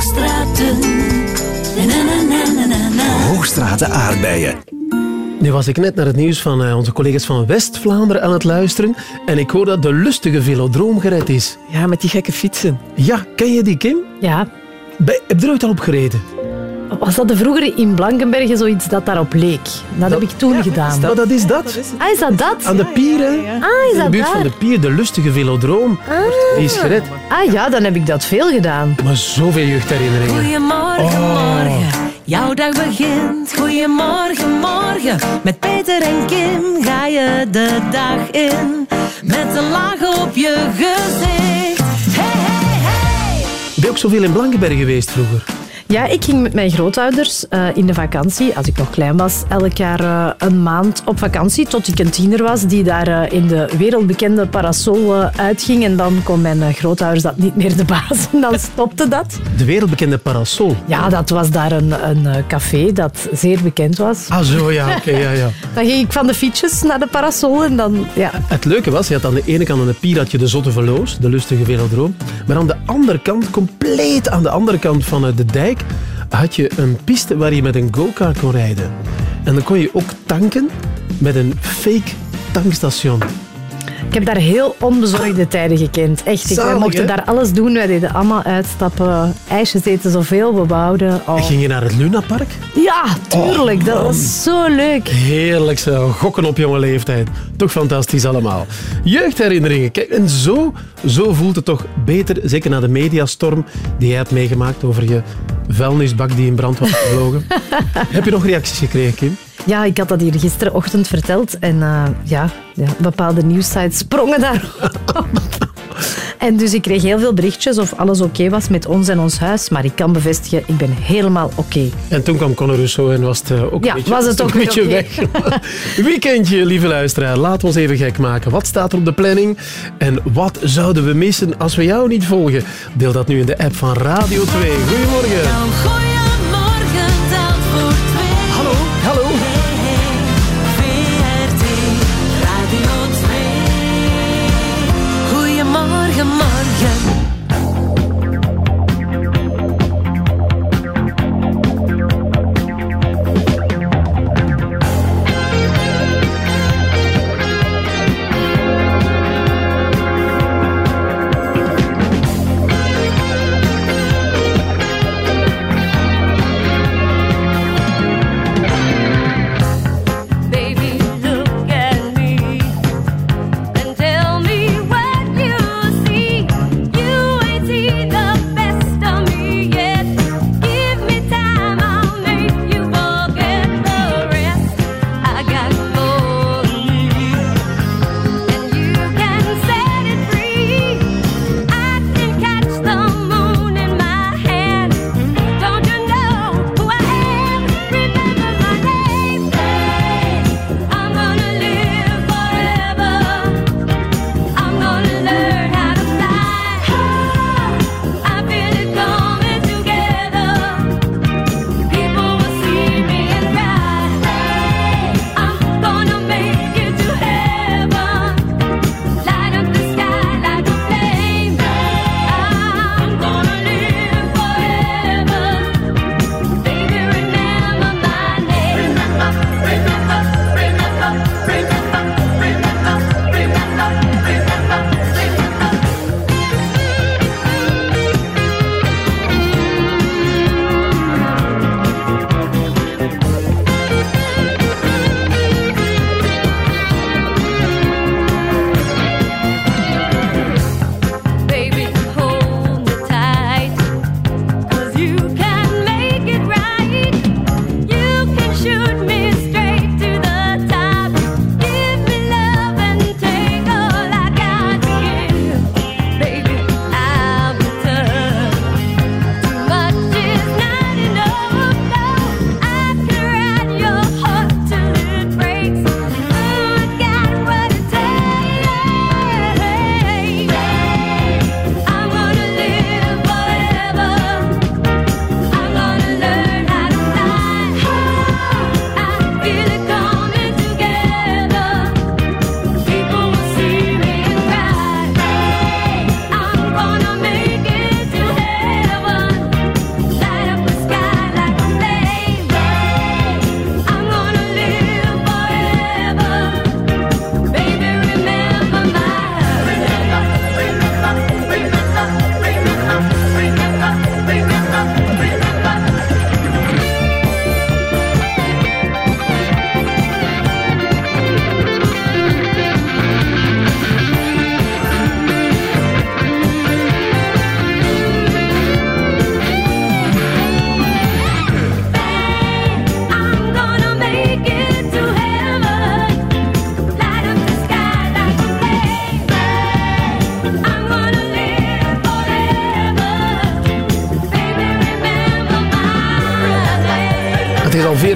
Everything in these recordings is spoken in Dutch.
Hoogstraten. Na, na, na. Hoogstraten aardbeien. Nu was ik net naar het nieuws van eh, onze collega's van West-Vlaanderen aan het luisteren en ik hoor dat de lustige velodroom gered is. Ja, met die gekke fietsen. Ja, ken je die, Kim? Ja. Heb je er ooit al op gereden? Was dat de vroeger in Blankenberge zoiets dat daarop leek? Dat, heb ik toen gedaan. Wat dat is dat? Ah, is dat dat? Aan de pier, hè? Ah, is In de dat buurt van de pier, de lustige velodroom. Die is gered. Ah ja, dan heb ik dat veel gedaan. Maar zoveel jeugdherinneringen. Goedemorgen, Oh. morgen. Jouw dag begint. Goedemorgen, morgen. Met Peter en Kim ga je de dag in. Met een laag op je gezicht. Hey, hey, hey. Ben je ook zoveel in Blankenberge geweest vroeger? Ja, ik ging met mijn grootouders eh, in de vakantie, als ik nog klein was, elk jaar eh, een maand op vakantie, tot ik een tiener was, die daar eh, in de wereldbekende parasol uitging. En dan kon mijn grootouders dat niet meer de baas. En dan stopte dat. De wereldbekende parasol. Ja, dat was daar een, een café dat zeer bekend was. Ah, zo ja, oké, ja, ja. Dan ging ik van de fietsjes naar de parasol en dan, ja. Het leuke was, je had aan de ene kant aan de pier had je de Zotte Verloos, de lustige velodroom. Maar aan de andere kant, compleet aan de andere kant van de dijk, had je een piste waar je met een go-kart kon rijden. En dan kon je ook tanken met een fake tankstation. Ik heb daar heel onbezorgde tijden gekend. Echt, ik, wij Zalig, mochten hè? daar alles doen. Wij deden allemaal uitstappen, ijsjes eten, zoveel we wouden. Oh. Ging je naar het Lunapark? Ja, tuurlijk. Oh, dat was zo leuk. Heerlijk zo, gokken op jonge leeftijd. Toch fantastisch allemaal. Jeugdherinneringen. Kijk, en zo, zo voelt het toch beter, zeker na de mediastorm die jij hebt meegemaakt over je vuilnisbak die in brand was gevlogen. Heb je nog reacties gekregen, Kim? Ja, ik had dat hier gisterenochtend verteld. En eh, ja, ja, bepaalde nieuwsites sprongen daarop. En dus ik kreeg heel veel berichtjes of alles oké was met ons en ons huis. Maar ik kan bevestigen, ik ben helemaal oké. En toen kwam Conor Rousseau en was het eh, ook Ja, een beetje, was het ook een beetje weg. Weekendje, lieve luisteraar. Laat ons even gek maken. Wat staat er op de planning? En wat zouden we missen als we jou niet volgen? Deel dat nu in de app van Radio 2. Goedemorgen.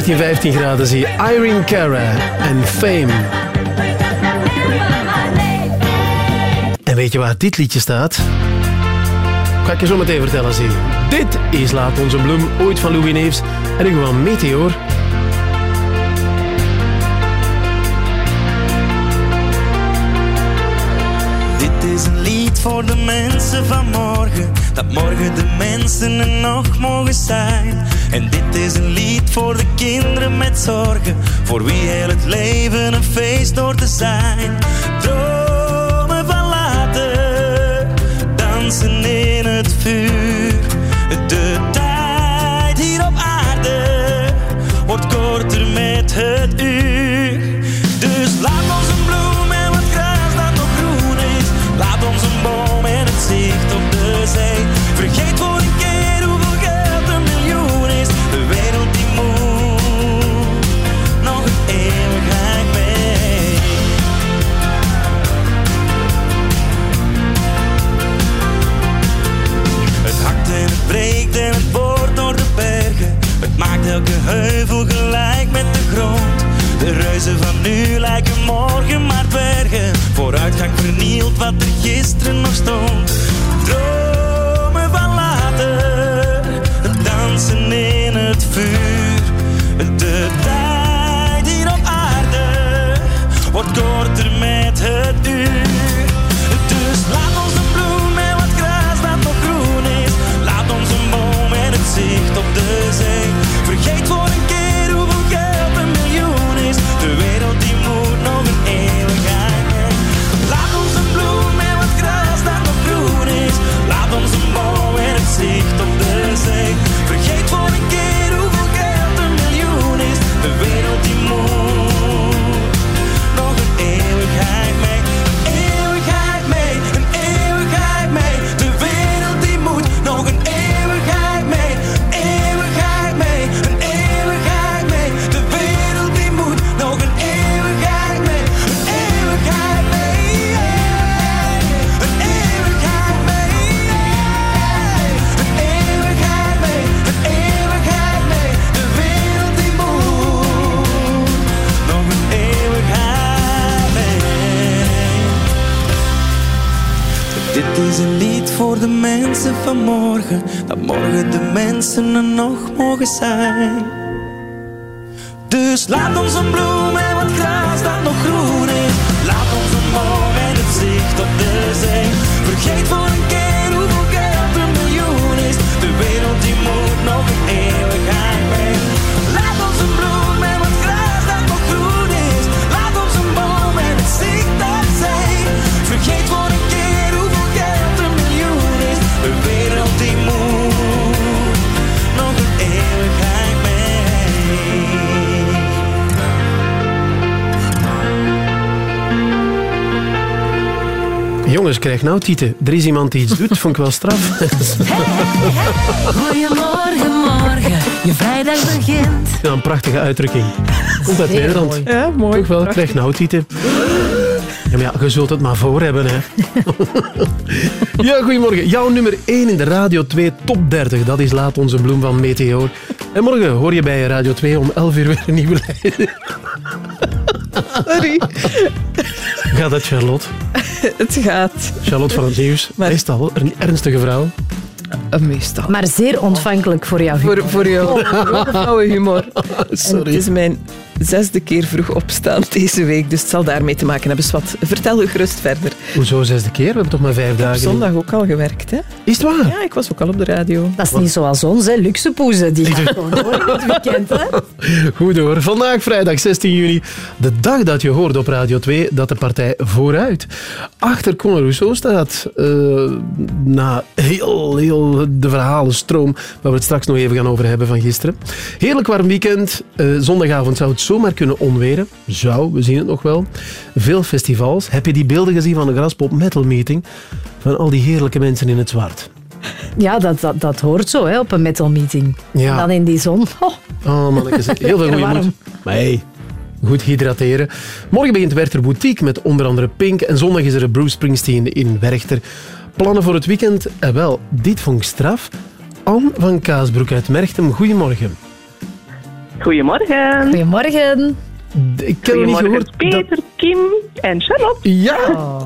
14, 15 graden zie je Irene Cara en Fame. En weet je waar dit liedje staat? Ga ik je zo meteen vertellen, zie. Dit is Laat onze bloem, ooit van Louis Neefs en ik van Meteor. Dit is een lied voor de mensen van morgen, dat morgen de mensen er nog mogen zijn. En dit is een lied voor de kinderen met zorgen, voor wie heel het leven een feest door te zijn. Dromen van later, dansen in het vuur. De tijd hier op aarde wordt korter met het uur. Dus laat ons een bloem en wat gras dat nog groen is. Laat ons een boom en het zicht op de zee. Heuvel gelijk met de grond. De reuzen van nu lijken morgen maar bergen. Vooruitgang vernielt wat er gisteren nog stond. Is een lied voor de mensen van morgen, dat morgen de mensen er nog mogen zijn. Dus laat ons een bloem Jongens, krijg nou tieten. Er is iemand die iets doet, vond ik wel straf. Goedemorgen, morgen. Je vrijdag begint. Ja, een prachtige uitdrukking. Komt uit Nederland. mooi. Ja, mooi. Toch wel, krijg nou tieten. Ja, maar ja, je zult het maar voor hebben, hè. ja, goedemorgen. Jouw nummer 1 in de Radio 2 Top 30. Dat is Laat onze bloem van Meteor. En morgen hoor je bij Radio 2 om 11 uur weer een nieuwe lijst. Sorry. Gaat dat, Charlotte? Het gaat. Charlotte van het Nieuws. Maar- Meestal een ernstige vrouw. Uh, meestal. Maar zeer ontvankelijk voor jou. Voor, voor jouw humor. En het Sorry. is mijn zesde keer vroeg opstaan deze week, dus het zal daarmee te maken hebben. Swat, vertel u gerust verder. Hoezo zesde keer? We hebben toch maar vijf dagen. zondag ook al gewerkt, hè? Is het waar? Ja, ik was ook al op de radio. Dat is niet zoals ons, hè. luxe poezen. Die gaan gewoon door in het weekend. Hè. Goed hoor. Vandaag vrijdag 16 juni. De dag dat je hoort op Radio 2 dat de partij vooruit achter Conor Rousseau staat. eh, na heel, heel de verhalenstroom waar we het straks nog even gaan over hebben van gisteren. Heerlijk warm weekend. Eh, zondagavond zou het zomaar kunnen onweren. Zou, we zien het nog wel. Veel festivals. Heb je die beelden gezien van de Graspop Metal Meeting? Van al die heerlijke mensen in het zwart. Ja, dat, dat, dat hoort zo hè, op een metal meeting. Ja. En dan in die zon. Oh, Oh mannetjes, heel veel goede Warm. moed. Maar hey, goed hydrateren. Morgen begint Werther Boutique met onder andere Pink. En zondag is er Bruce Springsteen in Werchter. Plannen voor het weekend? Eh, wel, dit vond ik straf. Anne van Kaasbroek uit Merchtem, goedemorgen. Goedemorgen. Goedemorgen. Ik heb nog niet Goedemorgen gehoord. dat- Peter, Kim en Charlotte. Ja,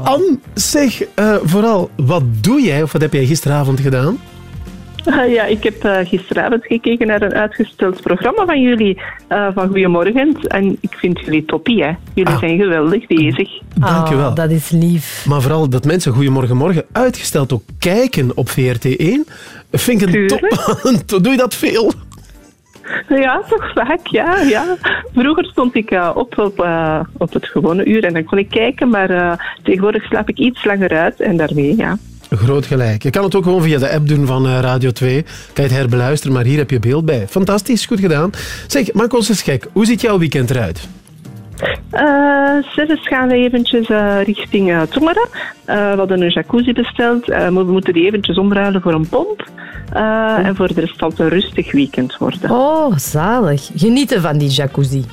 Anne, zeg eh, vooral, wat doe jij of wat heb jij gisteravond gedaan? Ah, ja, ik heb eh, gisteravond gekeken naar een uitgesteld programma van jullie eh, van Goedemorgen. En ik vind jullie toppie, hè. Jullie Ah. zijn geweldig bezig. Dank je wel. Oh, dat is lief. Maar vooral dat mensen Goedemorgen Morgen uitgesteld ook kijken op VRT1, vind ik een top. Doe je dat veel? Ja, toch vaak, ja. ja. Vroeger stond ik eh, op op, eh, op het gewone uur en dan kon ik kijken, maar eh, tegenwoordig slaap ik iets langer uit en daarmee, ja. Groot gelijk. Je kan het ook gewoon via de app doen van Radio 2. Kan je het herbeluisteren, maar hier heb je beeld bij. Fantastisch, goed gedaan. Zeg, maak ons eens gek. Hoe ziet jouw weekend eruit? Eh zelfs gaan we eventjes richting eh, Tongeren. We hadden een jacuzzi besteld, we moeten die eventjes omruilen voor een pomp. Eh, En voor de rest zal het een rustig weekend worden. Oh, zalig. Genieten van die jacuzzi.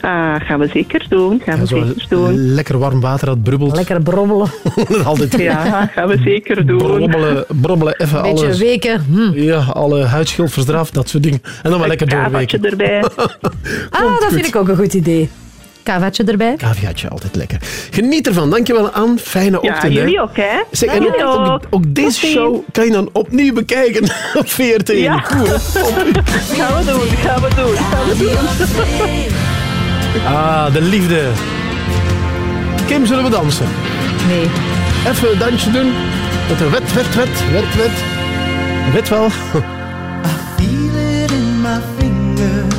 Ah, gaan we zeker doen, gaan Ja, we zeker doen. lekker warm water dat brubbelt. Lekker brommelen. Altijd Ja, gaan we zeker doen. brobbelen, brobbelen even Beetje alles. weken. Hm. Ja, alle huidschilfers eraf, dat soort dingen. En dan wel lekker doorweken. erbij. Ah, dat vind ik ook een goed idee. Kavaatje erbij. Caviatje, altijd lekker. Geniet ervan. Dankjewel aan. Fijne Ja, ochtend. hè. jullie ook, hè? Zeg, en ook, Jullie ook, ook. ook deze Tot show kan je dan opnieuw bekijken op VRT. Ja. Goed? Gaan we doen, gaan we doen, gaan we doen. Ah, de liefde. Kim, zullen we dansen? Nee. Even een dansje doen. Met de wet, wet, wet, wet, wet. Wet wel. feel it in my fingers.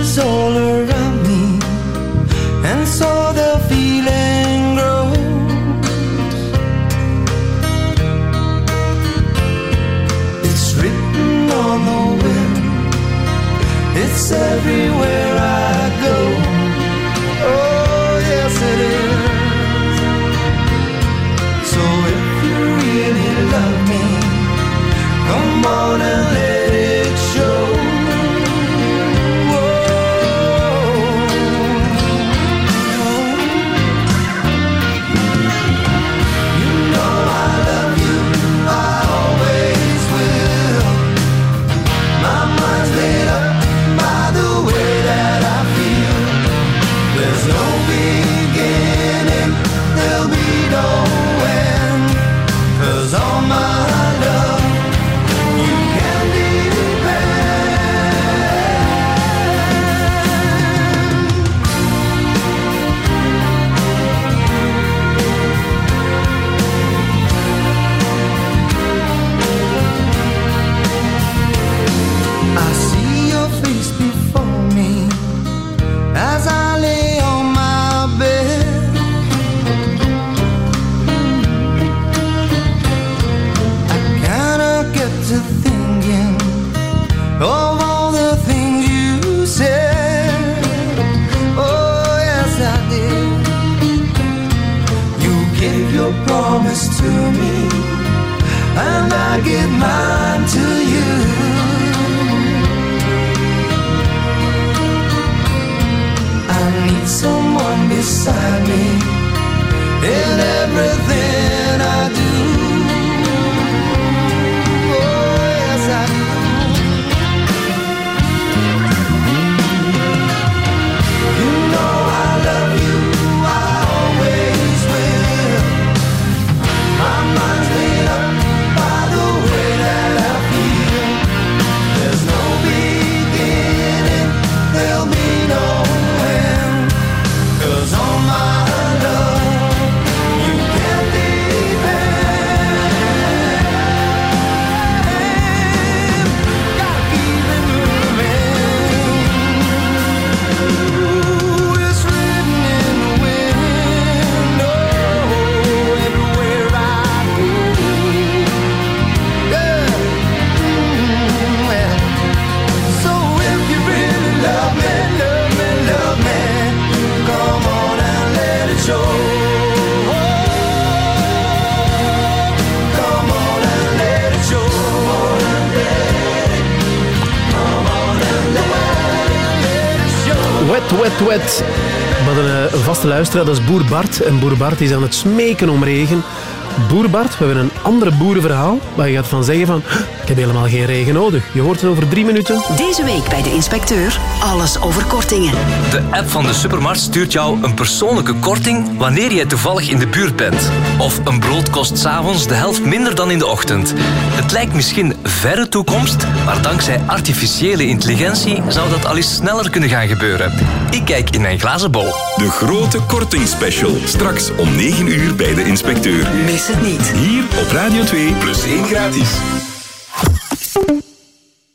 Is all around me, and so the feeling grows. It's written on the wind. It's everywhere I go. Oh, yes, it is. So if you really love me, come on and everything Wet, wet. We hadden eh, een vaste luisteraar, dat is Boer Bart. En Boer Bart is aan het smeken om regen. Boer Bart, we hebben een andere boerenverhaal waar je gaat van zeggen van heb helemaal geen regen nodig. Je hoort het over drie minuten. Deze week bij de inspecteur alles over kortingen. De app van de supermarkt stuurt jou een persoonlijke korting wanneer jij toevallig in de buurt bent. Of een brood kost s'avonds de helft minder dan in de ochtend. Het lijkt misschien verre toekomst, maar dankzij artificiële intelligentie zou dat al eens sneller kunnen gaan gebeuren. Ik kijk in mijn glazen bol. De grote kortingspecial. Straks om 9 uur bij de inspecteur. Mis het niet. Hier op Radio 2 plus 1 gratis.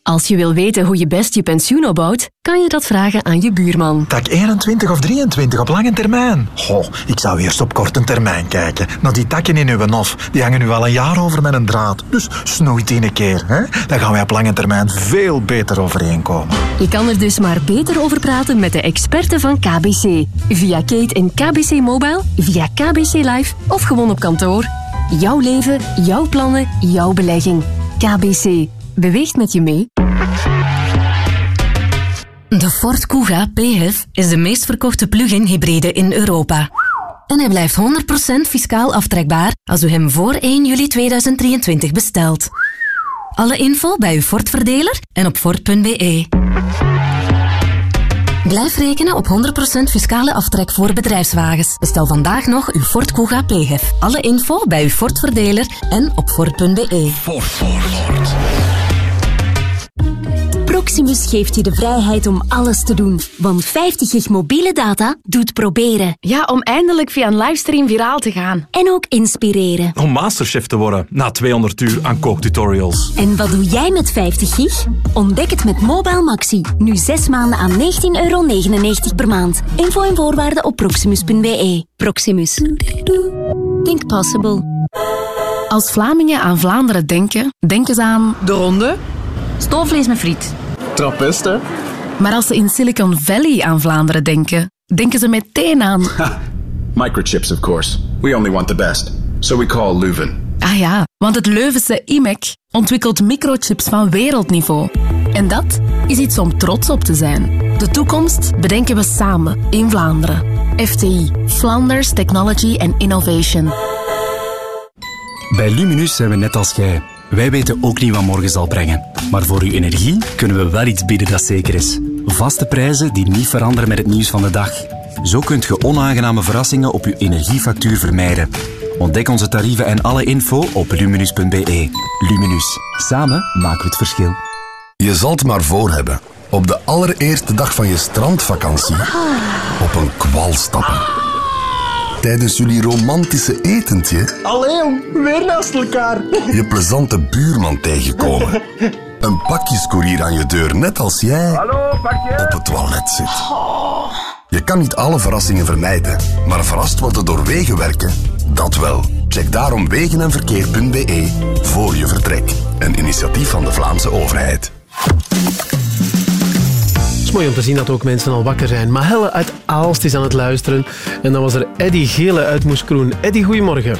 Als je wil weten hoe je best je pensioen opbouwt, kan je dat vragen aan je buurman. Tak 21 of 23 op lange termijn. Goh, ik zou eerst op korte termijn kijken. Naar die takken in uw hof, die hangen nu al een jaar over met een draad. Dus snoeit die een keer, hè? Dan gaan wij op lange termijn veel beter overeenkomen. Je kan er dus maar beter over praten met de experten van KBC. Via Kate en KBC Mobile, via KBC Live of gewoon op kantoor. Jouw leven, jouw plannen, jouw belegging. KBC. Beweegt met je mee. De Ford Kuga PHEV is de meest verkochte plug-in hybride in Europa. En hij blijft 100% fiscaal aftrekbaar als u hem voor 1 juli 2023 bestelt. Alle info bij uw Ford-verdeler en op Ford.be. Blijf rekenen op 100% fiscale aftrek voor bedrijfswagens. Bestel vandaag nog uw Ford Kuga PHEV. Alle info bij uw Ford-verdeler en op Ford.be. Ford. Proximus geeft je de vrijheid om alles te doen. Want 50 gig mobiele data doet proberen. Ja, om eindelijk via een livestream viraal te gaan. En ook inspireren. Om masterchef te worden na 200 uur aan kooktutorials. En wat doe jij met 50 gig? Ontdek het met Mobile Maxi. Nu 6 maanden aan 19,99 euro per maand. Info en voorwaarden op proximus.be. Proximus. Think possible. Als Vlamingen aan Vlaanderen denken, denken ze aan... De ronde. Stoofvlees met friet. Trappist, hè? Maar als ze in Silicon Valley aan Vlaanderen denken, denken ze meteen aan... Microchips, of course. We only want the best. So we call Leuven. Ah ja, want het Leuvense IMEC ontwikkelt microchips van wereldniveau. En dat is iets om trots op te zijn. De toekomst bedenken we samen in Vlaanderen. FTI, Flanders Technology and Innovation. Bij Luminus zijn we net als jij. Wij weten ook niet wat morgen zal brengen. Maar voor uw energie kunnen we wel iets bieden dat zeker is. Vaste prijzen die niet veranderen met het nieuws van de dag. Zo kunt je onaangename verrassingen op uw energiefactuur vermijden. Ontdek onze tarieven en alle info op luminus.be. Luminus. Samen maken we het verschil. Je zal het maar voor hebben. Op de allereerste dag van je strandvakantie op een kwal stappen. Tijdens jullie romantische etentje Allee, weer naast elkaar. je plezante buurman tegenkomen. Een pakjescourier aan je deur, net als jij op het toilet zit. Je kan niet alle verrassingen vermijden, maar verrast worden door wegenwerken, dat wel. Check daarom wegen en verkeer.be voor je vertrek. Een initiatief van de Vlaamse overheid. Mooi om te zien dat ook mensen al wakker zijn. Mahelle uit Aalst is aan het luisteren. En dan was er Eddy Gele uit Moeskroen. Eddy, goedemorgen.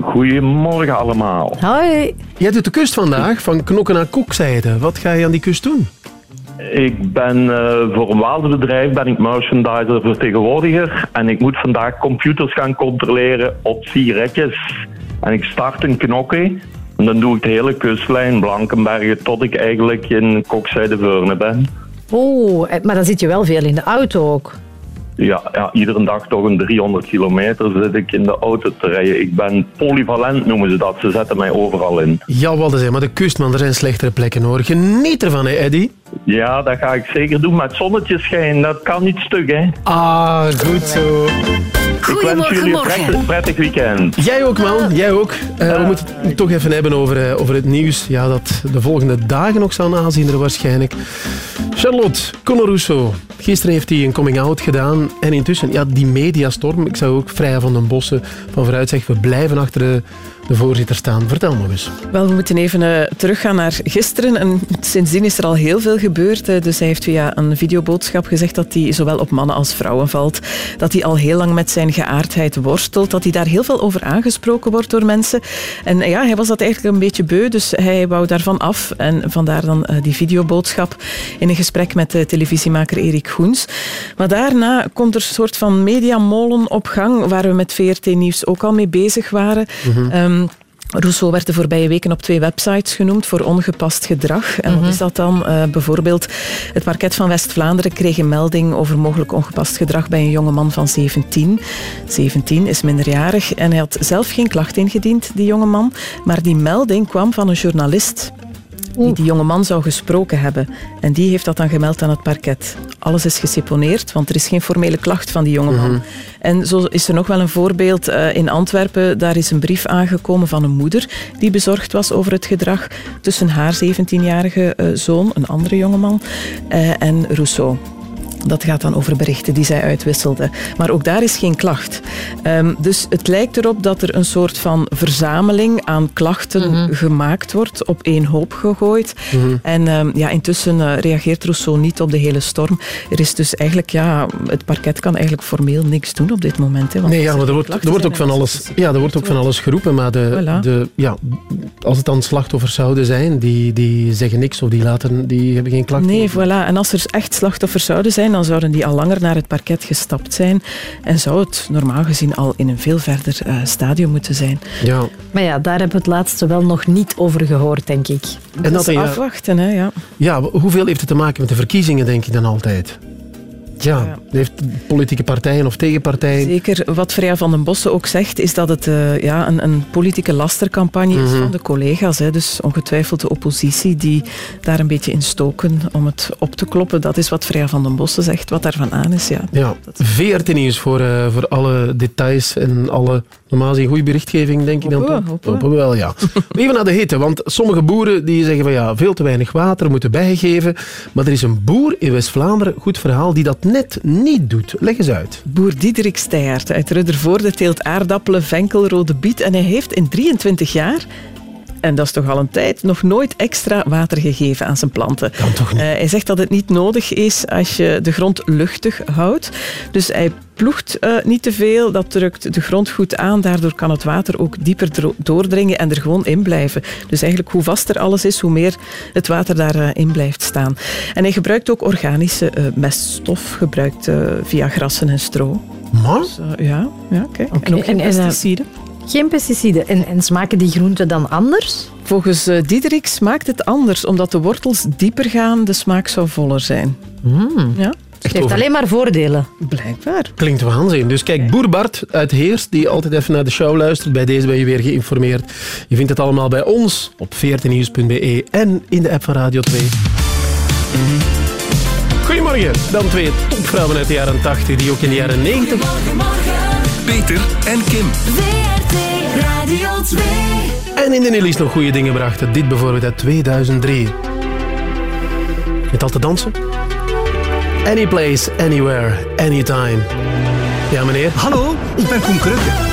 Goedemorgen allemaal. Hoi. Jij doet de kust vandaag, van Knokken naar Kokzijde. Wat ga je aan die kust doen? Ik ben eh, voor een Waals bedrijf ben ik merchandiser vertegenwoordiger en ik moet vandaag computers gaan controleren op vier rekjes. En ik start in Knokke en dan doe ik de hele kustlijn Blankenbergen tot ik eigenlijk in Kokzijde-Veurne ben. Oh, maar dan zit je wel veel in de auto ook. Ja, ja, iedere dag toch een 300 kilometer zit ik in de auto te rijden. Ik ben polyvalent noemen ze dat. Ze zetten mij overal in. Ja, wat is maar de kust, man. Er zijn slechtere plekken hoor. Geniet ervan, hè, Eddy? Ja, dat ga ik zeker doen. Met zonnetje schijn, dat kan niet stuk, hè. Ah, goed zo. Ik wens jullie een prettig, weekend. Jij ook, man. Jij ook. Eh, we moeten het toch even hebben over, eh, over het nieuws. Ja, dat de volgende dagen nog zal nazien er waarschijnlijk. Charlotte, Conor Rousseau. Gisteren heeft hij een coming-out gedaan. En intussen, ja, die mediastorm. Ik zou ook Freya van den Bossen van vooruit zeggen, we blijven achter de, de voorzitter staan. Vertel nog eens. Wel, we moeten even uh, teruggaan naar gisteren. En sindsdien is er al heel veel gebeurd. Uh, dus hij heeft via een videoboodschap gezegd dat hij zowel op mannen als vrouwen valt. Dat hij al heel lang met zijn geaardheid worstelt. Dat hij daar heel veel over aangesproken wordt door mensen. En ja, hij was dat eigenlijk een beetje beu. Dus hij wou daarvan af. En vandaar dan uh, die videoboodschap in een gesprek met televisiemaker Erik Goens. Maar daarna komt er een soort van mediamolen op gang, waar we met VRT Nieuws ook al mee bezig waren. Mhm. Ehm, Rousseau werd de voorbije weken op twee websites genoemd voor ongepast gedrag. En wat is dat dan? Eh, bijvoorbeeld, het parket van West-Vlaanderen kreeg een melding over mogelijk ongepast gedrag bij een jonge man van 17. 17 is minderjarig en hij had zelf geen klacht ingediend, die jonge man. Maar die melding kwam van een journalist die die jonge man zou gesproken hebben. En die heeft dat dan gemeld aan het parket. Alles is geseponeerd, want er is geen formele klacht van die jonge man. Mhm. En zo is er nog wel een voorbeeld eh, in Antwerpen. Daar is een brief aangekomen van een moeder die bezorgd was over het gedrag tussen haar 17-jarige eh, zoon, een andere jongeman, eh, en Rousseau. Dat gaat dan over berichten die zij uitwisselde. Maar ook daar is geen klacht. Ehm, dus het lijkt erop dat er een soort van verzameling aan klachten gemaakt wordt, op één hoop gegooid. Mhm. En ehm, ja, intussen eh, reageert Rousseau niet op de hele storm. Er is dus eigenlijk, ja, het parket kan eigenlijk formeel niks doen op dit moment. Hè, want Nee, ja, maar er wordt, klachten er wordt ook van alles, ja, er wordt ook van alles geroepen, maar de, Voilà. de, ja, als het dan slachtoffers zouden zijn, die, die zeggen niks of die, laten, die hebben geen klacht. Nee, voilà. En als er echt slachtoffers zouden zijn, dan zouden die al langer naar het parket gestapt zijn. En zou het normaal gezien al in een veel verder eh, stadium moeten zijn. Ja. Maar ja, daar hebben we het laatste wel nog niet over gehoord, denk ik. En dat dat, is ja, afwachten, hè, ja. ja, hoeveel heeft het te maken met de verkiezingen, denk je dan altijd? Ja, heeft politieke partijen of tegenpartijen... Zeker. Wat Freya van den Bossen ook zegt, is dat het eh, ja, een, een politieke lastercampagne is Mhm. van de collega's. Hè. Dus ongetwijfeld de oppositie die daar een beetje in stoken om het op te kloppen. Dat is wat Freya van den Bossen zegt. Wat daarvan aan is, ja. Ja, VRT Nieuws voor, eh, voor alle details en alle normaal gezien goede berichtgeving, denk ik dan. Hopen toch? Hopen we wel, ja. Even naar de hitte, want sommige boeren die zeggen van ja, veel te weinig water, moeten bijgeven. Maar er is een boer in West-Vlaanderen, goed verhaal, die dat net niet doet. Leg eens uit. Boer Diederik Steyaert uit Ruddervoorde teelt aardappelen, venkel, rode biet en hij heeft in 23 jaar en dat is toch al een tijd, nog nooit extra water gegeven aan zijn planten. Eh, hij zegt dat het niet nodig is als je de grond luchtig houdt. Dus hij ploegt eh, niet te veel, dat drukt de grond goed aan. Daardoor kan het water ook dieper doordringen en er gewoon in blijven. Dus eigenlijk hoe vaster alles is, hoe meer het water daarin blijft staan. En hij gebruikt ook organische eh, meststof, gebruikt eh, via grassen en stro. Maar? Dus, eh, ja, ja kijk. Oké, En ook geen en- en, eh, pesticiden. Geen pesticiden. En, en smaken die groenten dan anders? Volgens eh, Diederik smaakt het anders, omdat de wortels dieper gaan, de smaak zou voller zijn. Ja? Het heeft alleen maar voordelen. Blijkbaar. Klinkt waanzin. Dus kijk, Boer Bart uit Heers, die altijd even naar de show luistert. Bij deze ben je weer geïnformeerd. Je vindt het allemaal bij ons op veertenieuws.be en in de app van Radio 2. Goedemorgen. Dan twee topvrouwen uit de jaren 80 die ook in de jaren 90... Peter en Kim. VRT Radio 2. En in de Nillies nog goede dingen brachten. Dit bijvoorbeeld uit 2003. Met al te dansen? Any place, anywhere, anytime. Ja, meneer? Hallo, ik ben Koen Krukke.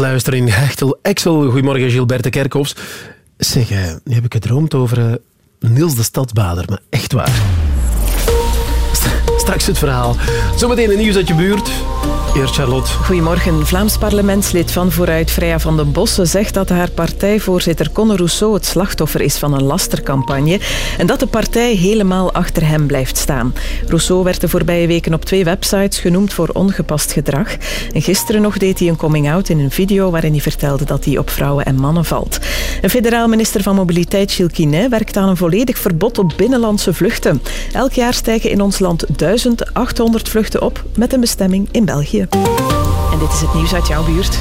Luisteren in Hechtel. Excel, goedemorgen Gilberte Kerkhoffs. Zeg, eh, nu heb ik gedroomd over eh, Niels de Stadsbader, maar echt waar. St- Straks het verhaal. Zometeen een nieuws uit je buurt. Charlotte. Goedemorgen. Vlaams parlementslid van Vooruit Freya van den Bossen zegt dat haar partijvoorzitter Conor Rousseau het slachtoffer is van een lastercampagne en dat de partij helemaal achter hem blijft staan. Rousseau werd de voorbije weken op twee websites genoemd voor ongepast gedrag. En gisteren nog deed hij een coming-out in een video waarin hij vertelde dat hij op vrouwen en mannen valt. Een federaal minister van Mobiliteit, Gilles Quinet, werkt aan een volledig verbod op binnenlandse vluchten. Elk jaar stijgen in ons land 1800 vluchten op met een bestemming in België. En dit is het nieuws uit jouw buurt.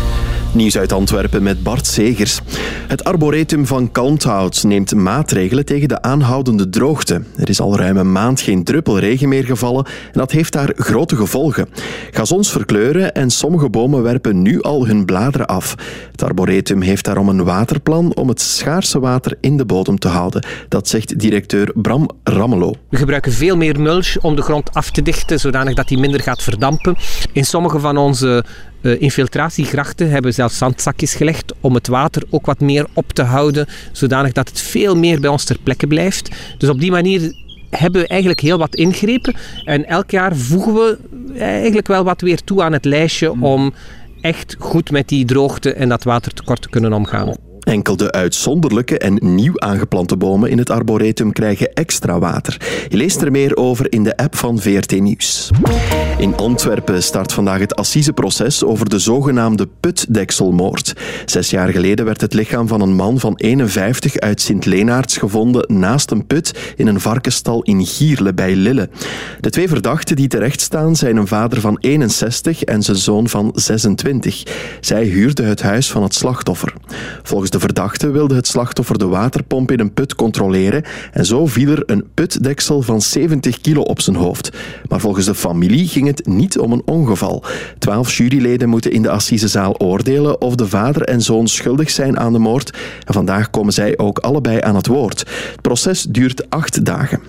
Nieuws uit Antwerpen met Bart Segers. Het arboretum van Kalmthout neemt maatregelen tegen de aanhoudende droogte. Er is al ruim een maand geen druppel regen meer gevallen en dat heeft daar grote gevolgen. Gazons verkleuren en sommige bomen werpen nu al hun bladeren af. Het arboretum heeft daarom een waterplan om het schaarse water in de bodem te houden. Dat zegt directeur Bram Rammelo. We gebruiken veel meer mulch om de grond af te dichten, zodanig dat die minder gaat verdampen. In sommige van onze infiltratiegrachten hebben zelfs zandzakjes gelegd om het water ook wat meer op te houden, zodanig dat het veel meer bij ons ter plekke blijft. Dus op die manier hebben we eigenlijk heel wat ingrepen en elk jaar voegen we eigenlijk wel wat weer toe aan het lijstje om echt goed met die droogte en dat watertekort te kunnen omgaan. Enkel de uitzonderlijke en nieuw aangeplante bomen in het arboretum krijgen extra water. Je leest er meer over in de app van VRT Nieuws. In Antwerpen start vandaag het assiseproces over de zogenaamde putdekselmoord. Zes jaar geleden werd het lichaam van een man van 51 uit Sint-Lenaerts gevonden naast een put in een varkenstal in Gierle bij Lille. De twee verdachten die terechtstaan zijn een vader van 61 en zijn zoon van 26. Zij huurden het huis van het slachtoffer. Volgens de verdachte wilde het slachtoffer de waterpomp in een put controleren en zo viel er een putdeksel van 70 kilo op zijn hoofd. Maar volgens de familie ging het niet om een ongeval. Twaalf juryleden moeten in de assisezaal oordelen of de vader en zoon schuldig zijn aan de moord. En vandaag komen zij ook allebei aan het woord. Het proces duurt acht dagen.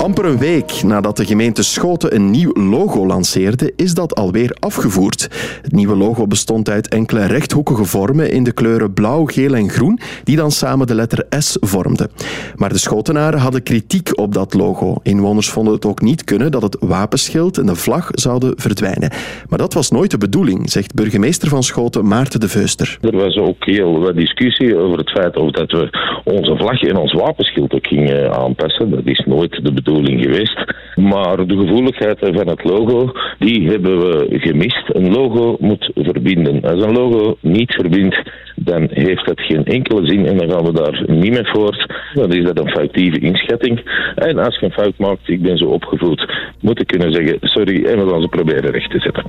Amper een week nadat de gemeente Schoten een nieuw logo lanceerde, is dat alweer afgevoerd. Het nieuwe logo bestond uit enkele rechthoekige vormen in de kleuren blauw, geel en groen, die dan samen de letter S vormden. Maar de Schotenaren hadden kritiek op dat logo. Inwoners vonden het ook niet kunnen dat het wapenschild en de vlag zouden verdwijnen. Maar dat was nooit de bedoeling, zegt burgemeester van Schoten Maarten de Veuster. Er was ook heel wat discussie over het feit of dat we onze vlag en ons wapenschild ook gingen aanpassen. Dat is nooit de bedoeling geweest. Maar de gevoeligheid van het logo, die hebben we gemist. Een logo moet verbinden. Als een logo niet verbindt, dan heeft dat geen enkele zin en dan gaan we daar niet mee voort. Dan is dat een foutieve inschatting. En als je een fout maakt, ik ben zo opgevoed, moet ik kunnen zeggen sorry en we gaan ze proberen recht te zetten.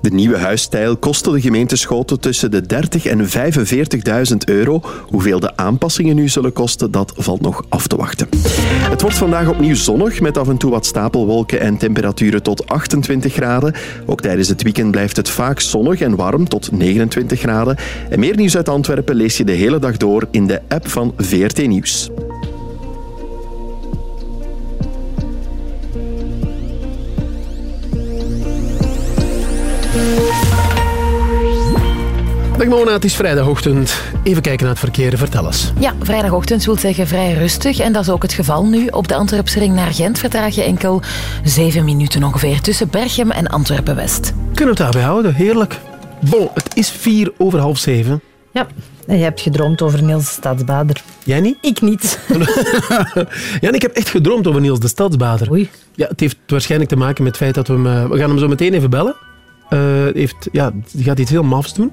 De nieuwe huisstijl kostte de gemeente Schoten tussen de 30 en 45.000 euro. Hoeveel de aanpassingen nu zullen kosten, dat valt nog af te wachten. Het wordt vandaag opnieuw zonnig met af en toe wat stapelwolken en temperaturen tot 28 graden. Ook tijdens het weekend blijft het vaak zonnig en warm tot 29 graden. En meer nieuws uit Antwerpen lees je de hele dag door in de app van VRT Nieuws. Dag Mona, het is vrijdagochtend. Even kijken naar het verkeer. Vertel eens. Ja, vrijdagochtend wil zeggen vrij rustig. En dat is ook het geval nu. Op de Antwerpse ring naar Gent vertraag je enkel zeven minuten ongeveer tussen Berchem en Antwerpen-West. Kunnen we het daarbij houden? Heerlijk. Bon, het is vier over half zeven. Ja, en je hebt gedroomd over Niels de Stadsbader. Jij niet? Ik niet. ja, ik heb echt gedroomd over Niels de Stadsbader. Oei. Ja, het heeft waarschijnlijk te maken met het feit dat we hem... uh, we gaan hem zo meteen even bellen. Uh, heeft, ja, die gaat iets heel mafs doen.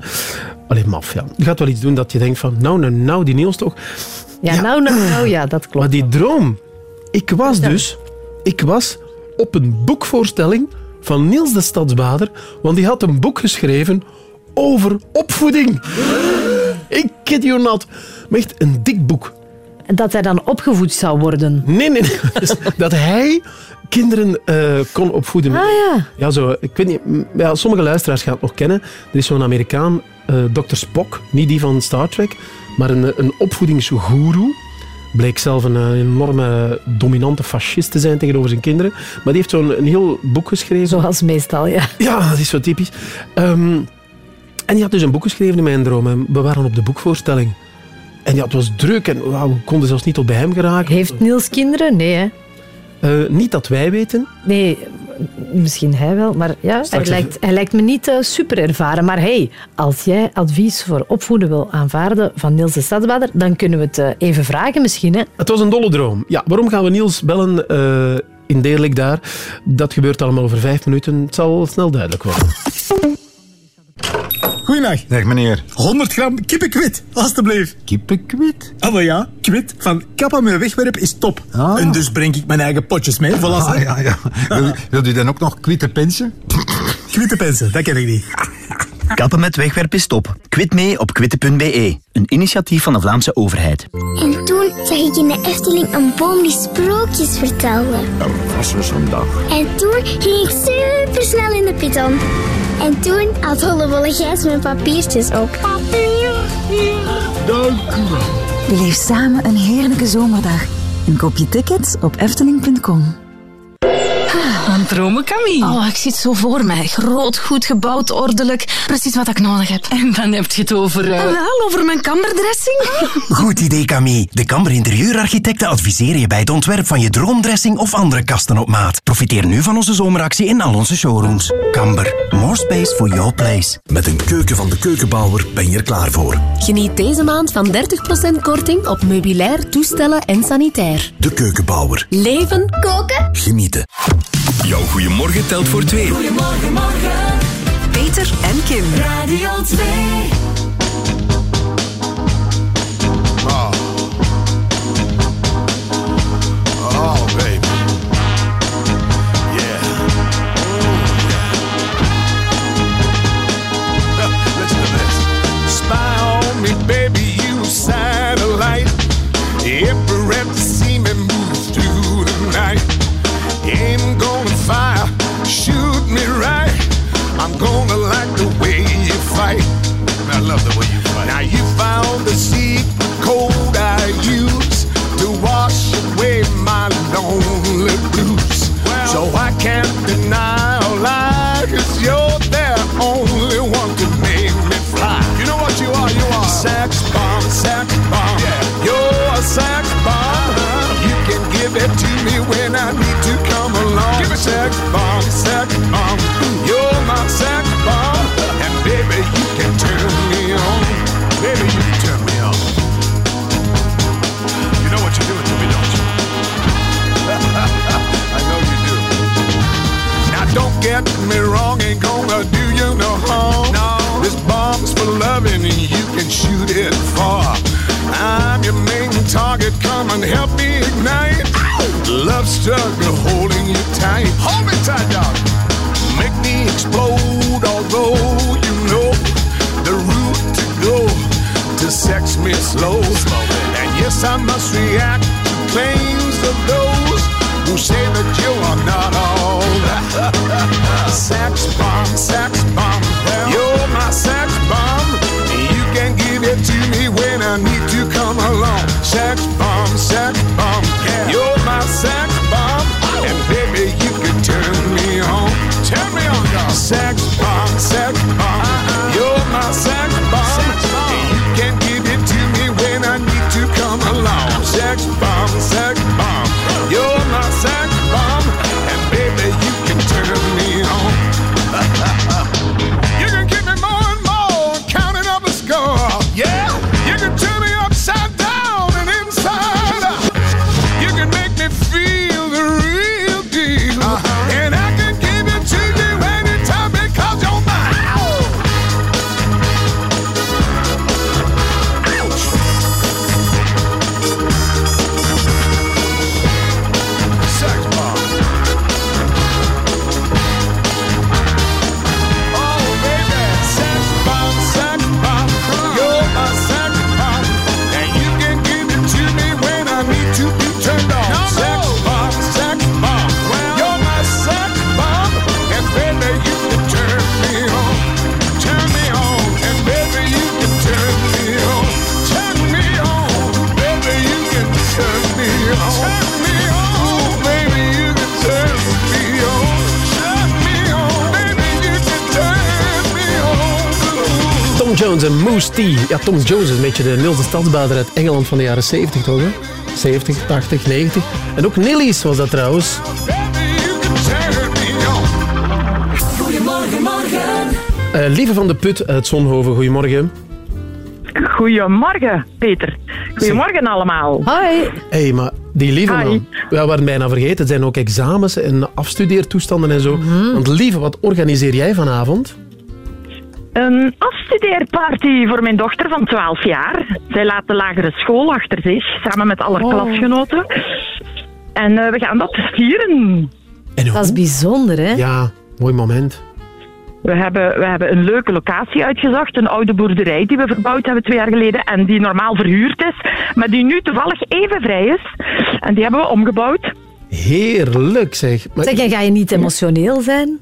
Alleen maf, ja. Die gaat wel iets doen dat je denkt van... Nou, nou, nou, die Niels toch... Ja, ja. nou, nou, nou, ja, dat klopt. Maar die droom... Ik was dus... Ik was op een boekvoorstelling van Niels de Stadsbader, want die had een boek geschreven over opvoeding. Ik kid you not. Maar echt een dik boek. En dat hij dan opgevoed zou worden? Nee, nee, nee. dat hij kinderen uh, kon opvoeden. Ah ja. Ja, zo. Ik weet niet. Ja, sommige luisteraars gaan het nog kennen. Er is zo'n Amerikaan, uh, Dr. Spock, niet die van Star Trek, maar een, een opvoedingsgoeroe. Bleek zelf een, een enorme dominante fascist te zijn tegenover zijn kinderen. Maar die heeft zo'n een heel boek geschreven. Zoals meestal, ja. Ja, dat is zo typisch. Um, En die had dus een boek geschreven in mijn droom. En we waren op de boekvoorstelling. En ja, het was druk en we konden zelfs niet tot bij hem geraken. Heeft Niels kinderen? Nee, hè? Eh, niet dat wij weten. Nee, misschien hij wel, maar ja, hij lijkt, hij lijkt me niet eh, super ervaren. Maar hey, als jij advies voor opvoeden wil aanvaarden van Niels de Stadsbader, dan kunnen we het eh, even vragen misschien. Hè? Het was een dolle droom. Ja, waarom gaan we Niels bellen in Deerlijk daar? Dat gebeurt allemaal over vijf minuten. Het zal snel duidelijk worden. Goeiedag. Dag meneer. 100 gram kippenkwit, alstublieft. Kippenkwit? Ah, maar ja, kwit van kappa met wegwerp is top. En dus breng ik mijn eigen potjes mee. Voilà, Ah, ja, ja. Wil, wilt u dan ook nog kwitte pensen? Kwitte pensen, dat ken ik niet. Kappen met wegwerp is top. Kwit mee op kwitte.be. Een initiatief van de Vlaamse overheid. En toen zag ik in de Efteling een boom die sprookjes vertelde. Er was dus een dag. En toen ging ik super snel in de piton. En toen had Hollebolle Gijs mijn papiertjes op. Dank u wel. Beleef samen een heerlijke zomerdag. En koop je tickets op efteling.com. Aan dromen, Camille. Oh, ik zit zo voor mij. Groot, goed gebouwd, ordelijk. Precies wat ik nodig heb. En dan heb je het over... eh, wel, over mijn kamberdressing. Goed idee, Camille. De Kamber Interieurarchitecten adviseren je bij het ontwerp van je droomdressing of andere kasten op maat. Profiteer nu van onze zomeractie in al onze showrooms. Kamber, more space for your place. Met een keuken van de keukenbouwer ben je er klaar voor. Geniet deze maand van 30% korting op meubilair, toestellen en sanitair. De keukenbouwer. Leven, koken, Genieten. Jouw goeiemorgen telt voor twee. Goedemorgen, morgen. Peter en Kim. Radio 2. Love the way you fight. Now you found the secret code I use to wash away my lonely and help me ignite. Love struggle holding you tight. Hold me tight, dog. Make me explode, although you know the route to go to sex me slow. And yes, I must react to claims of those who say that you are not all sex bomb, sex bomb, you're my sex bomb. You can give it to me when I need to come along. Sex bomb, sex Jones en Moose T. Ja, Tom Jones is een beetje de Niels de Stadsbader uit Engeland van de jaren 70, toch? Hè? 70, 80, 90. En ook Nilly's was dat trouwens. Goedemorgen, morgen. Eh, Lieve van de Put uit Zonhoven, goedemorgen. Goedemorgen, Peter. Goedemorgen allemaal. Hoi. Hé, hey, maar die lieve Hi. man. We waren bijna vergeten. Het zijn ook examens en afstudeertoestanden en zo. Want lieve, wat organiseer jij vanavond? Een afstudeerparty voor mijn dochter van 12 jaar. Zij laat de lagere school achter zich, samen met alle klasgenoten. En eh, we gaan dat vieren. Dat is bijzonder, hè? Ja, mooi moment. We hebben, we hebben een leuke locatie uitgezocht. Een oude boerderij die we verbouwd hebben twee jaar geleden. En die normaal verhuurd is. Maar die nu toevallig even vrij is. En die hebben we omgebouwd. Heerlijk zeg. Maar- Zeg, en ga je niet emotioneel zijn?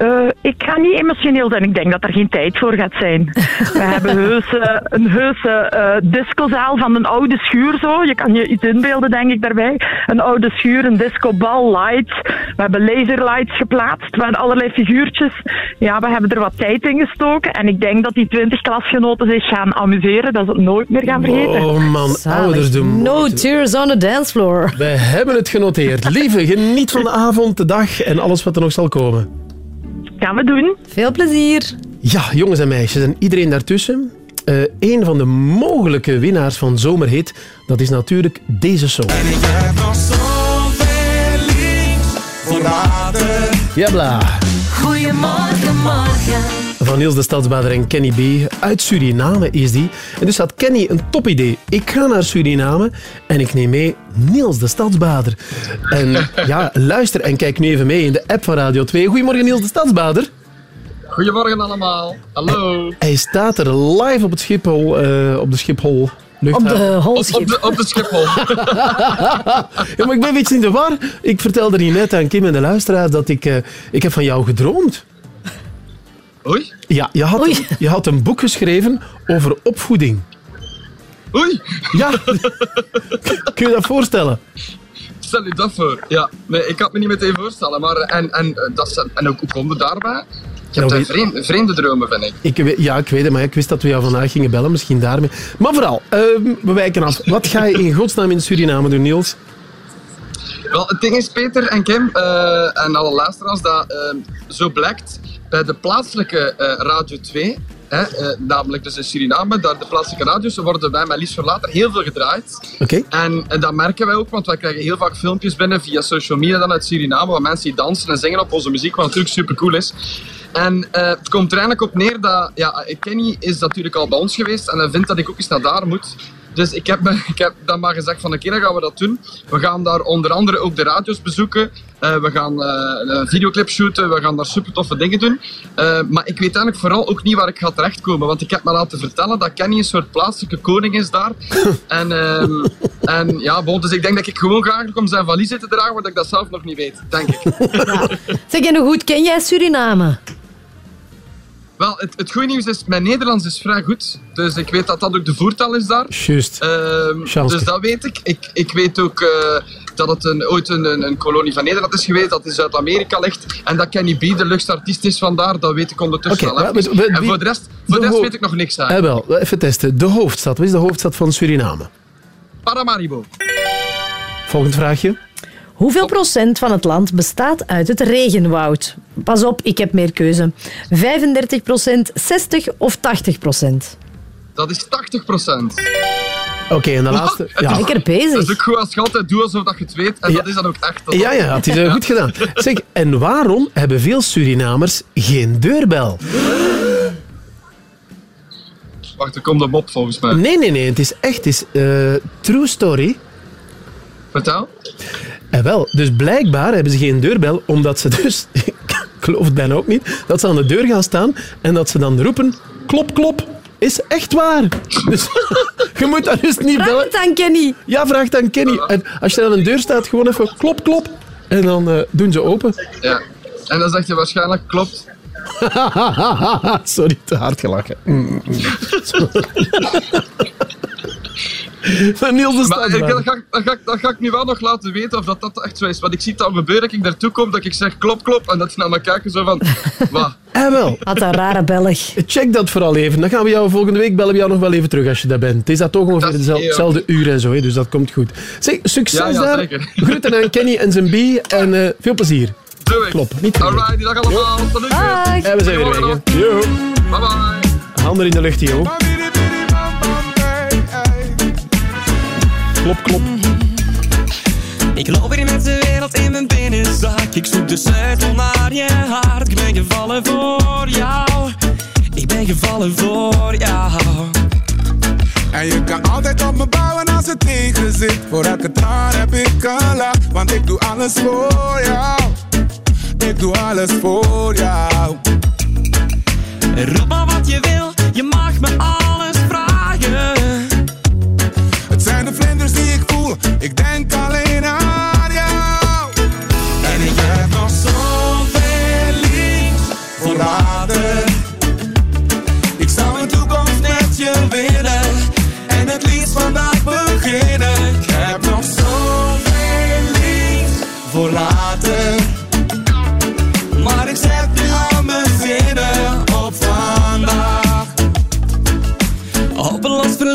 Eh, ik ga niet emotioneel zijn. Ik denk dat er geen tijd voor gaat zijn. We hebben heus, een heuse eh discozaal van een oude schuur zo. Je kan je iets inbeelden, denk ik, daarbij. Een oude schuur, een discobal, lights. We hebben laserlights geplaatst met allerlei figuurtjes. Ja, we hebben er wat tijd in gestoken. En ik denk dat die twintig klasgenoten zich gaan amuseren. Dat ze het nooit meer gaan vergeten. Oh man, ouders doen. No tears on the dance floor. Wij hebben het genoteerd. Lieve, geniet van de avond, de dag en alles wat er nog zal komen. Gaan we doen. Veel plezier. Ja, jongens en meisjes en iedereen daartussen. Eh een van de mogelijke winnaars van Zomerhit, dat is natuurlijk deze song. Jabla. Goedemorgen, morgen. Van Niels de Stadsbader en Kenny B. Uit Suriname is die. En dus had Kenny een topidee. Ik ga naar Suriname en ik neem mee Niels de Stadsbader. En ja, luister en kijk nu even mee in de app van Radio 2. Goedemorgen Niels de Stadsbader. Goedemorgen allemaal. Hallo. Hij staat er live op het Schiphol, eh, op de Schiphol. luchthaven. Op, op, de, op de Schiphol. Ja, maar ik ben een beetje in de war. Ik vertelde hier net aan Kim en de luisteraars dat ik, eh, ik heb van jou gedroomd. Oei? Ja, je had, je had een boek geschreven over opvoeding. Oei. Ja. Kun je dat voorstellen? Stel je dat voor. Ja, nee, ik kan het me niet meteen voorstellen. Maar, en, en, eh, dat, en ook, hoe komt het daarbij? Je hebt Nou, een vreemde, vreemde dromen, vind ik. Ik, weet- ja, ik weet het, maar ik wist dat we jou vandaag gingen bellen. Misschien daarmee. Maar vooral, ehm, we wijken af. Wat ga je in godsnaam in Suriname doen, Niels? Wel, het ding is, Peter en Kim eh, en alle luisteraars, dat eh, zo blijkt bij de plaatselijke eh, Radio 2, hè, eh, namelijk dus in Suriname, daar de plaatselijke radio's worden bij mij liefst voor later heel veel gedraaid. Oké. En, en dat merken wij ook, want wij krijgen heel vaak filmpjes binnen via social media dan uit Suriname, waar mensen die dansen en zingen op onze muziek, wat natuurlijk super cool is. En eh, het komt er eigenlijk op neer dat, ja, Kenny is natuurlijk al bij ons geweest en hij vindt dat ik ook eens naar daar moet. Dus ik heb, ik heb dan maar gezegd van, oké, dan gaan we dat doen. We gaan daar onder andere ook de radio's bezoeken. Eh, we gaan eh, een videoclip shooten. We gaan daar super toffe dingen doen. Eh, maar ik weet eigenlijk vooral ook niet waar ik ga terechtkomen. Want ik heb me laten vertellen dat Kenny een soort plaatselijke koning is daar. en, ehm, en ja, bon, dus ik denk dat ik gewoon graag om zijn valiezen te dragen, want ik dat zelf nog niet weet, denk ik. Zeg, en hoe goed ken jij Suriname? Wel, het, het goede nieuws is, mijn Nederlands is vrij goed. Dus ik weet dat dat ook de voertaal is daar. Juist. Chance. dus dat weet ik. Ik, ik weet ook eh, dat het een, ooit een, een, kolonie van Nederland is geweest, dat in Zuid-Amerika ligt. En dat Kenny B de luchtartiest is vandaar, dat weet ik ondertussen we- we- en voor de rest, voor de de rest weet ik nog niks aan. Eh, wel, even testen. De hoofdstad. Wat is de hoofdstad van Suriname? Paramaribo. Volgend vraagje. Hoeveel procent van het land bestaat uit het regenwoud? Pas op, ik heb meer keuze. 35 procent, 60 of 80 procent? Dat is 80 procent. Oké, en de laatste. Ja. Dat is ook goed als je altijd doet alsof dat je het weet. En dat is dan ook echt. Dat Ja, ja, het is goed gedaan. Zeg, en waarom hebben veel Surinamers geen deurbel? Wacht, er komt een mop volgens mij. Nee, nee, nee. Het is echt het is, eh, true story. Vertel. En wel, dus blijkbaar hebben ze geen deurbel, omdat ze dus, ik geloof het bijna ook niet, dat ze aan de deur gaan staan en dat ze dan roepen, klop, klop. Is echt waar. Dus je moet daar dus niet bellen. Vraag het aan Kenny. Ja, vraag het aan Kenny. En als je aan een deur staat, gewoon even klop, klop. En dan eh, doen ze open. Ja. En dan zeg je waarschijnlijk, klopt. Sorry, te hard gelachen. Van Niels de Maar ik- Stadsbader. dat, ga, ik- dat, ga, ik- dat ga ik nu wel nog laten weten of dat, dat echt zo is. Want ik zie het al gebeuren dat ik daartoe kom, dat ik zeg klop, klop. En dat die naar me kijken zo van, wat? Eh wel. Wat een rare Belg. Check dat vooral even. Dan gaan we jou volgende week bellen we jou nog wel even terug als je daar bent. Het is dat toch ongeveer dezelfde, hetzelfde uur en zo, hè, dus dat komt goed. Zeg, succes Ja, ja, daar. zeker. Groeten aan Kenny en zijn B en eh, veel plezier. Doe ik. Klopt, niet. Alright, die dag allemaal. Tot nu En we zijn weer weg. Yo. Bye bye. Handen in de lucht hier, Klop, klop. Ik loop hier met de wereld in mijn binnenzak. Ik zoek de sleutel naar je hart. Ik ben gevallen voor jou. Ik ben gevallen voor jou. En je kan altijd op me bouwen als het tegen zit. Voor elke traan heb ik een lach, want ik doe alles voor jou. Ik doe alles voor jou. Roep maar wat je wil, je mag me ik denk alleen aan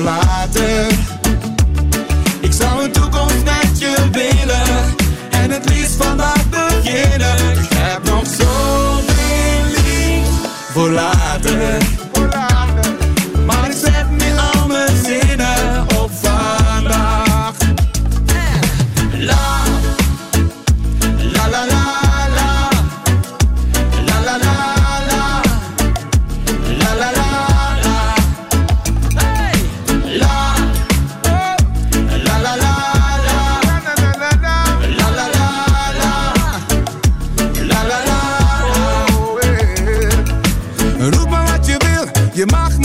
later. Wil, je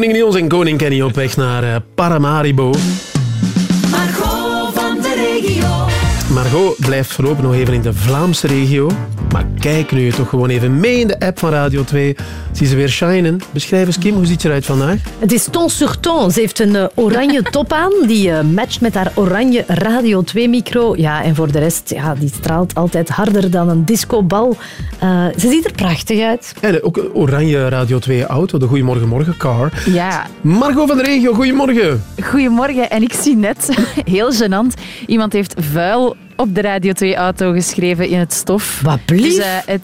Koning Niels en koning Kenny op weg naar eh, Paramaribo. Margot blijft voorlopig nog even in de Vlaamse regio. Maar kijk nu toch gewoon even mee in de app van Radio 2. Zie ze weer shinen. Beschrijf eens, Kim, hoe ziet je eruit vandaag? Het is ton sur ton. Ze heeft een eh, oranje top aan, die eh, matcht met haar oranje Radio 2-micro. Ja, en voor de rest, ja, die straalt altijd harder dan een discobal. Eh, ze ziet er prachtig uit. En ook een oranje Radio 2 auto, de Goedemorgen Morgen car. Ja. Margot van de regio, goedemorgen. Goedemorgen. En ik zie net, heel gênant, iemand heeft vuil op de Radio 2-auto geschreven in het stof. Wat blieft? Dus, eh,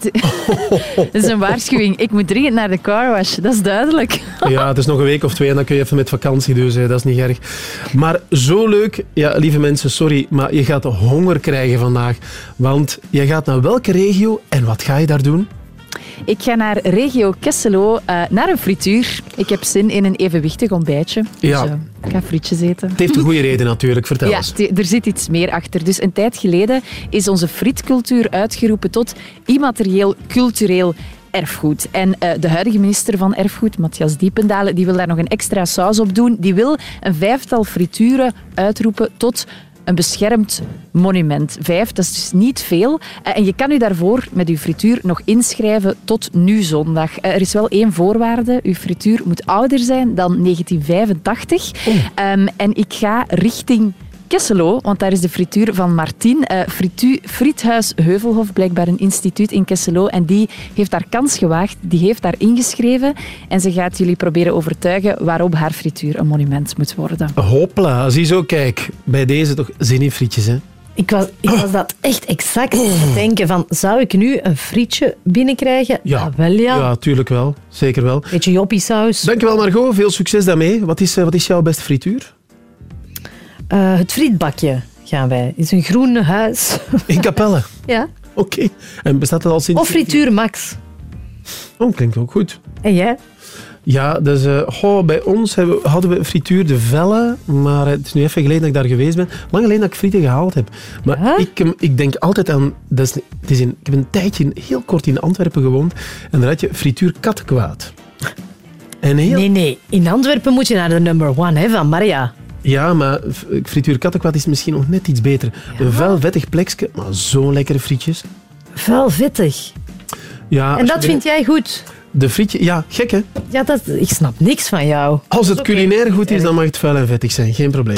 het, is een waarschuwing. Ik moet dringend naar de carwash, dat is duidelijk. Ja, het is nog een week of twee en dan kun je even met vakantie, dus eh, dat is niet erg. Maar zo leuk, ja, lieve mensen, sorry, maar je gaat honger krijgen vandaag. Want je gaat naar welke regio en wat ga je daar doen? Ik ga naar regio Kesselo, eh, naar een frituur. Ik heb zin in een evenwichtig ontbijtje. Dus, Ja. eh, ik ga frietjes eten. Het heeft een goede reden natuurlijk, vertel Ja, eens. er zit iets meer achter. Dus een tijd geleden is onze frietcultuur uitgeroepen tot immaterieel cultureel erfgoed. En eh, de huidige minister van Erfgoed, Matthias Diependalen, die wil daar nog een extra saus op doen. Die wil een vijftal frituren uitroepen tot een beschermd monument. Vijf, dat is dus niet veel. Eh, en je kan u daarvoor met uw frituur nog inschrijven tot nu zondag. Eh, er is wel één voorwaarde. Uw frituur moet ouder zijn dan 1985. Ehm, en ik ga richting Kesselo, want daar is de frituur van Martien. Eh fritu, Friethuis Heuvelhof, blijkbaar een instituut in Kesselo. En die heeft daar kans gewaagd, die heeft daar ingeschreven. En ze gaat jullie proberen overtuigen waarom haar frituur een monument moet worden. Hopla, als je zo kijk. Bij deze toch zin in frietjes, hè? Ik was, ik was dat echt exact aan het denken van, zou ik nu een frietje binnenkrijgen? Ja. Ah, wel ja. Ja, tuurlijk wel. Zeker wel. Beetje joppiesaus. Dankjewel Margot, veel succes daarmee. Wat is, eh, wat is jouw beste frituur? Eh, het frietbakje gaan wij. is een groen huis. In Capelle. ja. Oké. En bestaat dat al sinds... Of frituur Max. Oh, klinkt ook goed. En jij? Ja, dus eh, bij ons hebben, hadden we frituur de Velle, maar het is nu even geleden dat ik daar geweest ben. Lang geleden dat ik frieten gehaald heb. Maar ik, em, ik denk altijd aan... Dat is, het is in, ik heb een tijdje heel kort in Antwerpen gewoond en daar had je frituur Kattenkwaad. En heel, Nee, nee. In Antwerpen moet je naar de number one hè, van Maria. Ja, maar frituur Kattenkwaad is misschien nog net iets beter. Een vuil, vettig plekje, maar zo'n lekkere frietjes. Vuil vettig. Ja, en dat vind jij goed? De frietje, ja, gek hè? Ja, dat, ik snap niks van jou. Als het culinair goed is, dan mag het vuil en vettig zijn, geen probleem.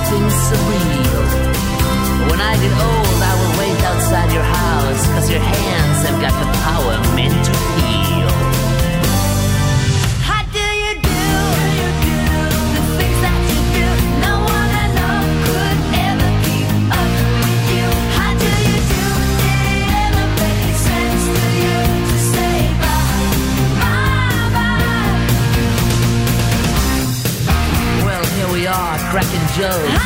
like everything's surreal. When I get old, I will wait outside your house, cause your hands Joe.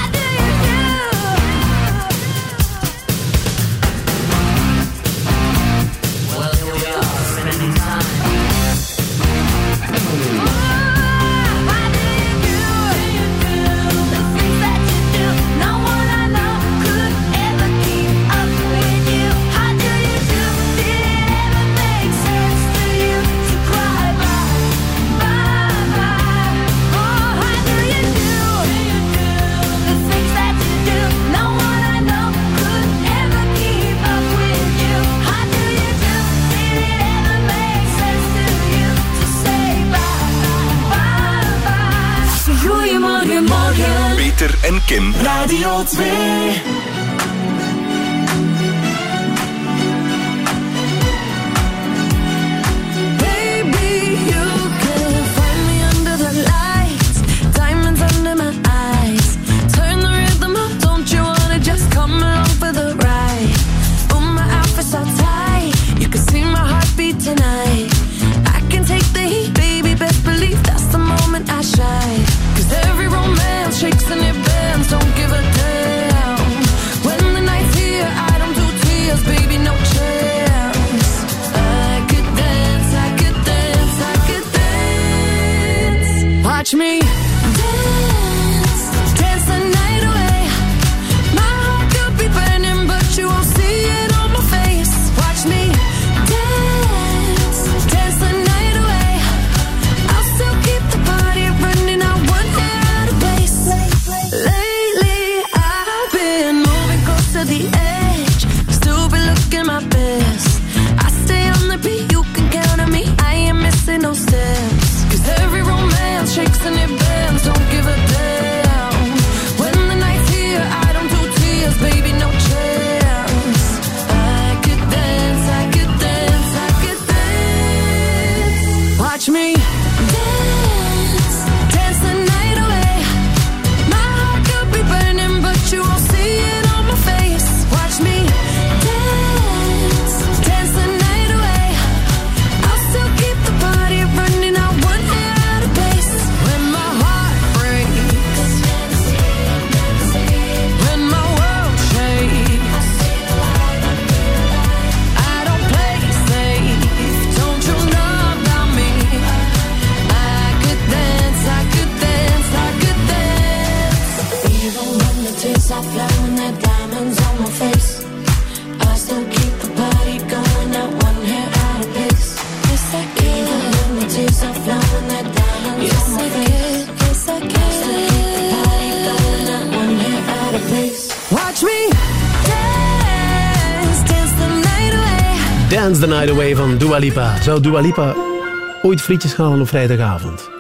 Radio 2. Dua Lipa. Zou Dua Lipa ooit frietjes gaan halen op vrijdagavond?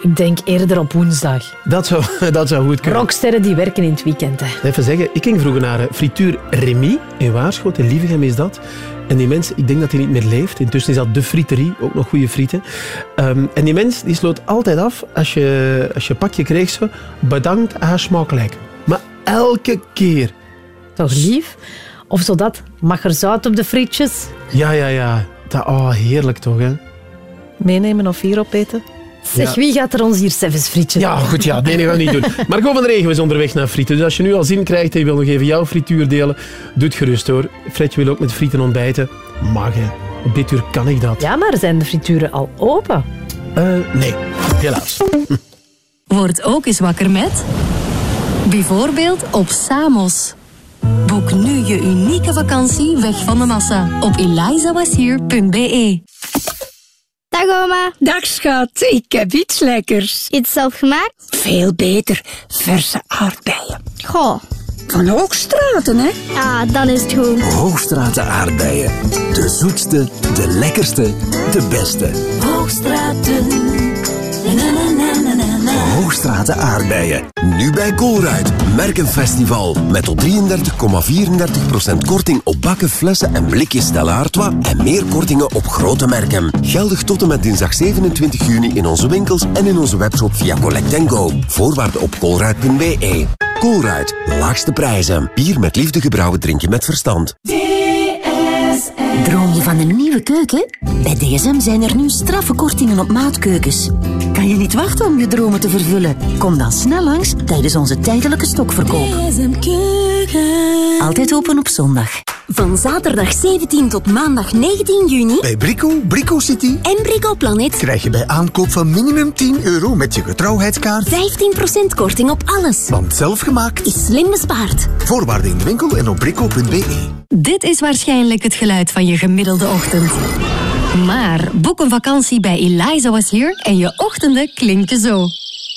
Ik denk eerder op woensdag. Dat zou, dat zou goed kunnen. Rocksterren die werken in het weekend. Hè. Even zeggen, ik ging vroeger naar eh, frituur Remy in Waarschoot. In Lievegem is dat. En die mens, ik denk dat hij niet meer leeft. Intussen is dat de friterie, ook nog goede frieten. Ehm, en die mens die sloot altijd af, als je, als je een pakje kreeg, zo, bedankt, haar smakelijk. Maar elke keer. Toch lief? Of zodat, mag er zout op de frietjes? Ja, ja, ja. Dat, oh, heerlijk toch, hè? Meenemen of hier opeten? Zeg, Ja. wie gaat er ons hier zelfs frietjes Ja, goed, ja, nee, dat gaan we niet doen. Margot van der Regen is onderweg naar frieten. Dus als je nu al zin krijgt en je wil nog even jouw frituur delen, doe het gerust hoor. Fredje wil ook met frieten ontbijten. Mag hè. Op dit uur kan ik dat. Ja, maar zijn de frituren al open? Eh, nee, helaas. Word ook eens wakker met... Bijvoorbeeld op Samos. Boek nu je unieke vakantie weg van de massa op elizawashier.be. Dag oma. Dag schat, ik heb iets lekkers. Iets zelf gemaakt? Veel beter, verse aardbeien. Goh. Van Hoogstraten, hè? Ah, dan is het goed. Hoogstraten aardbeien. De zoetste, de lekkerste, de beste. Hoogstraten. Hoogstraten aardbeien. Nu bij Colruyt. Merkenfestival. Met tot 33,34% korting op bakken, flessen en blikjes Stella Artois. En meer kortingen op grote merken. Geldig tot en met dinsdag 27 juni in onze winkels en in onze webshop via Collect Go. Voorwaarden op colruyt.be. Colruyt. Laagste prijzen. Bier met liefde gebrouwen drink je met verstand. Droom je van een nieuwe keuken? Bij DSM zijn er nu straffe kortingen op maatkeukens. Kan je niet wachten om je dromen te vervullen? Kom dan snel langs tijdens onze tijdelijke stokverkoop. DSM Keuken. Altijd open op zondag. Van zaterdag 17 tot maandag 19 juni Bij Brico, Brico City, en Brico Planet krijg je bij aankoop van minimum 10 euro met je getrouwheidskaart 15% korting op alles. Want zelfgemaakt is slim bespaard. Voorwaarden in de winkel en op brico.be. Dit is waarschijnlijk het geluid van je gemiddelde ochtend. Maar boek een vakantie bij Eliza Was Here en je ochtenden klinken zo.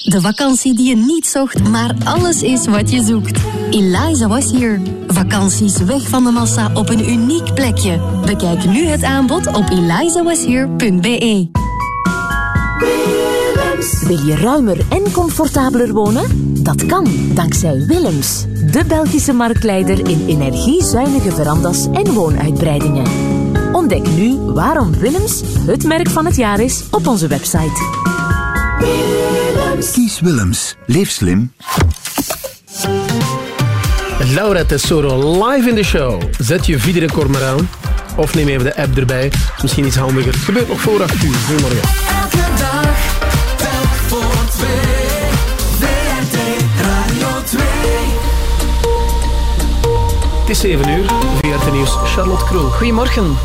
De vakantie die je niet zocht, maar alles is wat je zoekt. Eliza Was Here. Vakanties weg van de massa op een uniek plekje. Bekijk nu het aanbod op elizawashere.be. Wil je ruimer en comfortabeler wonen? Dat kan dankzij Willems, de Belgische marktleider in energiezuinige verandas en woonuitbreidingen. Ontdek nu waarom Willems het merk van het jaar is op onze website. Kies Willems. Leef slim. Laura Tesoro live in de show. Zet je videorecord maar aan. Of neem even de app erbij. Is misschien iets handiger. Het gebeurt nog voor 8 uur. Goedemorgen. Elke dag, telk voor twee. VRT Radio 2. Het is 7 uur. VRT Nieuws. Charlotte Kroon. Goedemorgen.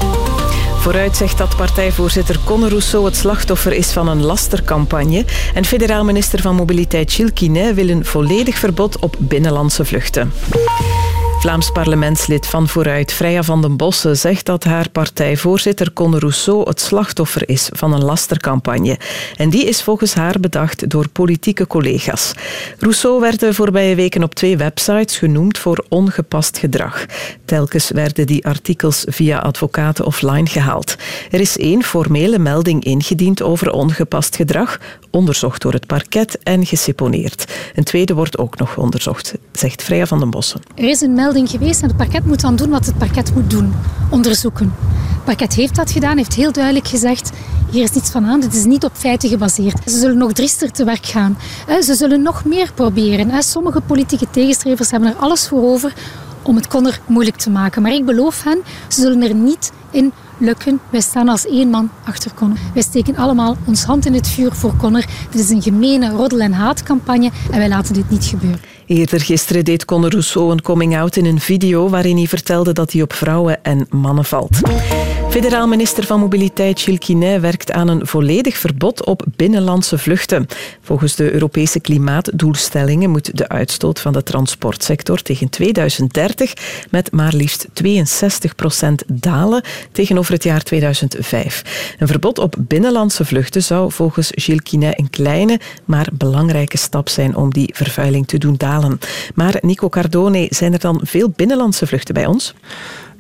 Vooruit zegt dat partijvoorzitter Conor Rousseau het slachtoffer is van een lastercampagne. En federaal minister van Mobiliteit Quinet wil een volledig verbod op binnenlandse vluchten. Vlaams parlementslid van Vooruit, Freya van den Bossen, zegt dat haar partijvoorzitter Conor Rousseau het slachtoffer is van een lastercampagne. En die is volgens haar bedacht door politieke collega's. Rousseau werd de voorbije weken op twee websites genoemd voor ongepast gedrag. Telkens werden die artikels via advocaten offline gehaald. Er is één formele melding ingediend over ongepast gedrag, onderzocht door het parket en geseponeerd. Een tweede wordt ook nog onderzocht, zegt Freya van den Bossen. Er is een melding geweest en het parket moet dan doen wat het parket moet doen. Onderzoeken. Het parket heeft dat gedaan, heeft heel duidelijk gezegd hier is niets van aan, dit is niet op feiten gebaseerd. Ze zullen nog driester te werk gaan. Eh, Ze zullen nog meer proberen. Eh, Sommige politieke tegenstrevers hebben er alles voor over om het Connor moeilijk te maken. Maar ik beloof hen, ze zullen er niet in lukken. Wij staan als één man achter Connor. Wij steken allemaal ons hand in het vuur voor Connor. Dit is een gemene roddel- en haatcampagne en wij laten dit niet gebeuren. Eerder gisteren deed Conor Rousseau een coming-out in een video waarin hij vertelde dat hij op vrouwen en mannen valt. Federaal minister van Mobiliteit Gilles Quinet werkt aan een volledig verbod op binnenlandse vluchten. Volgens de Europese klimaatdoelstellingen moet de uitstoot van de transportsector tegen 2030 met maar liefst 62 procent dalen tegenover het jaar 2005. Een verbod op binnenlandse vluchten zou volgens Gilles Quinet een kleine, maar belangrijke stap zijn om die vervuiling te doen dalen. Maar Nico Cardone, zijn er dan veel binnenlandse vluchten bij ons?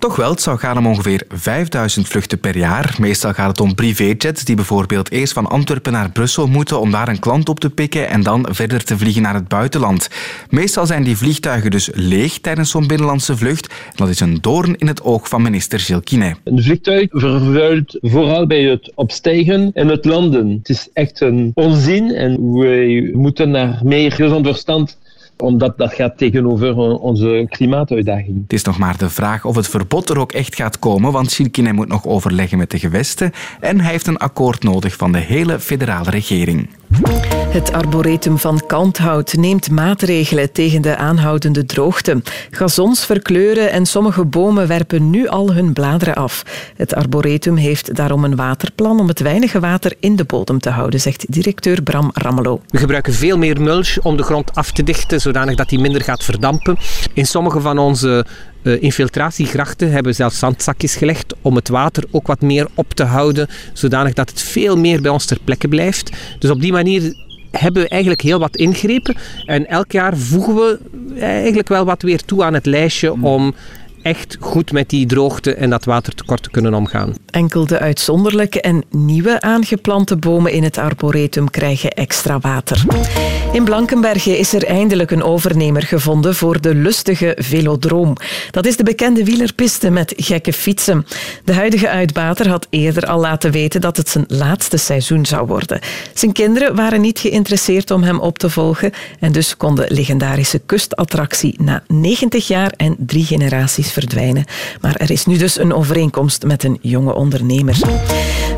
Toch wel, het zou gaan om ongeveer 5000 vluchten per jaar. Meestal gaat het om privéjets die bijvoorbeeld eerst van Antwerpen naar Brussel moeten om daar een klant op te pikken en dan verder te vliegen naar het buitenland. Meestal zijn die vliegtuigen dus leeg tijdens zo'n binnenlandse vlucht. En dat is een doorn in het oog van minister Gilles Quinet. Een vliegtuig vervuilt vooral bij het opstijgen en het landen. Het is echt een onzin en wij moeten naar meer gezond verstand omdat dat gaat tegenover onze klimaatuitdaging. Het is nog maar de vraag of het verbod er ook echt gaat komen, want Quinet moet nog overleggen met de gewesten en hij heeft een akkoord nodig van de hele federale regering. Het arboretum van Kalmthout neemt maatregelen tegen de aanhoudende droogte. Gazons verkleuren en sommige bomen werpen nu al hun bladeren af. Het arboretum heeft daarom een waterplan om het weinige water in de bodem te houden, zegt directeur Bram Rammelo. We gebruiken veel meer mulch om de grond af te dichten, zodanig dat die minder gaat verdampen. In sommige van onze infiltratiegrachten hebben zelfs zandzakjes gelegd om het water ook wat meer op te houden, zodanig dat het veel meer bij ons ter plekke blijft. Dus op die manier hebben we eigenlijk heel wat ingrepen. En elk jaar voegen we eigenlijk wel wat weer toe aan het lijstje om echt goed met die droogte en dat watertekort te kunnen omgaan. Enkel de uitzonderlijke en nieuwe aangeplante bomen in het arboretum krijgen extra water. In Blankenberge is er eindelijk een overnemer gevonden voor de lustige velodroom. Dat is de bekende wielerpiste met gekke fietsen. De huidige uitbater had eerder al laten weten dat het zijn laatste seizoen zou worden. Zijn kinderen waren niet geïnteresseerd om hem op te volgen en dus kon de legendarische kustattractie na 90 jaar en drie generaties verdwijnen. Maar er is nu dus een overeenkomst met een jonge ondernemer.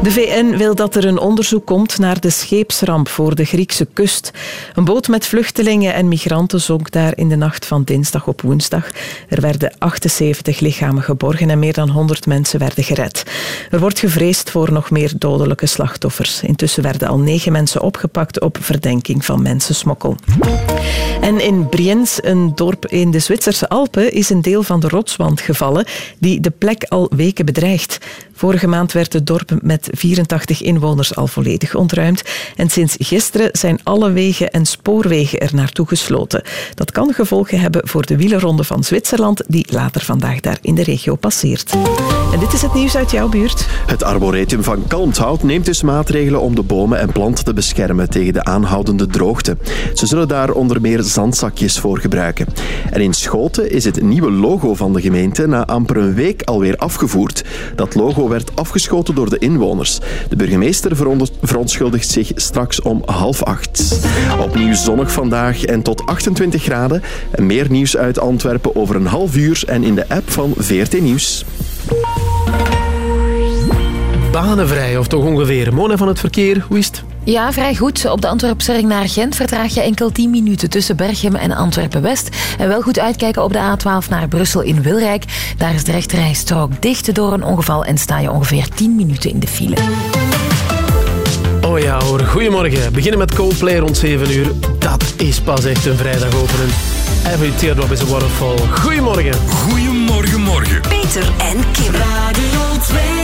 De VN wil dat er een onderzoek komt naar de scheepsramp voor de Griekse kust. Een boot met vluchtelingen en migranten zonk daar in de nacht van dinsdag op woensdag. Er werden 78 lichamen geborgen en meer dan 100 mensen werden gered. Er wordt gevreesd voor nog meer dodelijke slachtoffers. Intussen werden al negen mensen opgepakt op verdenking van mensensmokkel. En in Brienz, een dorp in de Zwitserse Alpen, is een deel van de rotswand die de plek al weken bedreigt. Vorige maand werd het dorp met 84 inwoners al volledig ontruimd. En sinds gisteren zijn alle wegen en spoorwegen er naartoe gesloten. Dat kan gevolgen hebben voor de wielerronde van Zwitserland, die later vandaag daar in de regio passeert. En dit is het nieuws uit jouw buurt. Het arboretum van Kalmthout neemt dus maatregelen om de bomen en planten te beschermen tegen de aanhoudende droogte. Ze zullen daar onder meer zandzakjes voor gebruiken. En in Schoten is het nieuwe logo van de gemeente na amper een week alweer afgevoerd. Dat logo werd afgeschoten door de inwoners. De burgemeester verontschuldigt zich straks om half acht. Opnieuw zonnig vandaag en tot 28 graden. En meer nieuws uit Antwerpen over een half uur en in de app van VRT Nieuws. Banenvrij, of toch ongeveer. Mona van het verkeer, hoe is het? Ja, vrij goed. Op de Antwerpse ring naar Gent vertraag je enkel 10 minuten tussen Berchem en Antwerpen-West. En wel goed uitkijken op de A12 naar Brussel in Wilrijk. Daar is de rechterrijstrook dicht door een ongeval en sta je ongeveer 10 minuten in de file. Oh ja hoor, goedemorgen. Beginnen met Coldplay rond 7 uur. Dat is pas echt een vrijdag openen. Every teardrop is a waterfall. Goedemorgen. Goedemorgen, morgen. Peter en Kim. Radio 2.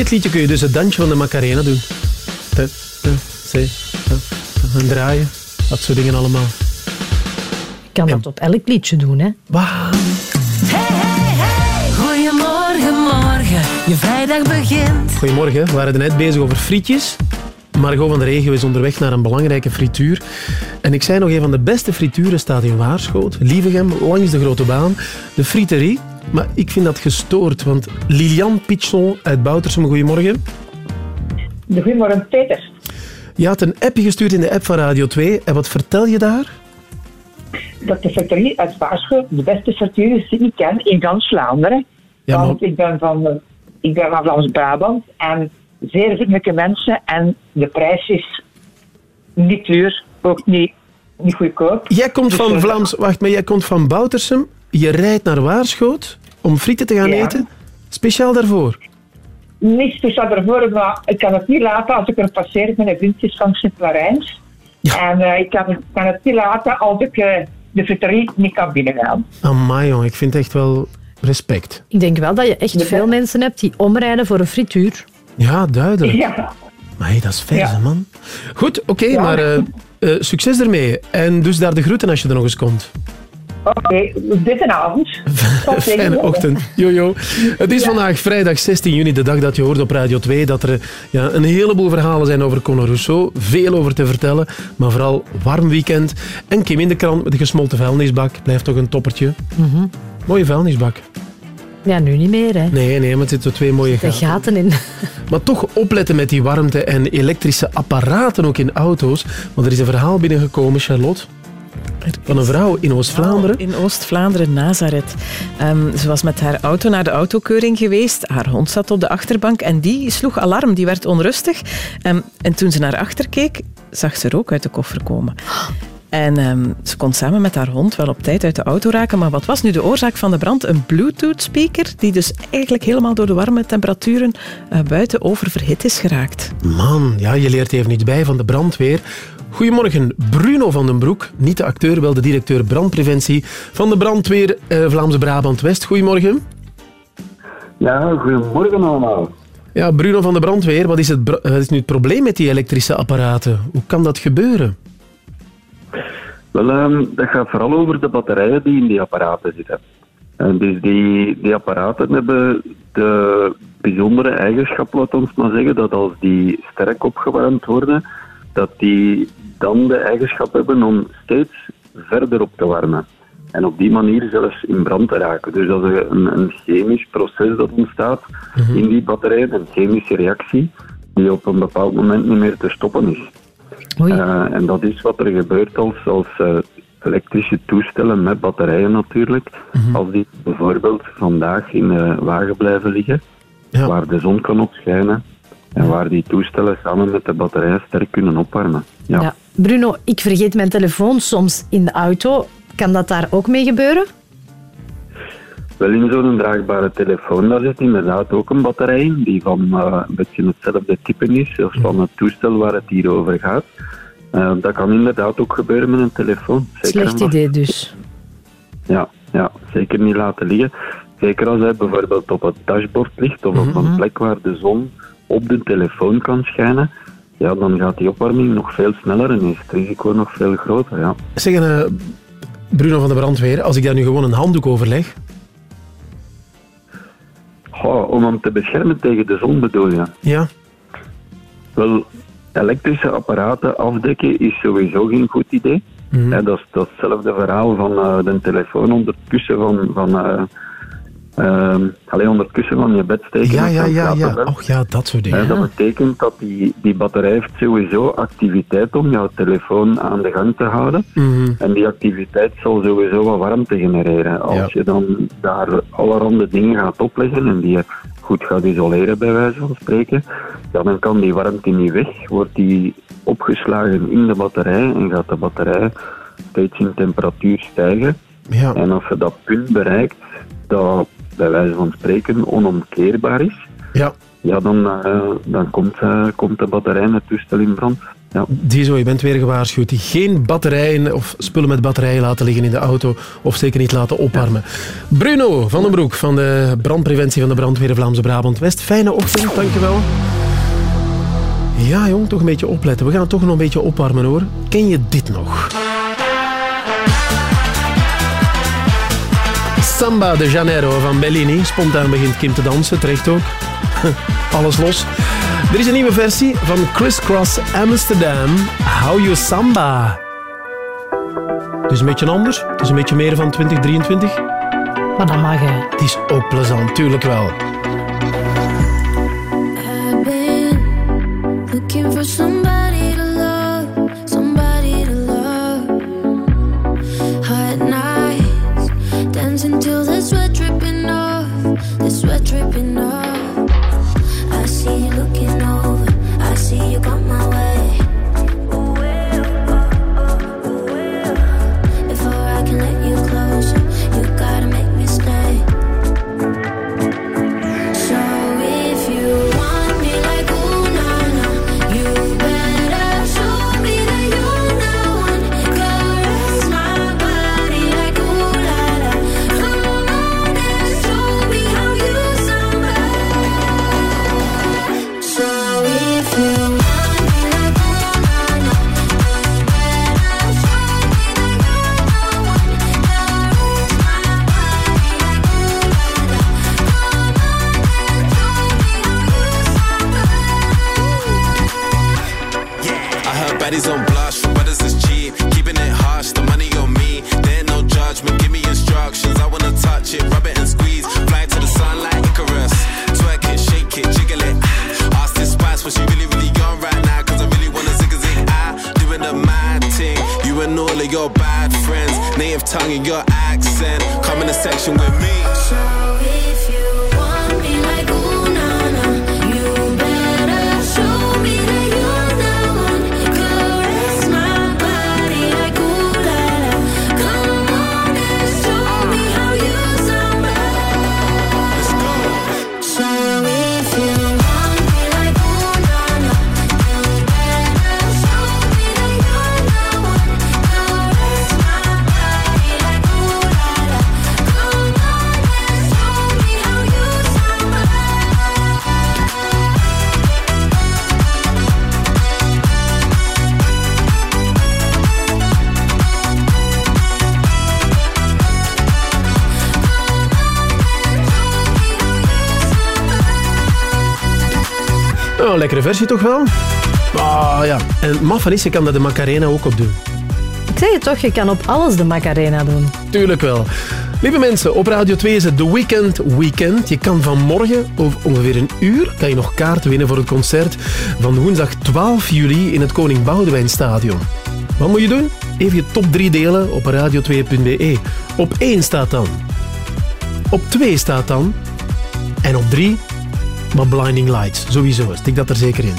Dit liedje kun je dus het dansje van de Macarena doen. Te, te, se, te, te, en draaien. Dat soort dingen allemaal. Je kan dat op elk liedje doen, hè? Wauw. Goedemorgen, morgen, je vrijdag begint. Goedemorgen, we waren net bezig over frietjes. Margot van der Regio is onderweg naar een belangrijke frituur. En ik zei nog, een van de beste frituren staat in Waarschoot. Lievegem, langs de Grote Baan. De friterie. Maar ik vind dat gestoord, want Lilian Pichon uit Boutersum, goedemorgen. Goedemorgen, Peter. Je had een appje gestuurd in de app van Radio 2. En wat vertel je daar? Dat de factorie uit Waarschoot de beste factuur is die ik ken in gans Vlaanderen. Ja, maar- Want ik ben van, ik ben van Vlaams-Brabant en zeer vriendelijke mensen en de prijs is niet duur, ook niet, niet goedkoop. Jij komt Dus, van eh, Vlaams... Wacht, maar jij komt van Boutersum. Je rijdt naar Waarschoot om frieten te gaan Ja. eten. Speciaal daarvoor. Niet speciaal daarvoor, maar ik kan het niet laten als ik er passeer. Mijn vriend is van Sint-Larijns. En eh, ik kan, kan het niet laten als ik eh, de friterie niet kan binnengaan. Amai, jong. Ik vind echt wel respect. Ik denk wel dat je echt veel mensen hebt die omrijden voor een frituur. Ja, duidelijk. Ja. Maar hey, dat is vers, Ja. man. Goed, oké, Ja. maar eh, eh, succes ermee. En dus daar de groeten als je er nog eens komt. Oké, deze avond. Tot Fijne ochtend. Jojo. Het is vandaag vrijdag 16 juni, de dag dat je hoort op Radio 2 dat er ja, een heleboel verhalen zijn over Conor Rousseau. Veel over te vertellen, maar vooral warm weekend. En Kim in de krant met de gesmolten vuilnisbak. Blijft toch een toppertje. Mhm. Mooie vuilnisbak. Ja, nu niet meer, hè. Nee, nee, maar er zitten twee mooie gaten in. Maar toch opletten met die warmte en elektrische apparaten ook in auto's. Want er is een verhaal binnengekomen, Charlotte, van een vrouw in Oost-Vlaanderen. In Oost-Vlaanderen, Nazareth. Ehm, ze was met haar auto naar de autokeuring geweest. Haar hond zat op de achterbank en die sloeg alarm. Die werd onrustig. Ehm, en toen ze naar achter keek, zag ze rook uit de koffer komen. En ehm, ze kon samen met haar hond wel op tijd uit de auto raken. Maar wat was nu de oorzaak van de brand? Een Bluetooth-speaker die dus eigenlijk helemaal door de warme temperaturen eh, buiten oververhit is geraakt. Man, ja, je leert even iets bij van de brandweer. Goedemorgen, Bruno van den Broek. Niet de acteur, wel de directeur brandpreventie van de brandweer eh, Vlaamse Brabant-West. Goedemorgen. Ja, goedemorgen allemaal. Ja, Bruno van de brandweer, wat is, het, br- wat is nu het probleem met die elektrische apparaten? Hoe kan dat gebeuren? Wel, ehm, dat gaat vooral over de batterijen die in die apparaten zitten. En dus die, die apparaten hebben de bijzondere eigenschap, laat ons maar zeggen, dat als die sterk opgewarmd worden, dat die dan de eigenschap hebben om steeds verder op te warmen. En op die manier zelfs in brand te raken. Dus dat is een, een chemisch proces dat ontstaat in die batterijen, een chemische reactie, die op een bepaald moment niet meer te stoppen is. Eh, en dat is wat er gebeurt als, als eh, elektrische toestellen met batterijen natuurlijk, als die bijvoorbeeld vandaag in de wagen blijven liggen, waar de zon kan op schijnen en waar die toestellen samen met de batterijen sterk kunnen opwarmen. Ja. Ja. Bruno, ik vergeet mijn telefoon soms in de auto. Kan dat daar ook mee gebeuren? Wel in zo'n draagbare telefoon, daar zit inderdaad ook een batterij in, die van eh, een beetje hetzelfde type is als van het toestel waar het hier over gaat. Eh, dat kan inderdaad ook gebeuren met een telefoon. Zeker Slecht idee dus. Ja, ja, zeker niet laten liggen. Zeker als hij bijvoorbeeld op het dashboard ligt of op een plek waar de zon op de telefoon kan schijnen. Ja, dan gaat die opwarming nog veel sneller en is het risico nog veel groter. Ja. Zeg, eh, Bruno van de brandweer, als ik daar nu gewoon een handdoek over leg... Goh, om hem te beschermen tegen de zon bedoel je? Ja. Wel, elektrische apparaten afdekken is sowieso geen goed idee. Mhm. Dat, is, dat is hetzelfde verhaal van eh, de telefoon onder het kussen van, van, eh, ehm, alleen onder het kussen van je bed steken. Ja, ja, ja, ja. bed. Och ja, dat soort dingen. Dat betekent dat die, die batterij heeft sowieso activiteit om jouw telefoon aan de gang te houden. Mhm. En die activiteit zal sowieso wat warmte genereren. Als Ja. je dan daar allerhande dingen gaat opleggen en die je goed gaat isoleren, bij wijze van spreken, ja, dan kan die warmte niet weg, wordt die opgeslagen in de batterij en gaat de batterij steeds in temperatuur stijgen. Ja. En als je dat punt bereikt, dat bij wijze van spreken onomkeerbaar is, Ja. ja, dan, eh, dan komt, eh, komt de batterij en het toestel in brand. Ja. Ziezo, je bent weer gewaarschuwd. Geen batterijen of spullen met batterijen laten liggen in de auto of zeker niet laten opwarmen. Bruno van den Broek van de brandpreventie van de brandweer Vlaamse Brabant-West. Fijne ochtend, dankjewel. Ja jong, toch een beetje opletten. We gaan het toch nog een beetje opwarmen hoor. Ken je dit nog? Samba de Janeiro van Bellini. Spontaan begint Kim te dansen, terecht ook. Alles los. Er is een nieuwe versie van Criss Cross Amsterdam. How You Samba. Het is een beetje anders. Het is een beetje meer van 2023. Maar dat mag hè. Het is ook plezant, tuurlijk wel. I've been looking for somebody Tongue and your accent. Come in the section with me. Lekkere versie toch wel? Ah ja. En Maffanisse kan dat de Macarena ook op doen. Ik zeg het toch, je kan op alles de Macarena doen. Tuurlijk wel. Lieve mensen, op Radio 2 is het The Weekend Weekend. Je kan vanmorgen, over ongeveer een uur, kan je nog kaarten winnen voor het concert van woensdag 12 juli in het Koning Boudewijn Stadion. Wat moet je doen? Even je top 3 delen op radio2.be. Op 1 staat dan. Op 2 staat dan. En op 3 maar Blinding Lights, sowieso. Stik dat er zeker in.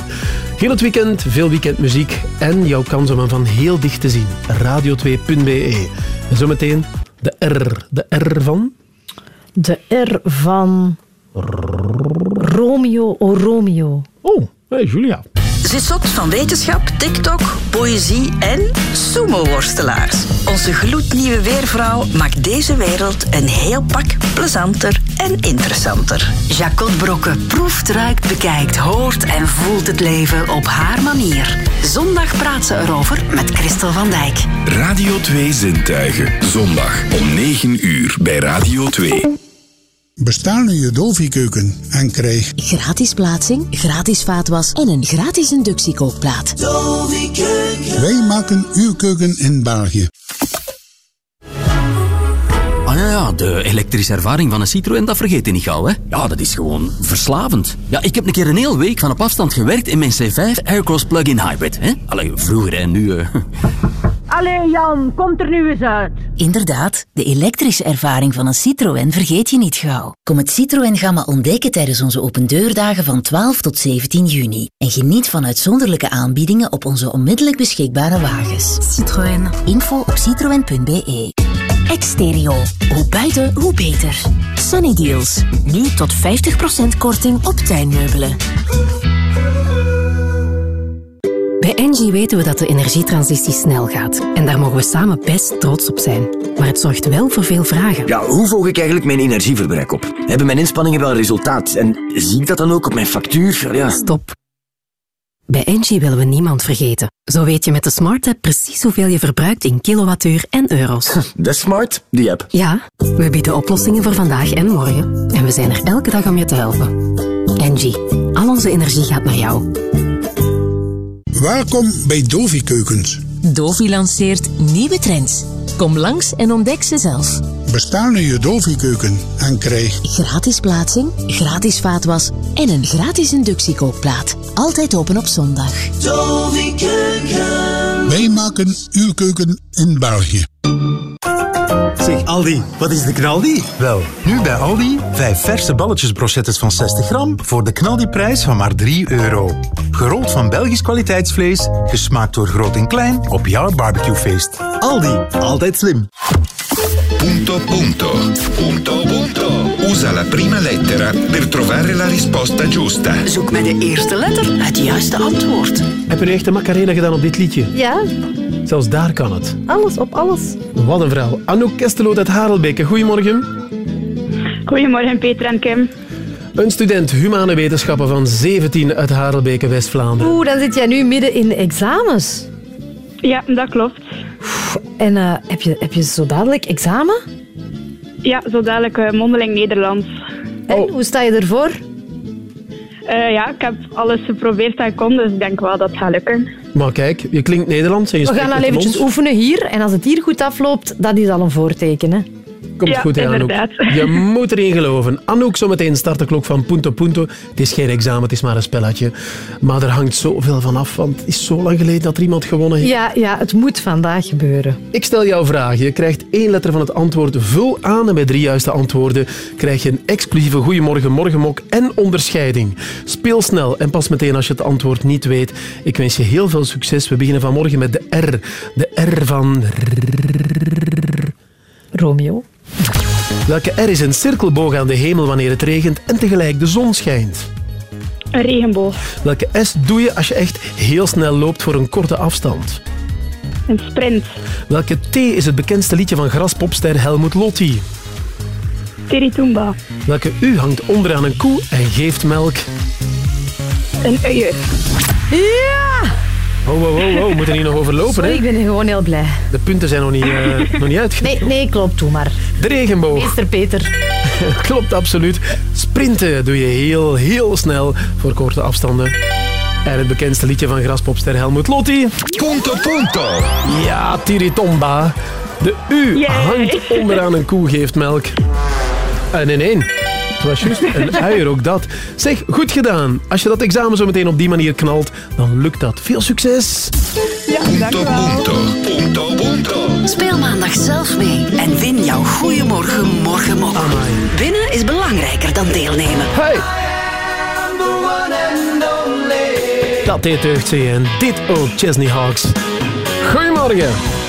Heel het weekend, veel weekendmuziek en jouw kans om hem van heel dicht te zien. Radio2.be. En zometeen de R. De R van... De R van... Romeo o Romeo. Oh, hey, Julia. Zit zot van wetenschap, TikTok, poëzie en sumo-worstelaars. Onze gloednieuwe weervrouw maakt deze wereld een heel pak plezanter en interessanter. Jacot Brokke proeft, ruikt, bekijkt, hoort en voelt het leven op haar manier. Zondag praat ze erover met Christel van Dijk. Radio 2 Zintuigen. Zondag om 9 uur bij Radio 2. Bestel nu je Dolfi-keuken en krijg Gratis plaatsing, gratis vaatwas en een gratis inductiekookplaat. Wij maken uw keuken in België. Ah ja, ja, de elektrische ervaring van een Citroën, dat vergeet je niet gauw, hè? Ja, dat is gewoon verslavend. Ja, ik heb een keer een hele week van op afstand gewerkt in mijn C5 Aircross Plug-in Hybrid, hè? Allee, vroeger en nu... eh, Allee Jan, komt er nu eens uit. Inderdaad, de elektrische ervaring van een Citroën vergeet je niet gauw. Kom het Citroën Gamma ontdekken tijdens onze opendeurdagen van 12 tot 17 juni. En geniet van uitzonderlijke aanbiedingen op onze onmiddellijk beschikbare wagens. Citroën. Info op citroen.be Exterio. Hoe buiten, hoe beter. Sunny Deals. Nu tot 50% korting op tuinmeubelen. Bij Engie weten we dat de energietransitie snel gaat. En daar mogen we samen best trots op zijn. Maar het zorgt wel voor veel vragen. Ja, hoe volg ik eigenlijk mijn energieverbruik op? Hebben mijn inspanningen wel resultaat? En zie ik dat dan ook op mijn factuur? Ja. Stop. Bij Engie willen we niemand vergeten. Zo weet je met de Smart App precies hoeveel je verbruikt in kilowattuur en euro's. Dat is smart, die app. Ja, we bieden oplossingen voor vandaag en morgen. En we zijn er elke dag om je te helpen. Engie, al onze energie gaat naar jou. Welkom bij Dovi Keukens. Dovi lanceert nieuwe trends. Kom langs en ontdek ze zelf. Bestel nu je Dovi keuken en krijg Gratis plaatsing, gratis vaatwas en een gratis inductiekookplaat. Altijd open op zondag. Dovi Keuken. Wij maken uw keuken in België. Zeg Aldi, wat is de knaldi? Wel, nu bij Aldi vijf verse balletjesbrochettes van 60 gram voor de knaldiprijs van maar 3 euro. Gerold van Belgisch kwaliteitsvlees, gesmaakt door groot en klein op jouw barbecuefeest. Aldi, altijd slim. Punto punto. Punto punto. Usa la prima lettera per trovare la risposta giusta. Zoek met de eerste letter het juiste antwoord. Heb je nu echt de Macarena gedaan op dit liedje? Ja, Zelfs daar kan het. alles op alles. Wat een vrouw. Anouk Kesteloot uit Harelbeke. Goedemorgen. Goedemorgen Peter en Kim. Een student humane wetenschappen van 17 uit Harelbeke, West-Vlaanderen. Oeh, dan zit jij nu midden in de examens. Ja, dat klopt. En eh, heb, je, heb je zo dadelijk examen? Ja, zo dadelijk eh, mondeling Nederlands. En hoe sta je ervoor? Eh, ja, ik heb alles geprobeerd dat ik kon, dus ik denk wel dat het gaat lukken. Maar kijk, je klinkt Nederlands en je We gaan al eventjes oefenen hier. En als het hier goed afloopt, dat is al een voorteken. Hè? Komt Ja, goed, hè, Anouk. Je moet erin geloven. Anouk, zometeen start de klok van Punto Punto. Het is geen examen, het is maar een spelletje. Maar er hangt zoveel van af, want het is zo lang geleden dat er iemand gewonnen heeft. Ja, ja, het moet vandaag gebeuren. Ik stel jou vragen. Je krijgt één letter van het antwoord. Vul aan en bij drie juiste antwoorden krijg je een exclusieve Goeiemorgen Morgenmok en onderscheiding. Speel snel en pas meteen als je het antwoord niet weet. Ik wens je heel veel succes. We beginnen vanmorgen met de R. De R van... Romeo. Welke R is een cirkelboog aan de hemel wanneer het regent en tegelijk de zon schijnt? Een regenboog. Welke S doe je als je echt heel snel loopt voor een korte afstand? Een sprint. Welke T is het bekendste liedje van graspopster Helmut Lotti? Tiritumba. Welke U hangt onderaan een koe en geeft melk? Een uier. Ja! Oh, wow, wow, wow. We moeten hier nog overlopen, Sorry, hè? ik ben gewoon heel blij. De punten zijn nog niet, eh nog niet uitgedeeld. Nee, nee, klopt, doe maar. De regenboog. Meester Peter. Klopt, absoluut. Sprinten doe je heel, heel snel voor korte afstanden. En het bekendste liedje van graspopster Helmut Lotti. Punto, punto. Ja, Tiritomba. De U Yay. hangt onderaan een koe geeft melk. En in één. Het was juist een uier, ook dat. Zeg, goed gedaan. Als je dat examen zo meteen op die manier knalt, dan lukt dat. Veel succes. Punto, punto. Speel maandag zelf mee en win jouw Goeiemorgen Morgenmok. Winnen is belangrijker dan deelnemen. Hey! Dat deed deugd. En dit ook, Chesney Hawks. Goedemorgen.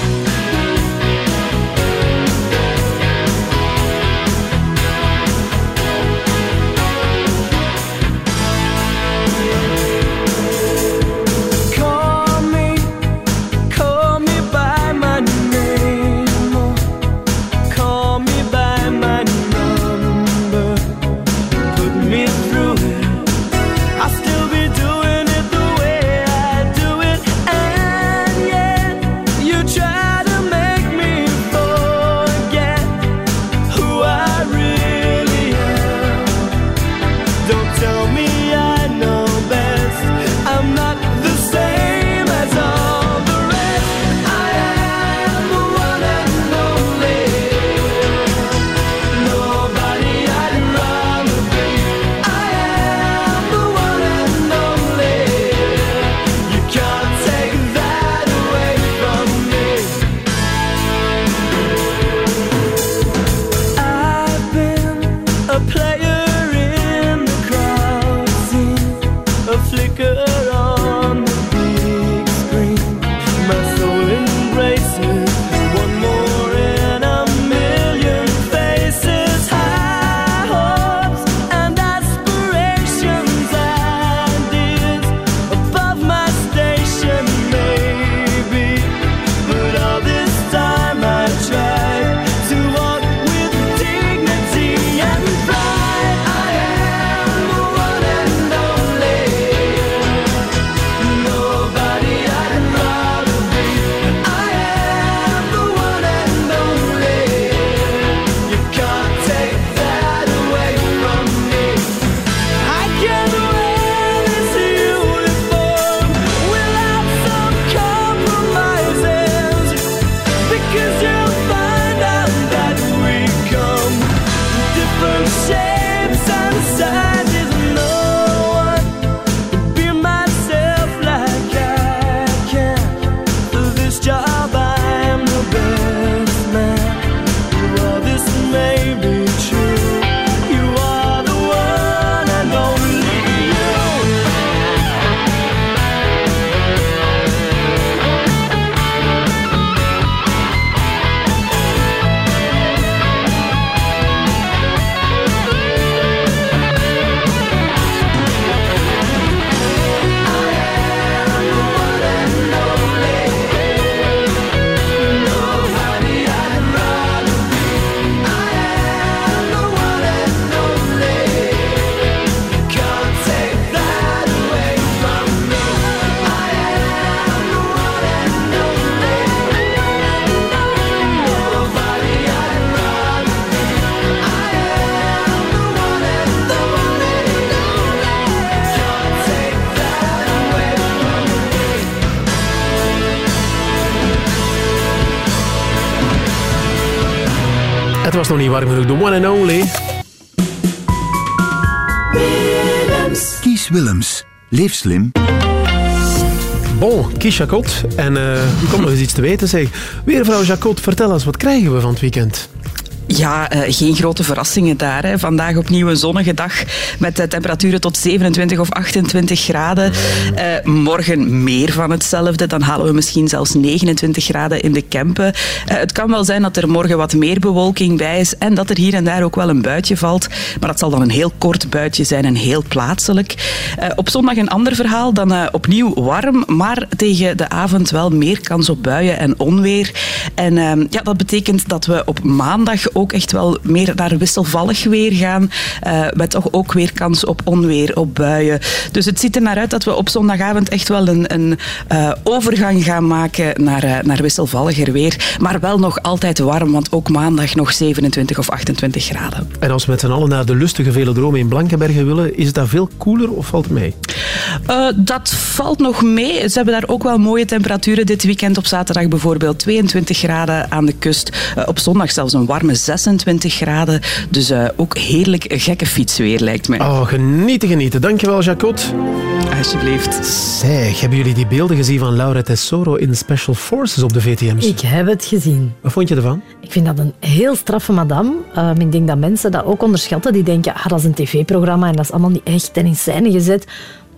Was nog niet warm genoeg. The one and only. Kies Willems. Leef slim. Bon, Kies Jacot. En eh u komt nog eens iets te weten, zeg. Weer mevrouw Jacot, vertel eens, wat krijgen we van het weekend? Ja, eh, geen grote verrassingen daar. Hè. Vandaag opnieuw een zonnige dag met eh, temperaturen tot 27 of 28 graden. Eh, morgen meer van hetzelfde. Dan halen we misschien zelfs 29 graden in de Kempen. Het kan wel zijn dat er morgen wat meer bewolking bij is en dat er hier en daar ook wel een buitje valt. Maar dat zal dan een heel kort buitje zijn en heel plaatselijk. Op zondag een ander verhaal. Dan opnieuw warm, maar tegen de avond wel meer kans op buien en onweer. En ehm, ja, dat betekent dat we op maandag ook ook echt wel meer naar wisselvallig weer gaan. eh, met toch ook weer kans op onweer, op buien. Dus het ziet er naar uit dat we op zondagavond echt wel een, een eh, overgang gaan maken naar, eh, naar wisselvalliger weer. Maar wel nog altijd warm, want ook maandag nog 27 of 28 graden. En als we met z'n allen naar de lustige velodroom in Blankenbergen willen, is dat veel koeler of valt het mee? Dat valt nog mee. Ze hebben daar ook wel mooie temperaturen dit weekend. Op zaterdag bijvoorbeeld 22 graden aan de kust. Op zondag zelfs een warme 26 graden. Dus eh, ook heerlijk gekke fietsweer lijkt mij. Oh, genieten, genieten. Dankjewel, Jacot. Alsjeblieft. Zeg, hebben jullie die beelden gezien van Laura Tesoro in Special Forces op de VTM's? Ik heb het gezien. Wat vond je ervan? Ik vind dat een heel straffe madame. Ehm, ik denk dat mensen dat ook onderschatten. Die denken, ah, dat is een tv-programma en dat is allemaal niet echt en in scène gezet.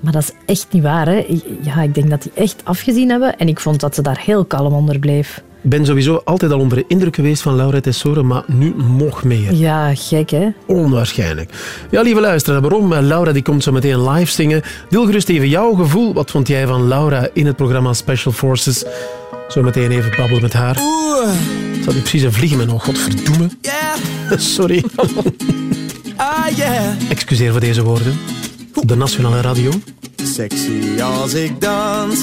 Maar dat is echt niet waar. Hè. Ja, ik denk dat die echt afgezien hebben. En ik vond dat ze daar heel kalm onder bleef. Ik ben sowieso altijd al onder de indruk geweest van Laura Tesoro, maar nu nog meer. Ja, gek hè? Onwaarschijnlijk. Ja, lieve luisteraar, waarom? Eh, Laura die komt zo meteen live zingen. Deel gerust even jouw gevoel. Wat vond jij van Laura in het programma Special Forces? Zo meteen even babbelen met haar. Zat ik precies een vliegen met nog, godverdomme. Sorry. Ah yeah. Excuseer voor deze woorden. Op de Nationale Radio. Sexy als ik dans.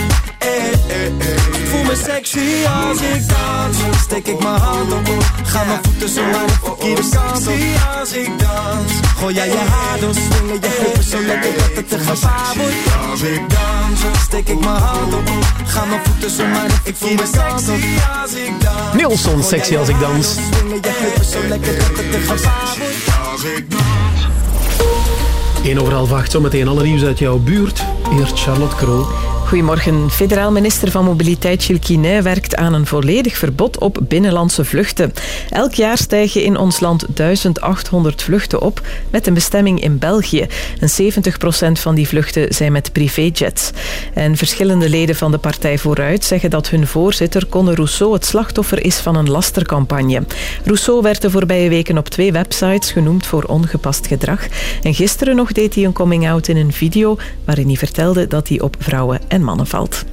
hey, hey, hey. Ik voel me sexy als ik dans. Steek ik mijn hand op. Ga mijn voeten zo maar de verkeerde kant op. als ik dans. Gooi jij je haar door. Swingen je heupen zo lekker dat het een gevaar wordt. Als ik dans. Steek ik mijn hand op. Ga mijn voeten zo maar de verkeerde kant op. als ik dans. Nielsen, sexy als ik dans. Swingen je heupen zo lekker dat het een gevaar wordt. Als ik dans. 1 over half 8, zometeen alle nieuws uit jouw buurt. Eerst Charlotte Krol. Goedemorgen. Federaal minister van Mobiliteit Gilles Quinet werkt aan een volledig verbod op binnenlandse vluchten. Elk jaar stijgen in ons land 1800 vluchten op met een bestemming in België. En 70% van die vluchten zijn met privéjets. En verschillende leden van de partij Vooruit zeggen dat hun voorzitter Conor Rousseau het slachtoffer is van een lastercampagne. Rousseau werd de voorbije weken op twee websites genoemd voor ongepast gedrag. En gisteren nog deed hij een coming-out in een video waarin hij vertelde dat hij op vrouwen en mannen valt.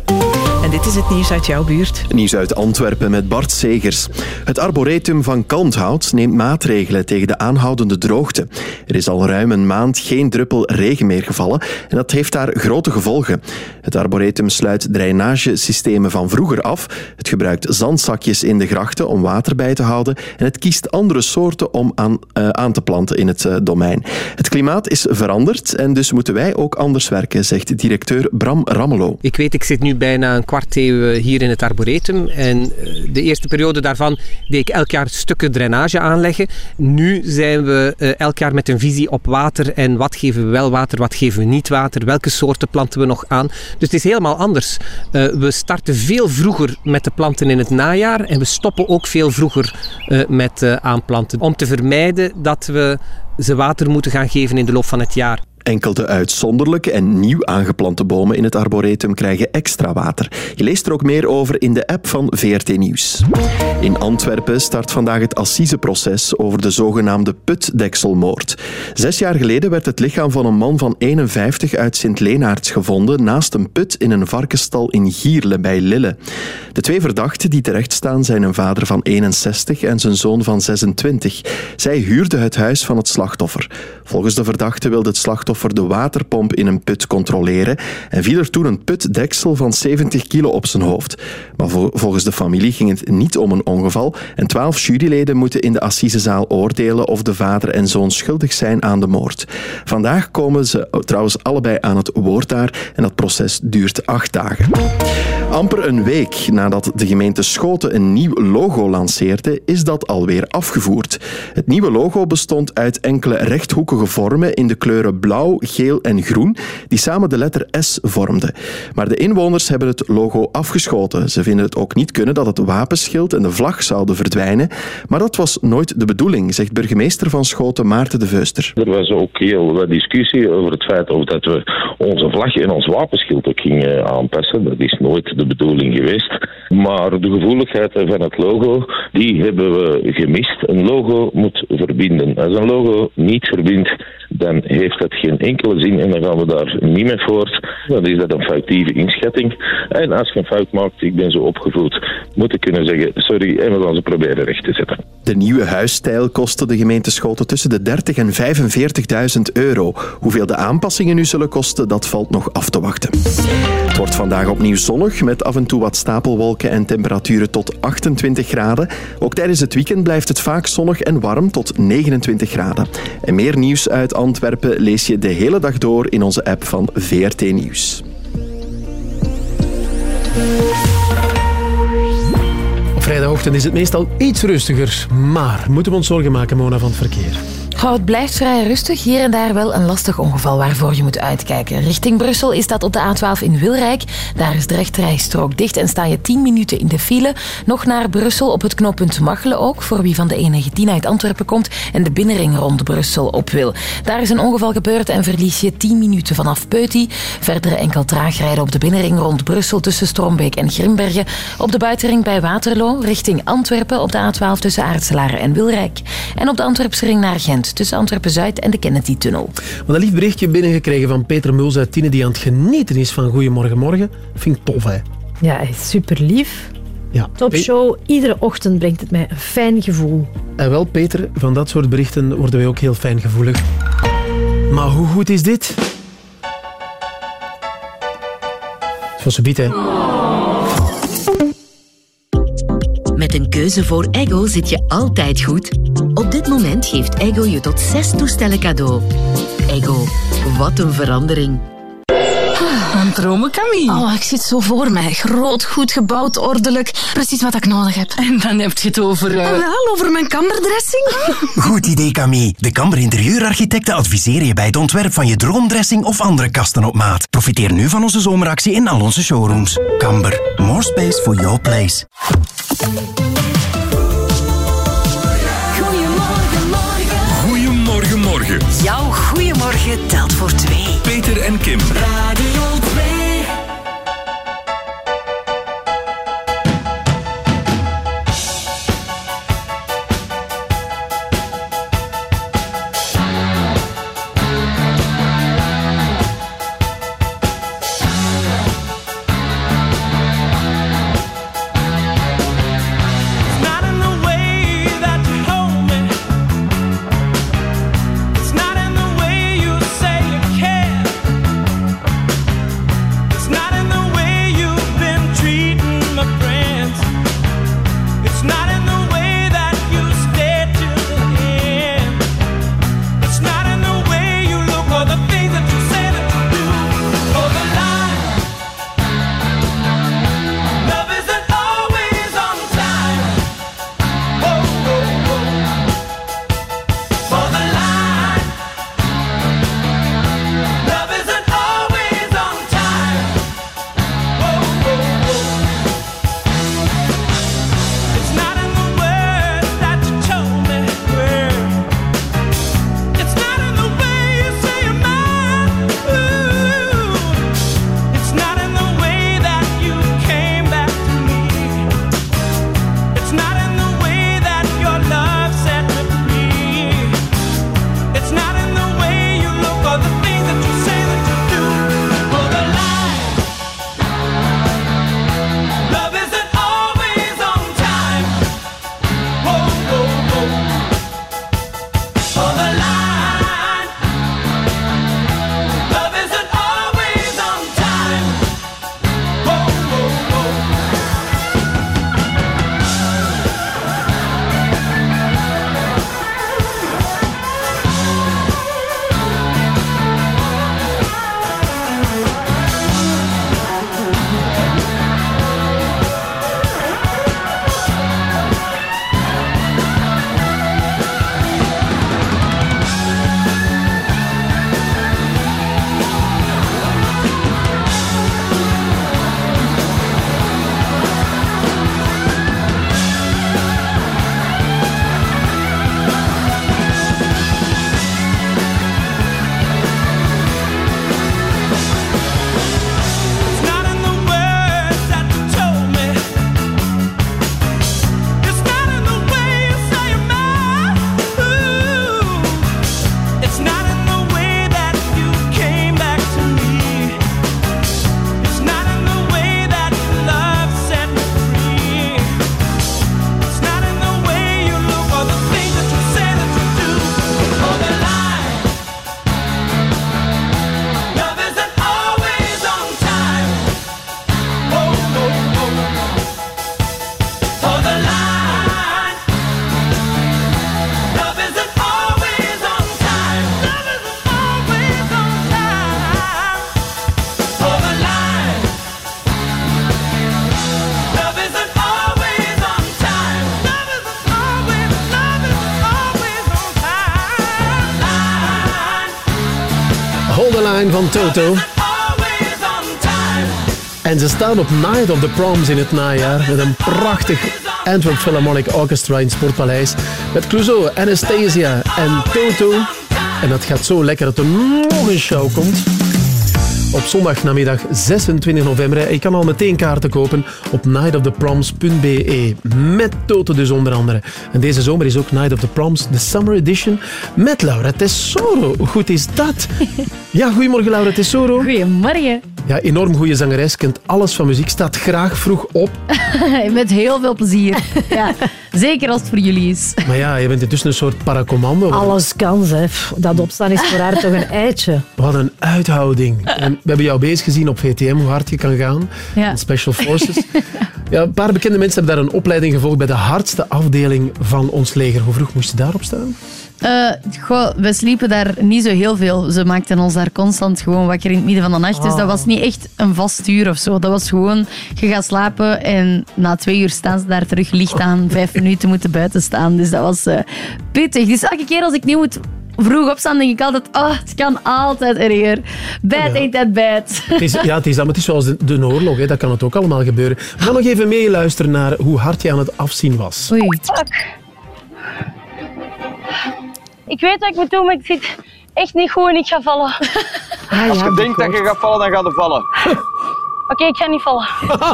En dit is het nieuws uit jouw buurt. Nieuws uit Antwerpen met Bart Segers. Het Arboretum van Kalmthout neemt maatregelen tegen de aanhoudende droogte. Er is al ruim een maand geen druppel regen meer gevallen en dat heeft daar grote gevolgen. Het Arboretum sluit drainagesystemen van vroeger af. Het gebruikt zandzakjes in de grachten om water bij te houden en het kiest andere soorten om aan, eh, aan te planten in het eh, domein. Het klimaat is veranderd en dus moeten wij ook anders werken, zegt directeur Bram Rammelo. Ik weet, ik zit nu bijna een kwart eeuw hier in het Arboretum. En eh, de eerste periode daarvan deed ik elk jaar stukken drainage aanleggen. Nu zijn we eh, elk jaar met een visie op water en wat geven we wel water, wat geven we niet water, welke soorten planten we nog aan. Dus het is helemaal anders. Eh, we starten veel vroeger met de planten in het najaar en we stoppen ook veel vroeger eh, met eh, aanplanten. Om te vermijden dat we ze water moeten gaan geven in de loop van het jaar. Enkel de uitzonderlijke en nieuw aangeplante bomen in het arboretum krijgen extra water. Je leest er ook meer over in de app van VRT Nieuws. In Antwerpen start vandaag het assiseproces over de zogenaamde putdekselmoord. Zes jaar geleden werd het lichaam van een man van 51 uit Sint-Leenaerts gevonden naast een put in een varkenstal in Gierle bij Lille. De twee verdachten die terechtstaan zijn een vader van 61 en zijn zoon van 26. Zij huurden het huis van het slachtoffer. Volgens de verdachte wilde het slachtoffer de waterpomp in een put controleren en viel er toen een putdeksel van 70 kilo op zijn hoofd. Maar vol- volgens de familie ging het niet om een ongeval en twaalf juryleden moeten in de assisezaal oordelen of de vader en zoon schuldig zijn aan de moord. Vandaag komen ze trouwens allebei aan het woord daar en dat proces duurt acht dagen. Amper een week nadat de gemeente Schoten een nieuw logo lanceerde, is dat alweer afgevoerd. Het nieuwe logo bestond uit enkele rechthoekige vormen in de kleuren blauw, geel en groen, die samen de letter S vormden. Maar de inwoners hebben het logo afgeschoten. Ze vinden het ook niet kunnen dat het wapenschild en de vlag zouden verdwijnen. Maar dat was nooit de bedoeling, zegt burgemeester van Schoten Maarten de Veuster. Er was ook heel wat discussie over het feit of dat we onze vlag en ons wapenschild ook gingen aanpassen. Dat is nooit de bedoeling geweest. Maar de gevoeligheid van het logo, die hebben we gemist. Een logo moet verbinden. Als een logo niet verbindt, dan heeft dat geen enkele zin en dan gaan we daar niet mee voort. Dan is dat een foutieve inschatting. En als je een fout maakt, ik ben zo opgevoed, moet ik kunnen zeggen sorry en we gaan ze proberen recht te zetten. De nieuwe huisstijl kostte de gemeente Schoten tussen de 30 en 45.000 euro. Hoeveel de aanpassingen nu zullen kosten, dat valt nog af te wachten. Het wordt vandaag opnieuw zonnig, met af en toe wat stapelwolken en temperaturen tot 28 graden. Ook tijdens het weekend blijft het vaak zonnig en warm tot 29 graden. En meer nieuws uit Antwerpen lees je de hele dag door in onze app van VRT Nieuws. Vrijdagochtend is het meestal iets rustiger. Maar moeten we ons zorgen maken, Mona, van het verkeer? Het blijft vrij rustig. Hier en daar wel een lastig ongeval waarvoor je moet uitkijken. Richting Brussel is dat op de A12 in Wilrijk. Daar is de rechterrijstrook dicht en sta je 10 minuten in de file. Nog naar Brussel op het knooppunt Machelen ook, voor wie van de E19 uit Antwerpen komt en de binnenring rond Brussel op wil. Daar is een ongeval gebeurd en verlies je 10 minuten vanaf Peuty. Verder enkel traag rijden op de binnenring rond Brussel tussen Strombeek en Grimbergen. Op de buitenring bij Waterloo richting Antwerpen op de A12 tussen Aartselaren en Wilrijk. En op de Antwerpse ring naar Gent tussen Antwerpen-Zuid en de Kennedy-tunnel. We een lief berichtje binnengekregen van Peter Muls uit Tiene, die aan het genieten is van Goedemorgen Morgen. Vind ik tof, hè? Ja, hij is super lief. Ja. Topshow. Iedere ochtend brengt het mij een fijn gevoel. En wel, Peter, van dat soort berichten worden wij ook heel fijn gevoelig. Maar hoe goed is dit? Van subiet, hè? Met een keuze voor Ego zit je altijd goed. Op dit moment geeft Ego je tot zes toestellen cadeau. Ego, wat een verandering. Aan het dromen, Camille? Oh, ik zit zo voor mij. Groot, goed gebouwd, ordelijk. Precies wat ik nodig heb. En dan heb je het over... Ah, wel, over mijn kamberdressing. Goed idee, Camille. De Kamber interieurarchitecten adviseren je bij het ontwerp van je droomdressing of andere kasten op maat. Profiteer nu van onze zomeractie in al onze showrooms. Kamber. More space for your place. Goedemorgen, morgen. Goedemorgen, morgen. Jouw goeiemorgen telt voor twee. Peter en Kim. Radio Toto. En ze staan op Night of the Proms in het najaar met een prachtig Antwerp Philharmonic Orchestra in Sportpaleis. Met Clouseau, Anastasia en Toto. En dat gaat zo lekker dat er nog een show komt. Op zondag namiddag 26 november. Je kan al meteen kaarten kopen op nightoftheproms.be. Met Toto dus onder andere. En deze zomer is ook Night of the Proms, de Summer Edition, met Laura Tesoro. Hoe goed is dat? Ja, goedemorgen Laura Tesoro. Goedemorgen. Ja, enorm goede zangeres, kent alles van muziek, staat graag vroeg op. Met heel veel plezier. Ja, zeker als het voor jullie is. Maar ja, je bent intussen een soort paracommando. Alles kan, hè. Dat opstaan is voor haar toch een eitje. Wat een uithouding. En we hebben jou bezig gezien op VTM, hoe hard je kan gaan. Ja. Special Forces. Ja, een paar bekende mensen hebben daar een opleiding gevolgd bij de hardste afdeling van ons leger. Hoe vroeg moest je daarop staan? Eh, goh, we sliepen daar niet zo heel veel. Ze maakten ons daar constant gewoon wakker in het midden van de nacht. Dus dat was niet echt een vast uur of zo. Dat was gewoon, je gaat slapen en na twee uur staan ze daar terug licht aan. Vijf minuten moeten buiten staan. Dus dat was eh, pittig. Dus elke keer als ik nu moet vroeg opstaan, denk ik altijd, oh, het kan altijd erger. Bad ain't that bad. Het is, ja, het is, dat, maar het is zoals de, de oorlog, hè. dat kan het ook allemaal gebeuren. We gaan nog even meeluisteren naar hoe hard je aan het afzien was. Oei. Ik weet wat ik moet doen, maar ik zit echt niet goed en ik ga vallen. Als je denkt dat je gaat vallen, dan gaat je vallen. Oké, ik ga niet vallen.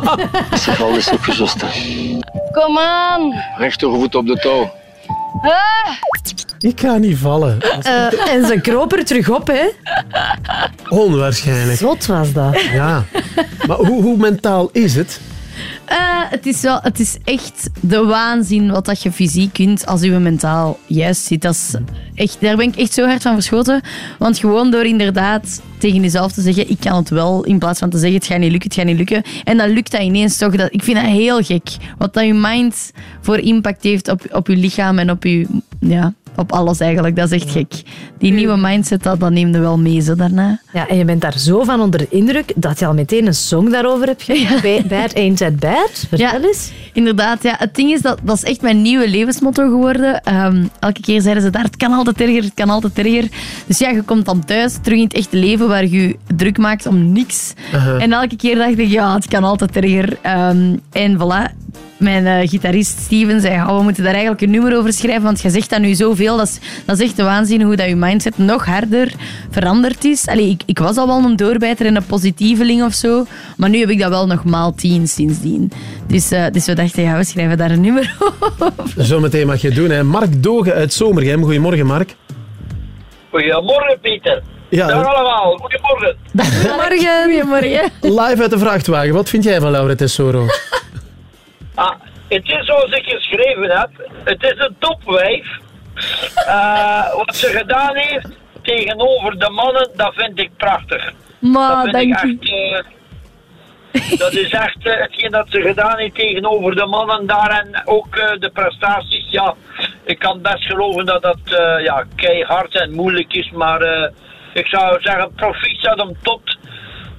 Ze valt eens op je zuster. Kom aan. Rechtervoet op de touw. Ah. Ik ga niet vallen. Eh, en ze kroop er terug op, hè? Onwaarschijnlijk. Zot was dat. Ja. Maar hoe, hoe mentaal is het? Eh, het, is wel, het is echt de waanzin wat dat je fysiek kunt als je mentaal juist zit. Dat is echt, daar ben ik echt zo hard van verschoten. Want gewoon door inderdaad tegen jezelf te zeggen, ik kan het wel, in plaats van te zeggen, het gaat niet lukken, het gaat niet lukken. En dan lukt dat ineens toch. Dat, ik vind dat heel gek. Wat dat je mind voor impact heeft op, op je lichaam en op je... Ja, op alles eigenlijk. Dat is echt gek. Die nieuwe mindset, dat, dat neem je wel mee zo daarna. Ja, en je bent daar zo van onder de indruk dat je al meteen een song daarover hebt gemaakt. Bad ain't that bad. Vertel Ja. eens. Inderdaad, ja. Het ding is, dat, dat is echt mijn nieuwe levensmotto geworden. Ehm, elke keer zeiden ze daar, het kan altijd erger, het kan altijd erger. Dus ja, je komt dan thuis, terug in het echte leven, waar je je druk maakt om niks. Uh-huh. En elke keer dacht ik, ja, het kan altijd erger. Ehm, en voilà. Mijn eh, gitarist Steven zei, oh, we moeten daar eigenlijk een nummer over schrijven, want je zegt dat nu zoveel. Dat is, dat is echt de waanzin hoe dat je mindset nog harder veranderd is. Allee, ik, ik was al wel een doorbijter en een positieveling of zo, maar nu heb ik dat wel nog maal tien sindsdien. Dus, eh, dus we dachten, ja, we schrijven daar een nummer over. Zometeen mag je het doen. Hè. Mark Dogen uit Zomergem. Goedemorgen, Mark. Goedemorgen, Pieter. Ja, Dag allemaal. Goedemorgen. Goedemorgen. Goedemorgen. Live uit de vrachtwagen. Wat vind jij van Laura Tessoro? Ah, het is zoals ik geschreven heb. Het is een topwijf. Eh, wat ze gedaan heeft tegenover de mannen, dat vind ik prachtig. Maar, dat vind ik echt... eh, dat is echt eh, hetgeen dat ze gedaan heeft tegenover de mannen daar en ook de prestaties. Ja, ik kan best geloven dat dat ja, keihard en moeilijk is, maar ik zou zeggen proficiat om tot,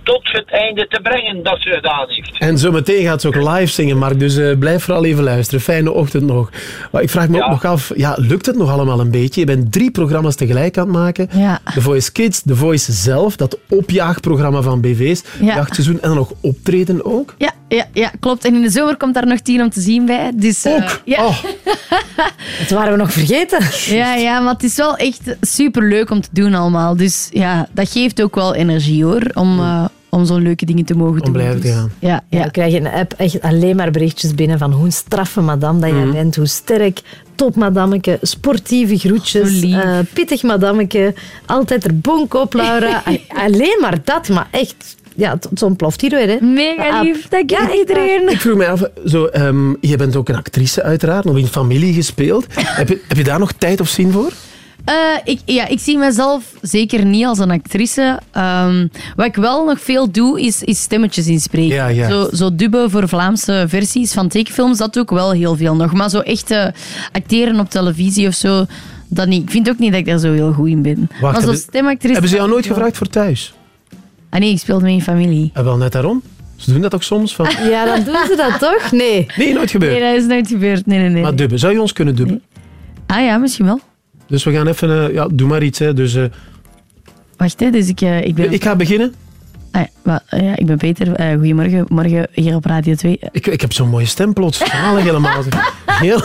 tot het einde te brengen dat ze gedaan heeft. En zometeen gaat ze ook live zingen, Mark. Dus eh, blijf vooral even luisteren. Fijne ochtend nog. Maar ik vraag me ook nog af, ja, lukt het nog allemaal een beetje? Je bent drie programma's tegelijk aan het maken. Ja. The Voice Kids, The Voice zelf, dat opjaagprogramma van BV's. Ja. Jachtseizoen en dan nog optreden ook. Ja, ja, ja, klopt. En in de zomer komt daar nog tien om te zien bij. Dus, eh, ja. Dat waren we nog vergeten. Ja, ja, maar het is wel echt super leuk om te doen allemaal. Dus ja, dat geeft ook wel energie hoor, om, eh, om zo'n leuke dingen te mogen doen. blijven te Dus, gaan. Ja, Ja, we krijgen in de app echt alleen maar berichtjes binnen van hoe een straffe madame dat jij Mhm. bent, hoe sterk, top madammeke, sportieve groetjes, eh, pittig madammeke, er bonk op, Laura. Alleen maar dat, maar echt, ja, het, ontploft hier weer. Hè. Mega lief, dank je iedereen. Ik vroeg me af, zo, ehm, je bent ook een actrice uiteraard, nog in familie gespeeld. heb, je, heb je daar nog tijd of zin voor? Eh, ik, ja, ik zie mezelf zeker niet als een actrice. Ehm, wat ik wel nog veel doe, is, is stemmetjes inspreken. Ja, ja. Zo, zo dubben voor Vlaamse versies van tekenfilms, dat doe ik wel heel veel nog. Maar zo echt eh, acteren op televisie of zo, dat niet. Ik vind ook niet dat ik daar zo heel goed in ben. maar zo hebben- stemactrice... Hebben ze jou nooit gevraagd voor thuis? Ah nee, ik speelde mee in familie. En wel net daarom. Ze doen dat ook soms. Van... Ja, dan doen ze dat toch? Nee. Nee, nooit gebeurd. Nee, dat is nooit gebeurd. Nee, nee, nee. Maar dubben, zou je ons kunnen dubben? Ah ja, misschien wel. Dus we gaan even, eh, ja, doe maar iets. Hè. Dus, eh, Wacht, hè, dus ik, eh, ik ben... ik ga beginnen. Ah, ja, wel, eh, ja, ik ben Peter. Eh, goedemorgen, morgen hier op Radio 2. Ik, ik heb zo'n mooie stem plots. Zalig helemaal. Heel...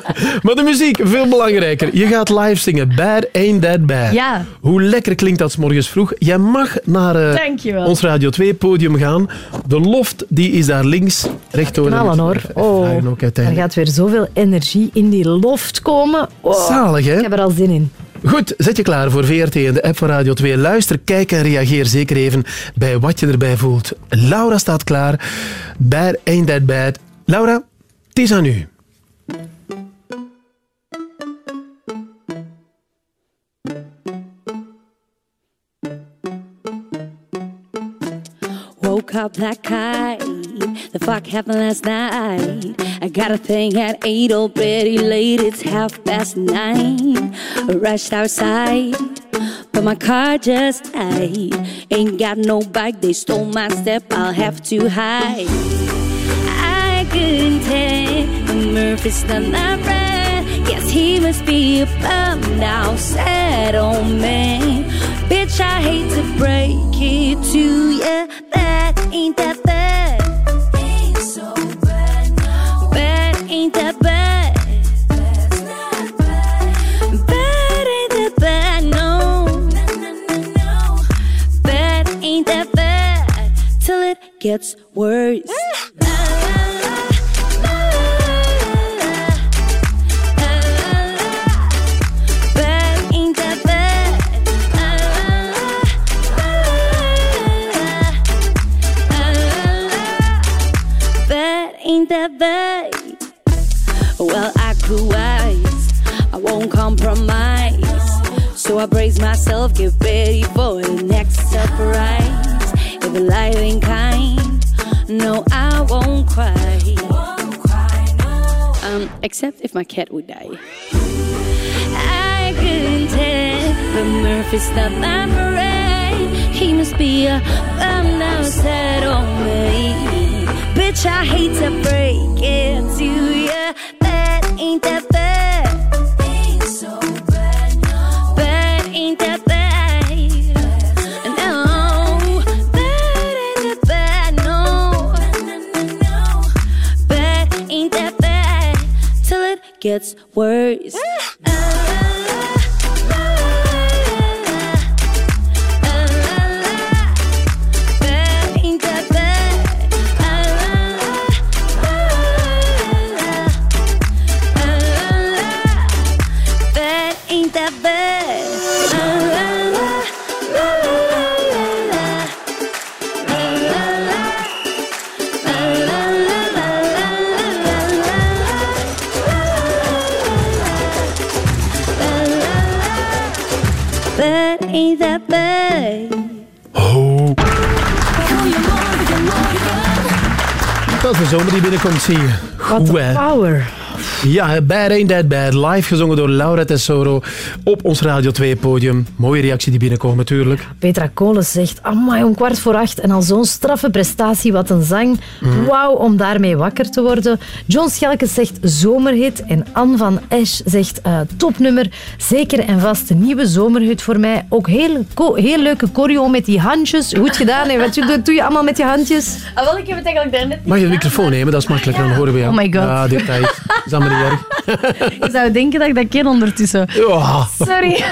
maar de muziek, veel belangrijker. Je gaat live zingen. Bad ain't that bad. Ja. Hoe lekker klinkt dat 's morgens vroeg. Jij mag naar eh, ons Radio 2 podium gaan. De loft die is daar links. Rechtdoor. Knallen hoor. Oh, er gaat weer zoveel energie in die loft komen. Oh, Zalig, hè? Ik heb er al zin in. Goed, zet je klaar voor VRT en de app van Radio 2. Luister, kijk en reageer zeker even bij wat je erbij voelt. Laura staat klaar. Bad ain't that bad. Laura, het is aan u. Woke up high, The fuck happened last night? I got a thing at eight oh, already late. It's half past nine. Rushed outside, but my car just died. Ain't got no bike, they stole my step. I'll have to hide. I couldn't tell Murphy's not that red. Guess he must be a bummed out, sad old man. Bitch, I hate to break it to ya. That ain't that bad. Ain't that bad. Bad ain't that bad, no. Bad ain't that bad. Till it gets worse. Ain't that bad. Well, I grew wise. I won't compromise. So I brace myself, get ready for the next surprise. If the life ain't kind, no, I won't cry. Um, except if my cat would die. I couldn't tell, but Murphy's not that parade. He must be a bum now set on me. Bitch, I hate to break it to ya. Ain't that bad. Ain't so bad, no. Bad ain't that bad. No, bad ain't that bad, no. Bad ain't that bad. Till it gets worse. Dat is de zomer die binnenkomt, zie je. Wat power. Ja, Bad Ain't That Bad. Live gezongen door Laura Tesoro op ons Radio 2-podium. Mooie reactie die binnenkomt, natuurlijk. Petra Kolen zegt, amai, om kwart voor acht en al zo'n straffe prestatie, wat een zang. Mhm. Wauw, om daarmee wakker te worden. John Schelkes zegt zomerhit en Anne van Esch zegt eh, topnummer. Zeker en vast een nieuwe zomerhit voor mij. Ook heel, heel leuke choreo met die handjes. Goed gedaan. Hè? Wat doe, doe je allemaal met je handjes? Ah, wel, ik heb het eigenlijk daarnet Mag je de microfoon nemen? Dat is makkelijker, dan horen we jou. Oh my god. Ja, details. Niet erg? Je zou denken dat ik dat ken ondertussen. Ja. Sorry.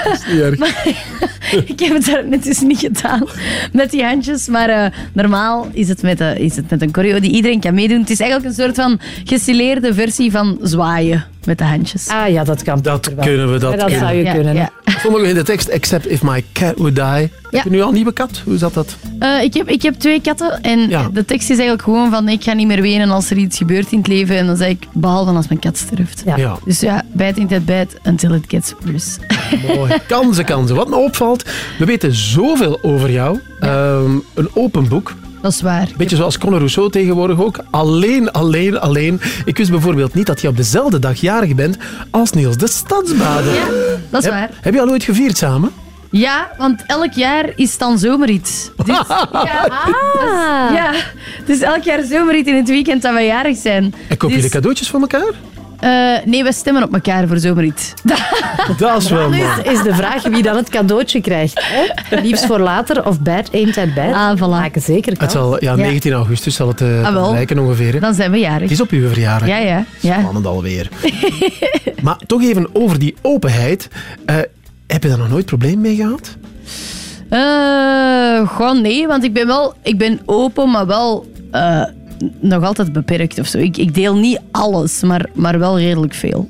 Maar, ik heb het daarnet dus niet gedaan met die handjes. Maar eh, normaal is het, met, eh, is het met een choreo die iedereen kan meedoen. Het is eigenlijk een soort van gestileerde versie van zwaaien met de handjes. Ah ja, dat kan. Dat kunnen we, dat, Ja, dat kunnen zou je we. kunnen. Ja. Stond nog in de tekst, except if my cat would die. Heb je nu al een nieuwe kat? Hoe zat dat? Eh, ik, heb, ik heb twee katten en Ja. de tekst is eigenlijk gewoon van ik ga niet meer wenen als er iets gebeurt in het leven. En dan zeg ik, behalve als mijn kat sterft. Ja. Dus ja, bijt in het bijt until it gets worse. Mooi. Kansen, kansen. Wat me opvalt, we weten zoveel over jou. Ehm, een open boek. Dat is waar. Beetje zoals Conor Rousseau tegenwoordig ook. Alleen, alleen, alleen. Ik wist bijvoorbeeld niet dat je op dezelfde dag jarig bent als Niels de Stadsbader. Ja, dat is Heb- waar. Heb je al ooit gevierd samen? Ja, want elk jaar is dan zomerrit. Dus, ja, Ah. ja, dus elk jaar zomerrit in het weekend dat we jarig zijn. En koop Dus, jullie cadeautjes voor elkaar? Eh, nee, we stemmen op elkaar voor zomerrit. Dat is wel mooi. is, is de vraag wie dan het cadeautje krijgt. Hè? Liefst voor later of bad ain't at bad. Ah, voilà. Maken zeker Het zal, ja, 19 augustus zal het Ah, wel. lijken ongeveer. hè. Dan zijn we jarig. Het is op uw verjaardag. Ja, ja. ja. Spannend alweer. maar toch even over die openheid. Eh, heb je daar nog nooit probleem mee gehad? Eh, gewoon nee, want ik ben wel ik ben open, maar wel eh, nog altijd beperkt of zo. Ik, ik deel niet alles, maar, maar wel redelijk veel.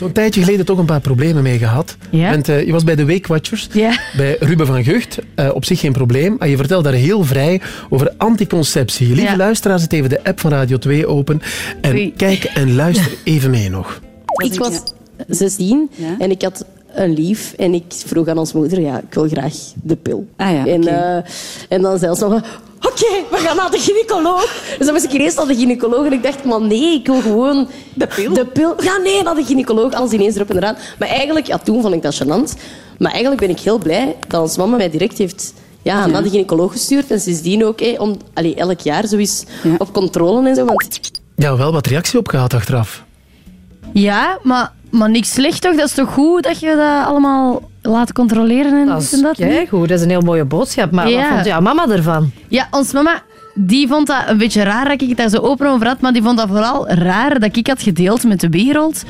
Een tijdje geleden toch een paar problemen mee gehad. Ja? Want, eh, je was bij de Week Watchers, Ja. bij Ruben van Gucht. Eh, op zich geen probleem. En je vertelt daar heel vrij over anticonceptie. Lieve Ja. luisteraars, zet even de app van Radio 2 open. En Oei. kijk en luister even mee nog. Ik was 16 en ik had een lief en ik vroeg aan ons moeder, ja, ik wil graag de pil. Ah ja, en, eh, en dan zei ze nog, Oké, we gaan naar de gynaecoloog. Dus dan moest ik ineens naar de gynaecoloog en ik dacht, man nee, ik wil gewoon... De pil? De pil. Ja, nee, naar de gynaecoloog. Alles ineens erop en eraan. Maar eigenlijk, ja, toen vond ik dat gênant. Maar eigenlijk ben ik heel blij dat ons mama mij direct heeft ja, naar de gynaecoloog gestuurd. En sindsdien ook, hé, om, allee, elk jaar zo eens op controle en zo. Want Ja, wel wat reactie op gehad achteraf. Ja, maar, maar niks slecht toch? Dat is toch goed dat je dat allemaal laat controleren en Dat is en dat? goed, dat is een heel mooie boodschap. Maar Ja. wat vond jouw mama ervan? Ja, ons mama die vond dat een beetje raar dat ik het daar zo open over had, maar die vond dat vooral raar dat ik had gedeeld met de wereld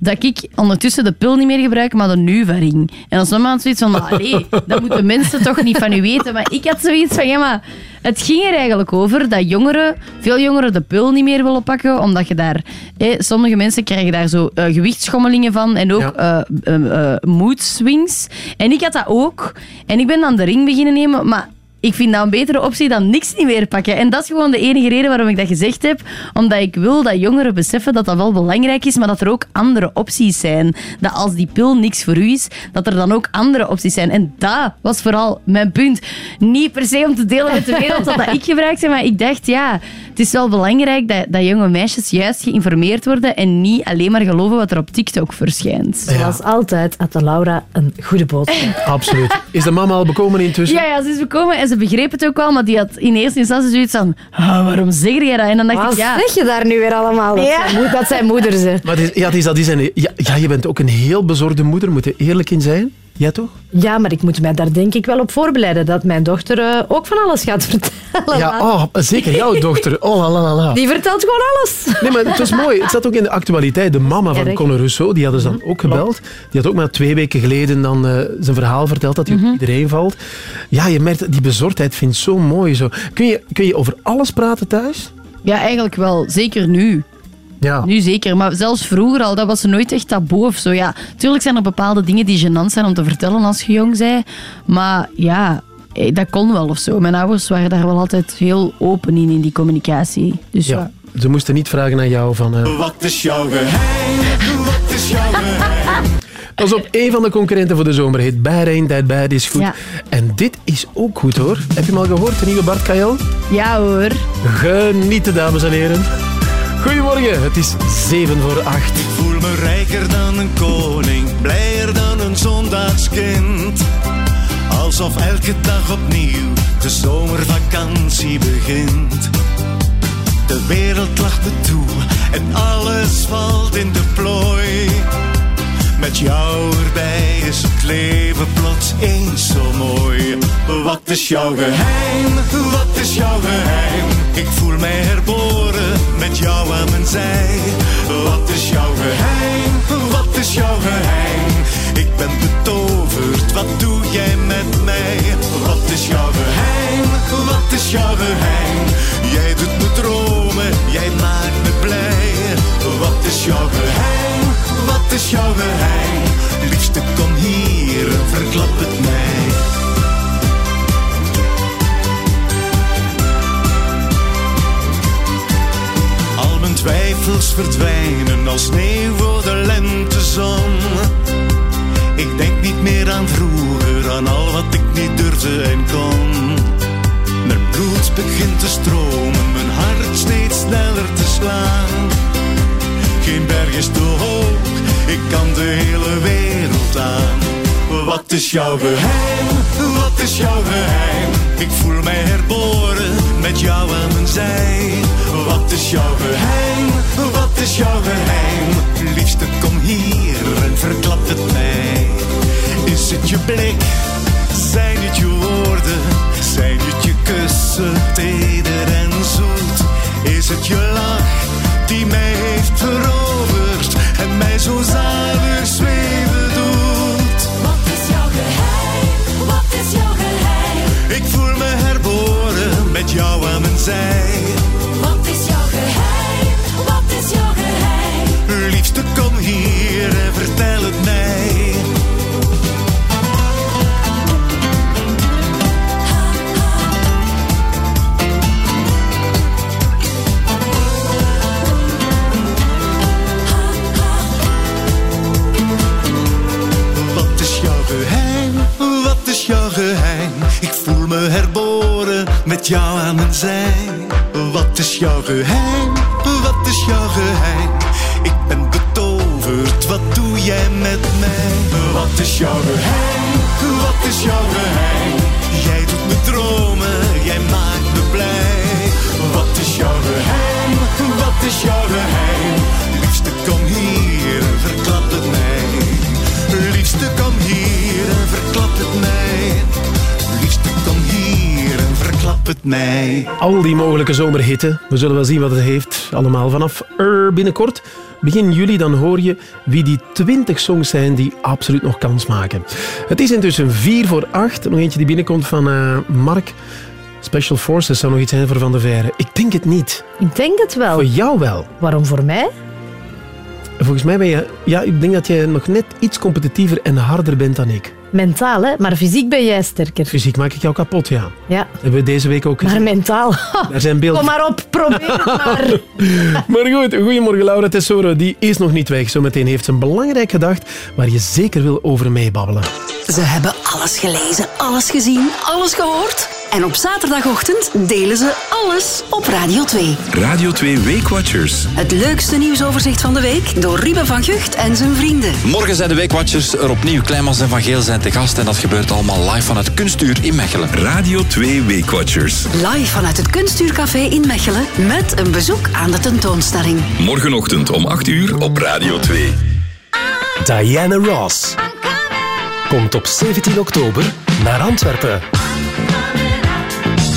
dat ik ondertussen de pil niet meer gebruik, maar de Nuvaring. En mama had zoiets van, maar allee, dat moeten mensen toch niet van u weten. Maar ik had zoiets van, ja, maar het ging er eigenlijk over dat jongeren, veel jongeren de pil niet meer willen pakken, omdat je daar, eh, sommige mensen krijgen daar zo eh, gewichtsschommelingen van en ook eh eh, eh, mood swings. En ik had dat ook. En ik ben dan de ring beginnen nemen, maar ik vind dat een betere optie dan niks niet meer pakken. En dat is gewoon de enige reden waarom ik dat gezegd heb. Omdat ik wil dat jongeren beseffen dat dat wel belangrijk is, maar dat er ook andere opties zijn. Dat als die pil niks voor u is, dat er dan ook andere opties zijn. En dat was vooral mijn punt. Niet per se om te delen met de wereld dat, dat ik gebruikte, maar ik dacht, ja, het is wel belangrijk dat, dat jonge meisjes juist geïnformeerd worden en niet alleen maar geloven wat er op TikTok verschijnt. Zoals altijd had de Laura een goede boodschap. Absoluut. Is de mama al bekomen intussen? Ja, ja, ze is bekomen en ze begreep het ook wel, maar die had in eerste instantie zoiets van "Ah, waarom zeg jij dat? En dan dacht Wat ik, ja... zeg je daar nu weer allemaal? Dat, Ja. zijn, dat zijn moeder ze. Maar het is, ja, het is dat is een, ja, ja, je bent ook een heel bezorgde moeder, moet je eerlijk in zijn. Jij toch? Ja, maar ik moet mij daar denk ik wel op voorbereiden dat mijn dochter eh, ook van alles gaat vertellen. Ja, oh, zeker jouw dochter. Oh, la, la, la. Die vertelt gewoon alles. Nee, maar het was mooi. Het zat ook in de actualiteit. De mama van Erg. Conor Rousseau, die hadden ze dan ook gebeld. Die had ook maar twee weken geleden dan eh, zijn verhaal verteld dat hij op iedereen valt. Ja, je merkt, die bezorgdheid vind ik zo mooi. Zo. Kun, je, kun je over alles praten thuis? Ja, eigenlijk wel. Zeker nu. Ja. Nu zeker, maar zelfs vroeger al, dat was nooit echt taboe of zo. Ja, tuurlijk zijn er bepaalde dingen die gênant zijn om te vertellen als je jong bent. Maar ja, eh, dat kon wel of zo. Mijn ouders waren daar wel altijd heel open in, in die communicatie. Dus ja. Ja. Ze moesten niet vragen aan jou van... eh, Wat is jouw geheim? Wat is jouw geheim? Pas op, één van de concurrenten voor de zomer heet Bahrein, tijd bij, is goed. Ja. En dit is ook goed hoor. Heb je hem al gehoord, de nieuwe Bart Kajal? Ja hoor. Genieten, dames en heren. Goedemorgen, het is 7 voor 8. Ik voel me rijker dan een koning, blijer dan een zondagskind. Alsof elke dag opnieuw de zomervakantie begint. De wereld lacht me toe en alles valt in de plooi. Met jou erbij is het leven plots eens zo mooi. Wat is jouw geheim? Wat is jouw geheim? Ik voel mij herboren met jou aan mijn zij. Wat is jouw geheim? Wat is jouw geheim? Ik ben betoverd, wat doe jij met mij? Wat is jouw geheim? Wat is jouw geheim? Jij doet me dromen, jij maakt me blij. Wat is jouw geheim? Wat is jouw geheim? Liefste kom hier en verklap het mij. Al mijn twijfels verdwijnen als sneeuw voor de lentezon. Ik denk niet meer aan vroeger, aan al wat ik niet durfde en kon. Mijn bloed begint te stromen, mijn hart steeds sneller te slaan. Geen berg is te hoog, ik kan de hele wereld aan. Wat is jouw geheim? Wat is jouw geheim? Ik voel mij herboren met jou aan mijn zij. Wat is jouw geheim? Wat is jouw geheim? Liefste kom hier en verklap het mij. Is het je blik? Zijn het je woorden? Zijn het je kussen, teder en zoet? Is het je lach die mij heeft veroverd en mij zo zalig zweven doet? Wat is jouw geheim? Wat is jouw geheim? Ik voel me herboren met jou aan mijn zij. Wat is jouw geheim? Wat is jouw geheim? Liefste, kom hier en vertel het mij. Jou aan mijn zij. Wat is jouw geheim? Wat is jouw geheim? Ik ben betoverd, wat doe jij met mij? Wat is jouw geheim? Wat is jouw geheim? Jij doet me dromen, jij maakt me blij. Wat is jouw geheim? Wat is jouw geheim? Liefste kom hier en verklap het mij. Al die mogelijke zomerhitte. We zullen wel zien wat het heeft. Allemaal vanaf er binnenkort. Begin juli, dan hoor je wie die 20 songs zijn die absoluut nog kans maken. Het is intussen 4 voor 8. Nog eentje die binnenkomt van eh, Mark. Special Forces zou nog iets zijn voor Van der Veire. Ik denk het niet. Ik denk het wel. Voor jou wel. Waarom voor mij? Volgens mij ben je... Ja, ik denk dat jij nog net iets competitiever en harder bent dan ik. Mentaal, hè? Maar fysiek ben jij sterker. Fysiek maak ik jou kapot, ja. Ja. Hebben we deze week ook Maar gezien. mentaal. Daar zijn beelden. Kom maar op, probeer het maar. Maar goed, goedemorgen Laura Tesoro. Die is nog niet weg. Zometeen heeft ze een belangrijk gedacht waar je zeker wil over meebabbelen. Ze hebben alles gelezen, alles gezien, alles gehoord. En op zaterdagochtend delen ze alles op Radio 2. Radio 2 Weekwatchers. Het leukste nieuwsoverzicht van de week door Ruben van Gucht en zijn vrienden. Morgen zijn de Weekwatchers er opnieuw. Kleinmans en Van Geel zijn te gast en dat gebeurt allemaal live vanuit Kunstuur in Mechelen. Radio 2 Weekwatchers. Live vanuit het Kunstuurcafé in Mechelen met een bezoek aan de tentoonstelling. Morgenochtend om 8 uur op Radio 2. Diana Ross komt op 17 oktober naar Antwerpen.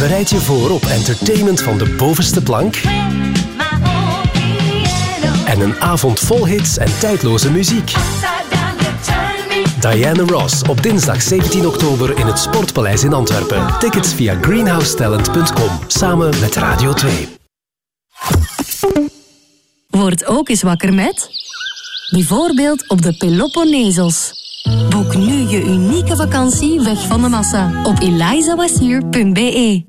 Bereid je voor op entertainment van de bovenste plank en een avond vol hits en tijdloze muziek. Diana Ross op dinsdag 17 oktober in het Sportpaleis in Antwerpen. Tickets via greenhousetalent.com samen met Radio 2. Word ook eens wakker met... Bijvoorbeeld op de Peloponnesos. Boek nu je unieke vakantie weg van de massa op elizawashier.be.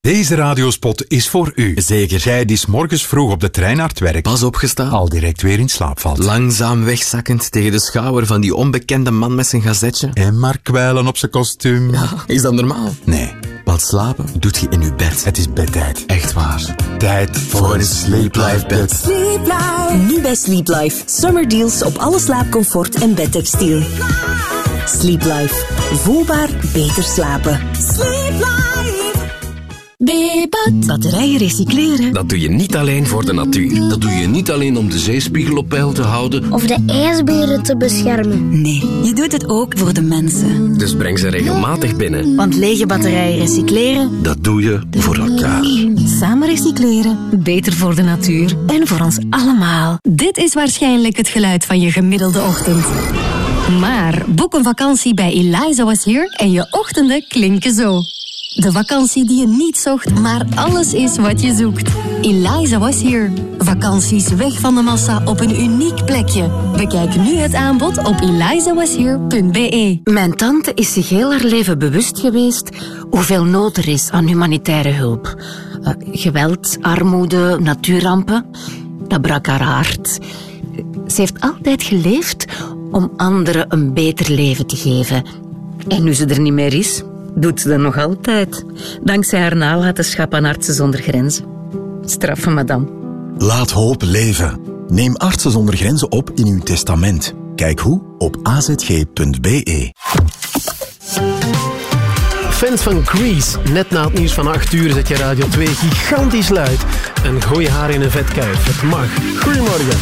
Deze radiospot is voor u. Zeker. Jij die 's morgens vroeg op de trein naar het werk Pas opgestaan. al direct weer in slaap valt. Langzaam wegzakkend tegen de schouder van die onbekende man met zijn gazetje. En maar kwijlen op zijn kostuum. Is dat normaal? Nee, Want slapen doet je in je bed. het is bedtijd. Echt waar. Tijd voor een sleep life bed. Sleep Life. Nu bij Sleep Life. Summer deals op alle slaapcomfort en bedtextiel. Sleep Life. Voelbaar beter slapen. Sleep Life. Bebat. Batterijen recycleren. Dat doe je niet alleen voor de natuur. Dat doe je niet alleen om de zeespiegel op peil te houden. Of de ijsberen te beschermen. Nee, je doet het ook voor de mensen. Dus breng ze regelmatig binnen. Want lege batterijen recycleren. Dat doe je voor elkaar. Samen recycleren. Beter voor de natuur. En voor ons allemaal. Dit is waarschijnlijk het geluid van je gemiddelde ochtend. Maar boek een vakantie bij Eliza Was Here en je ochtenden klinken zo. De vakantie die je niet zocht, maar alles is wat je zoekt. Eliza Was Here. Vakanties weg van de massa op een uniek plekje. Bekijk nu het aanbod op elizawashere.be. Mijn tante is zich heel haar leven bewust geweest hoeveel nood er is aan humanitaire hulp. Eh, geweld, armoede, natuurrampen. Dat brak haar hart. Ze heeft altijd geleefd om anderen een beter leven te geven. En nu ze er niet meer is, doet ze dat nog altijd. Dankzij haar nalatenschap aan Artsen zonder Grenzen. Straffe madame. Laat hoop leven. Neem Artsen zonder Grenzen op in uw testament. Kijk hoe op azg.be. Fans van Grease, net na het nieuws van 8 uur zet je Radio 2 gigantisch luid en gooi je haar in een vetkuif. Het mag. Goedemorgen.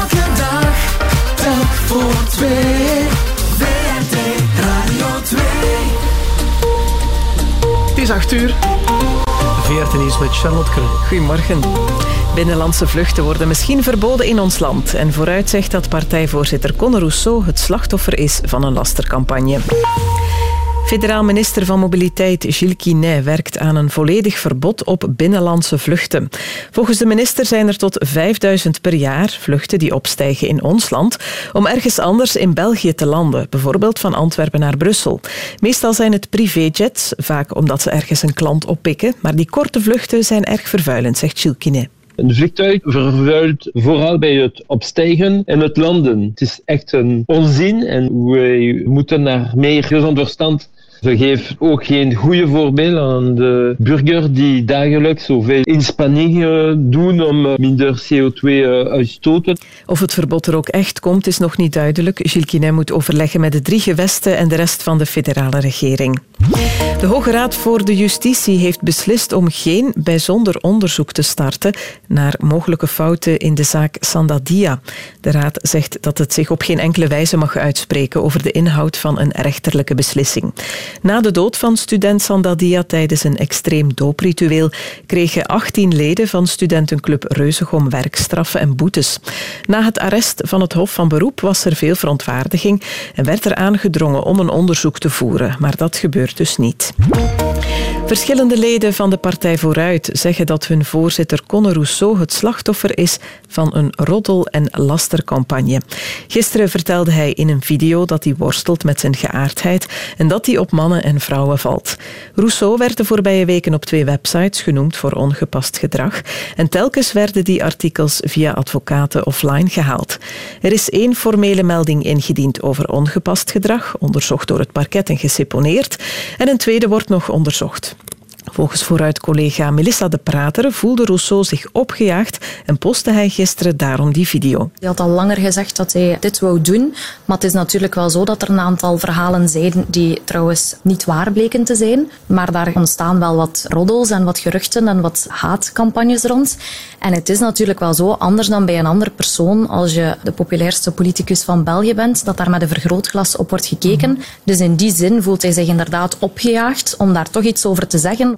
Elke dag, telk voor twee. WRT Radio 2. Het is 8 uur. VRT Nieuws met Charlotte Kroon. Goedemorgen. Binnenlandse vluchten worden misschien verboden in ons land. En vooruit zegt dat partijvoorzitter Conor Rousseau het slachtoffer is van een lastercampagne. Federaal minister van Mobiliteit Gilles Quinet werkt aan een volledig verbod op binnenlandse vluchten. Volgens de minister zijn er tot 5000 per jaar vluchten die opstijgen in ons land om ergens anders in België te landen, bijvoorbeeld van Antwerpen naar Brussel. Meestal zijn het privéjets, vaak omdat ze ergens een klant oppikken, maar die korte vluchten zijn erg vervuilend, zegt Gilles Quinet. Een vliegtuig vervuilt vooral bij het opstijgen en het landen. Het is echt een onzin en wij moeten naar meer gezond verstand Ze geeft ook geen goede voorbeeld aan de burger die dagelijks zoveel inspanningen doen om eh, minder CO2 eh, uit te stoten. Of het verbod er ook echt komt, is nog niet duidelijk. Gilles Quinet moet overleggen met de drie gewesten en de rest van de federale regering. De Hoge Raad voor de Justitie heeft beslist om geen bijzonder onderzoek te starten naar mogelijke fouten in de zaak Sandadia. De Raad zegt dat het zich op geen enkele wijze mag uitspreken over de inhoud van een rechterlijke beslissing. Na de dood van student Sandadia tijdens een extreem doopritueel kregen 18 leden van studentenclub Reuzegom werkstraffen en boetes. Na het arrest van het Hof van Beroep was er veel verontwaardiging en werd er aangedrongen om een onderzoek te voeren, maar dat gebeurt dus niet. Verschillende leden van de Partij Vooruit zeggen dat hun voorzitter Conor Rousseau het slachtoffer is van een roddel- en lastercampagne. Gisteren vertelde hij in een video dat hij worstelt met zijn geaardheid en dat hij op mannen en vrouwen valt. Rousseau werd de voorbije weken op twee websites genoemd voor ongepast gedrag en telkens werden die artikels via advocaten offline gehaald. Er is één formele melding ingediend over ongepast gedrag, onderzocht door het parket en geseponeerd, en een tweede wordt nog onderzocht. Volgens vooruit-collega Melissa de Prater voelde Rousseau zich opgejaagd en postte hij gisteren daarom die video. Hij had al langer gezegd dat hij dit wou doen. Maar het is natuurlijk wel zo dat er een aantal verhalen zijn die trouwens niet waar bleken te zijn. Maar daar ontstaan wel wat roddels en wat geruchten en wat haatcampagnes rond. En het is natuurlijk wel zo, anders dan bij een andere persoon, als je de populairste politicus van België bent, dat daar met een vergrootglas op wordt gekeken. Dus in die zin voelt hij zich inderdaad opgejaagd om daar toch iets over te zeggen.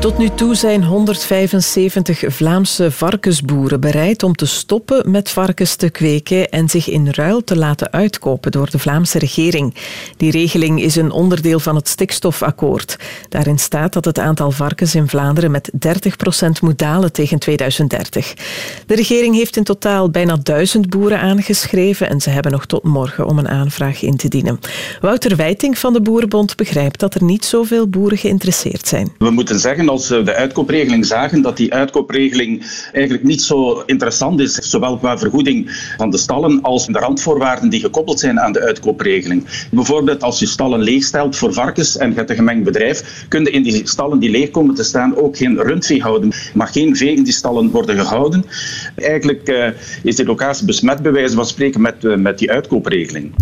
Tot nu toe zijn 175 Vlaamse varkensboeren bereid om te stoppen met varkens te kweken en zich in ruil te laten uitkopen door de Vlaamse regering. Die regeling is een onderdeel van het stikstofakkoord. Daarin staat dat het aantal varkens in Vlaanderen met 30% moet dalen tegen 2030. De regering heeft in totaal bijna duizend boeren aangeschreven en ze hebben nog tot morgen om een aanvraag in te dienen. Wouter Wijting van de Boerenbond begrijpt dat er niet zoveel boeren geïnteresseerd zijn. Moeten zeggen, als we de uitkoopregeling zagen, dat die uitkoopregeling eigenlijk niet zo interessant is, zowel qua vergoeding van de stallen als de randvoorwaarden die gekoppeld zijn aan de uitkoopregeling. Bijvoorbeeld als je stallen leegstelt voor varkens en je hebt een gemengd bedrijf, kun je in die stallen die leeg komen te staan ook geen rundvee houden. Mag geen vee in die stallen worden gehouden. Eigenlijk eh, is dit locatie besmet bij wijze van spreken met, eh, met die uitkoopregeling.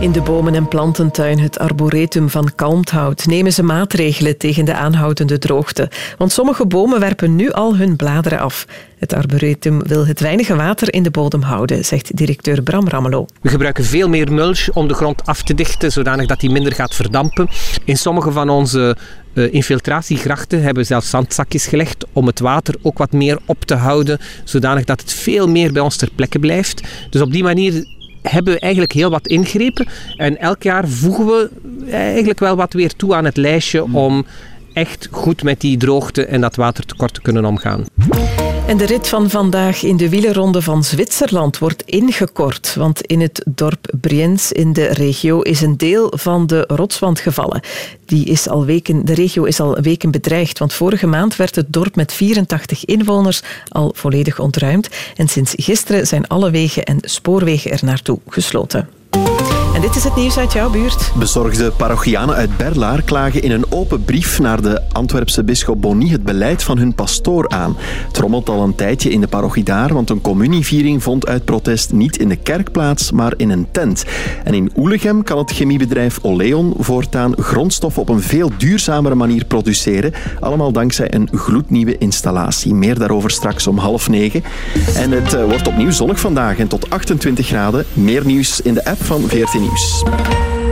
In de bomen- en plantentuin, het arboretum van Kalmthout, nemen ze maatregelen tegen de aanhoudende droogte. Want sommige bomen werpen nu al hun bladeren af. Het arboretum wil het weinige water in de bodem houden, zegt directeur Bram Rammelo. We gebruiken veel meer mulch om de grond af te dichten, zodanig dat die minder gaat verdampen. In sommige van onze eh, infiltratiegrachten hebben we zelfs zandzakjes gelegd om het water ook wat meer op te houden, zodanig dat het veel meer bij ons ter plekke blijft. Dus op die manier hebben we eigenlijk heel wat ingrepen. En elk jaar voegen we eigenlijk wel wat weer toe aan het lijstje om echt goed met die droogte en dat watertekort te kunnen omgaan. En de rit van vandaag in de wielerronde van Zwitserland wordt ingekort, want in het dorp Brienz in de regio is een deel van de rotswand gevallen. Die is al weken, de regio is al weken bedreigd, want vorige maand werd het dorp met 84 inwoners al volledig ontruimd en sinds gisteren zijn alle wegen en spoorwegen er naartoe gesloten. En dit is het nieuws uit jouw buurt. Bezorgde parochianen uit Berlaar klagen in een open brief naar de Antwerpse bisschop Bonny het beleid van hun pastoor aan. Het rommelt al een tijdje in de parochie daar, want een communieviering vond uit protest niet in de kerk plaats, maar in een tent. En in Oelegem kan het chemiebedrijf Oleon voortaan grondstof op een veel duurzamere manier produceren. Allemaal dankzij een gloednieuwe installatie. Meer daarover straks om half negen. En het eh, wordt opnieuw zonnig vandaag en tot 28 graden. Meer nieuws in de app van 14 Nieuws.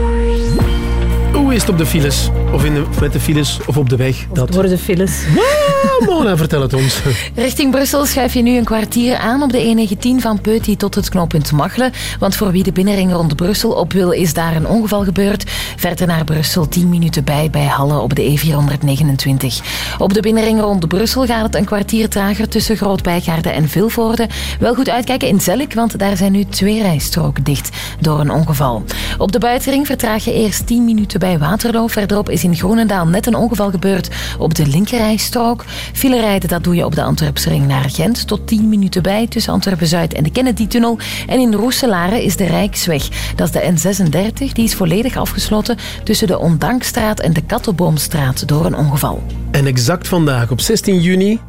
Op de files? Of in de, met de files of op de weg? Dat. Door de files. Ah, Mona, vertel het ons. Richting Brussel schuif je nu een kwartier aan op de E19 van Peuty tot het knooppunt Machelen. Want voor wie de binnenring rond Brussel op wil, is daar een ongeval gebeurd. Verder naar Brussel 10 minuten bij bij Halle op de E429. Op de binnenring rond Brussel gaat het een kwartier trager tussen Groot-Bijgaarde en Vilvoorde. Wel goed uitkijken in Zelk, want daar zijn nu twee rijstroken dicht door een ongeval. Op de buitenring vertraag je eerst 10 minuten bij Waterloo. Verderop is in Groenendaal net een ongeval gebeurd op de linkerrijstrook. File rijden, dat doe je op de Antwerpse ring naar Gent. Tot 10 minuten bij tussen Antwerpen-Zuid en de Kennedy-tunnel. En in Roeselare is de Rijksweg. Dat is de N36. Die is volledig afgesloten tussen de Ondankstraat en de Kattenboomstraat door een ongeval. En exact vandaag, op 16 juni,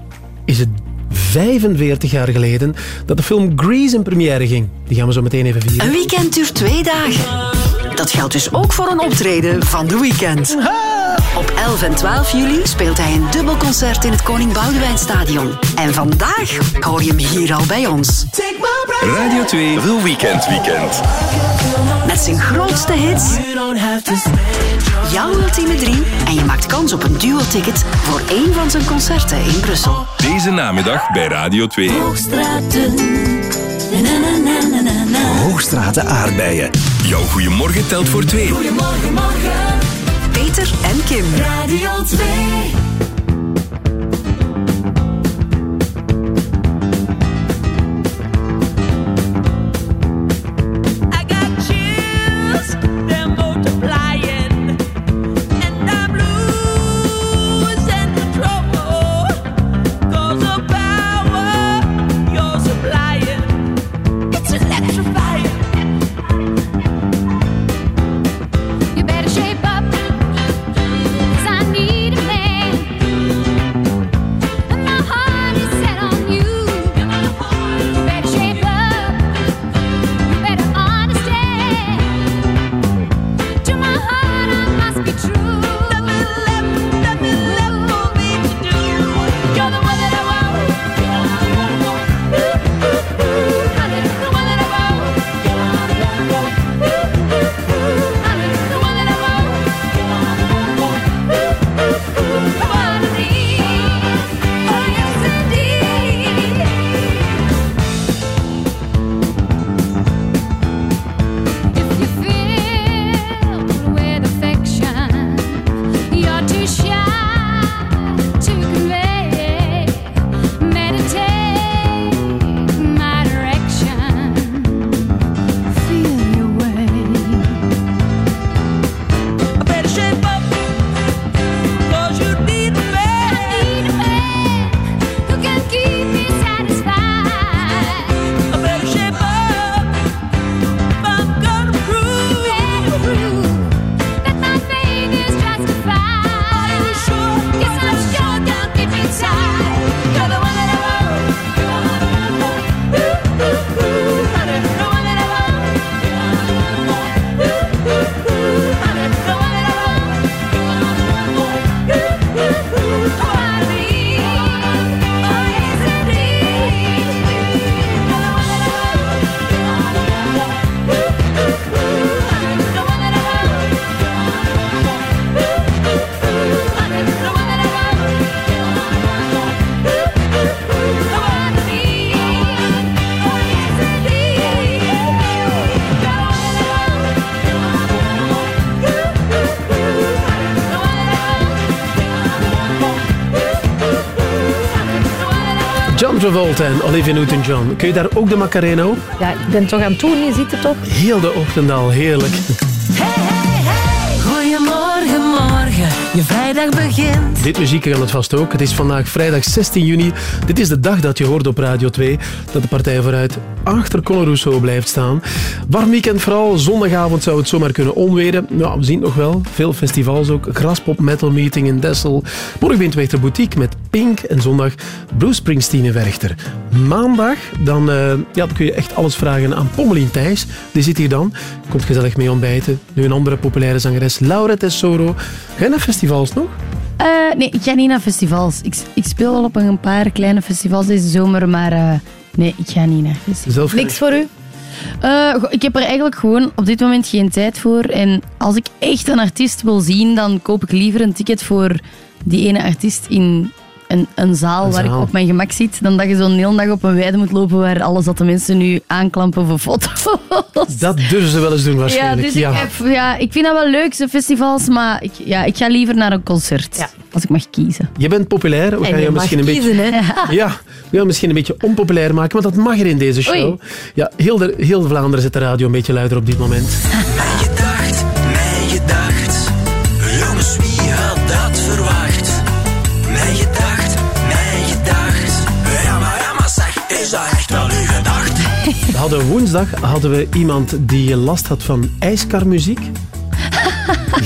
is het 45 jaar geleden dat de film Grease in première ging. Die gaan we zo meteen even vieren. Een weekend duurt twee dagen. Dat geldt dus ook voor een optreden van The Weeknd. Op 11 en 12 juli speelt hij een dubbelconcert in het Koning Boudewijnstadion. En vandaag hoor je hem hier al bij ons. Radio 2 The Weekend Weekend. Met zijn grootste hits, jouw ultieme drie en je maakt kans op een duo-ticket voor één van zijn concerten in Brussel. Deze namiddag bij Radio 2. Hoogstraten aardbeien. Jouw goeiemorgen telt voor twee. Goedemorgen, morgen. Peter en Kim. Radio 2. Travolta en Olivia Newton-John. Kun je daar ook de Macarena op? Ja, ik ben toch aan het doen, je ziet het toch? Heel de ochtend al, heerlijk. Goedemorgen, morgen. Je vrijdag begint. Dit muziek kan het vast ook. Het is vandaag vrijdag 16 juni. Dit is de dag dat je hoort op Radio 2 dat de partij vooruit achter Conor Rousseau blijft staan. Warm weekend vooral. Zondagavond zou het zomaar kunnen onweren. Nou, we zien het nog wel. Veel festivals ook. Graspop Metal Meeting in Dessel. Morgen bent Wechter Boutique met Pink. En zondag Bruce Springsteen in Werchter. Maandag, dan, eh, ja, dan kun je echt alles vragen aan Pommelien Thijs. Die zit hier dan. Komt gezellig mee ontbijten. Nu een andere populaire zangeres, Laura Tessoro. Ga je naar festivals nog? Eh, nee, ik ga niet naar festivals. Ik, ik speel al op een paar kleine festivals deze zomer, maar eh, nee, ik ga niet naar festivals. Zelf Niks voor u? Ik heb er eigenlijk gewoon op dit moment geen tijd voor. En als ik echt een artiest wil zien, dan koop ik liever een ticket voor die ene artiest in een, een zaal Een waar zaal. ik op mijn gemak zit, dan dat je zo'n hele dag op een weide moet lopen waar alles dat de mensen nu aanklampen voor foto's. Dat durven ze wel eens doen Ja, waarschijnlijk. dus Ik, heb, ja, ik vind dat wel leuk, zo'n festivals, maar ik, ja, ik ga liever naar een concert. Als ik mag kiezen. Je bent populair. We gaan je misschien een kiezen, beetje... hè. Ja, we gaan misschien een beetje onpopulair maken, want dat mag er in deze show. Oei. Ja, heel, de, heel Vlaanderen zet de radio een beetje luider op dit moment. Hadden woensdag hadden we iemand die last had van ijskarmuziek.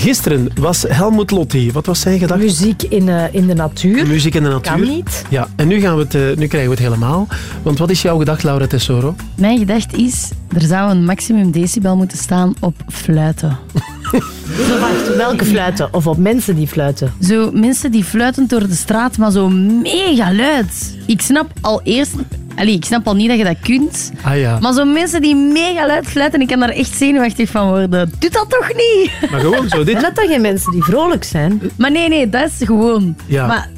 Gisteren was Helmut Lotti. Wat was zijn gedachte? Muziek in, eh, in de natuur. Muziek in de natuur. Kan niet. Ja, en nu, gaan we het, eh, nu krijgen we het helemaal. Want wat is jouw gedachte, Laura Tesoro? Mijn gedachte is, er zou een maximum decibel moeten staan op fluiten. Zo, wacht, welke fluiten? Of op mensen die fluiten? Zo mensen die fluiten door de straat, maar zo mega luid. Ik snap al eerst... Allee, ik snap al niet dat je dat kunt. Ah ja. Maar zo mensen die mega luid fluiten, ik kan daar echt zenuwachtig van worden. Doe dat toch niet? Maar gewoon zo, dit... En dat dan geen mensen die vrolijk zijn? Maar nee, nee, dat is gewoon... Ja. Maar,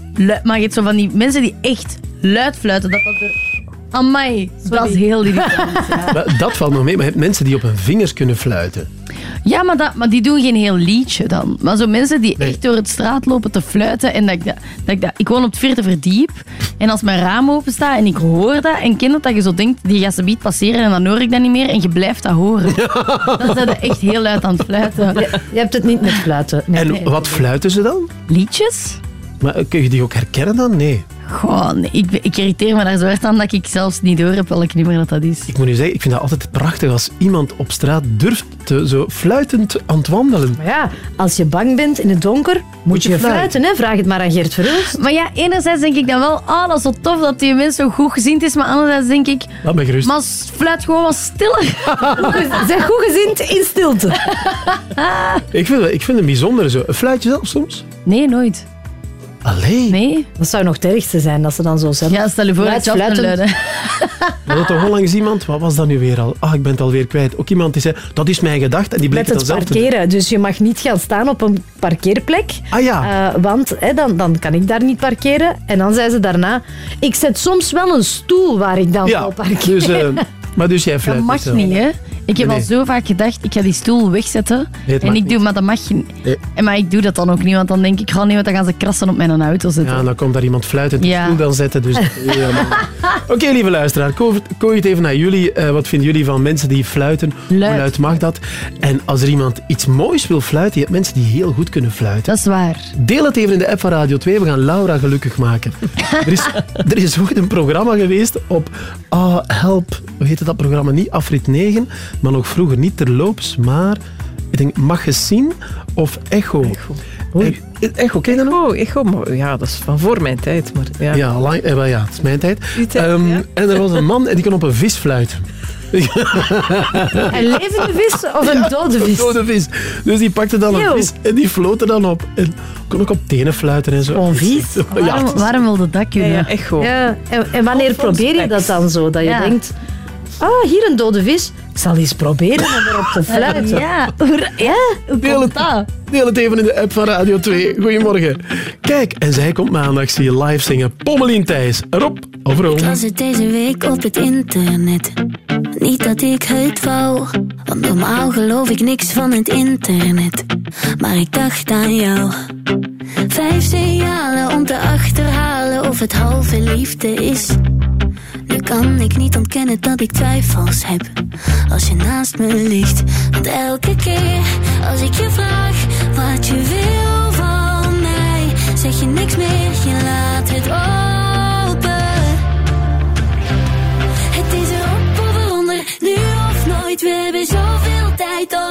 maar je hebt zo van die mensen die echt luid fluiten, dat dat er... Amai, dat is heel irritant. ja. Dat valt nog mee, maar je hebt mensen die op hun vingers kunnen fluiten. Ja, maar, dat, maar die doen geen heel liedje dan. Maar zo mensen die echt door het straat lopen te fluiten. En dat ik, dat, dat ik, dat, ik woon op het vierde verdiep. En als mijn raam open staat en ik hoor dat. En ken dat, je zo denkt, die gaat ze biet passeren en dan hoor ik dat niet meer. En je blijft dat horen. Dan zijn ze echt heel luid aan het fluiten. Je hebt het niet met fluiten. Nee, en nee. wat fluiten ze dan? Liedjes? Maar eh, kun je die ook herkennen dan? Nee. Nee, ik, ik irriteer me daar zo hard aan dat ik zelfs niet door heb welk nummer dat, dat is. Ik moet nu zeggen, ik vind dat altijd prachtig als iemand op straat durft te, zo fluitend aan het wandelen. Maar ja, als je bang bent in het donker, moet, je je fluiten. fluiten. Hè? Vraag het maar aan Geert Verhulst. Maar ja, enerzijds denk ik dan wel, ah, dat is zo tof dat die mens zo goed gezind is. Maar anderzijds denk ik, Laat me gerust. maar fluit gewoon wat stiller. Zeg goed gezind in stilte. Ik vind, het- ik vind het bijzonder zo. Fluit je zelf soms? Nee, nooit. Allee. Nee. Dat zou nog het ergste zijn, dat ze dan zo zelf... Ja, stel je voor dat je luiden. We hadden toch onlangs iemand, wat was dat nu weer al? Ah, ik ben het alweer kwijt. Ook iemand die zei, dat is mijn gedachte. En die bleek Met het het parkeren. Dus je mag niet gaan staan op een parkeerplek. Ah ja. Eh, want hè, dan, dan kan ik daar niet parkeren. En dan zei ze daarna... Ik zet soms wel een stoel waar ik dan Ja, zal parkeren. dus, eh, maar dus jij Dat fluit mag zelf. niet, hè? Ik heb Nee, al zo vaak gedacht, ik ga die stoel wegzetten. Nee, en ik doe, maar dat mag niet. Nee. Maar ik doe dat dan ook niet, want dan denk ik, ga niet, want dan gaan ze krassen op mijn auto zetten. Ja, en dan komt daar iemand fluitend de Ja. stoel dan zetten. Dus, ja, Oké, lieve luisteraar. Kooi het even naar jullie. Eh, wat vinden jullie van mensen die fluiten? Hoe luid mag dat? En als er iemand iets moois wil fluiten, je hebt mensen die heel goed kunnen fluiten. Dat is waar. Deel het even in de app van Radio 2. We gaan Laura gelukkig maken. er, is, er is ooit een programma geweest op ah, Help. Hoe heette dat programma? Niet Afrit 9, maar nog vroeger. Niet Terloops, maar ik denk Magazine of Echo. Echo. Echo, ken je dat nog? Oh, echo, maar ja, dat is van voor mijn tijd. Maar ja. Ja, lang, eh, wel ja, het is mijn tijd. Ehm, ja. En er was een man en die kon op een vis fluiten. Een levende vis of een dode vis? Een dode vis. Dus die pakte dan een vis en die floot er dan op. En kon ook op tenen fluiten en zo. Gewoon vies. Ja, Waarom, is- waarom wilde dat kunnen? Ja, echo. Ja, en, en wanneer probeer je dat dan zo? Dat je Ja. denkt... Ah, hier een dode vis. Ik zal eens proberen om erop te fluiten. Ja, hoe, ja, hoe Deel komt het, dat? deel het even in de app van Radio 2. Goedemorgen. Kijk, en zij komt maandag, zie je live zingen. Pommelien Thijs. Erop of erom. Ik las het deze week op het internet. Niet dat ik het wou, want normaal geloof ik niks van het internet. Maar ik dacht aan jou. Vijf signalen om te achterhalen of het halve liefde is. Nu kan ik niet ontkennen dat ik twijfels heb als je naast me ligt. Want elke keer als ik je vraag wat je wil van mij, zeg je niks meer, je laat het open. Het is erop of eronder, nu of nooit. We hebben zoveel tijd al.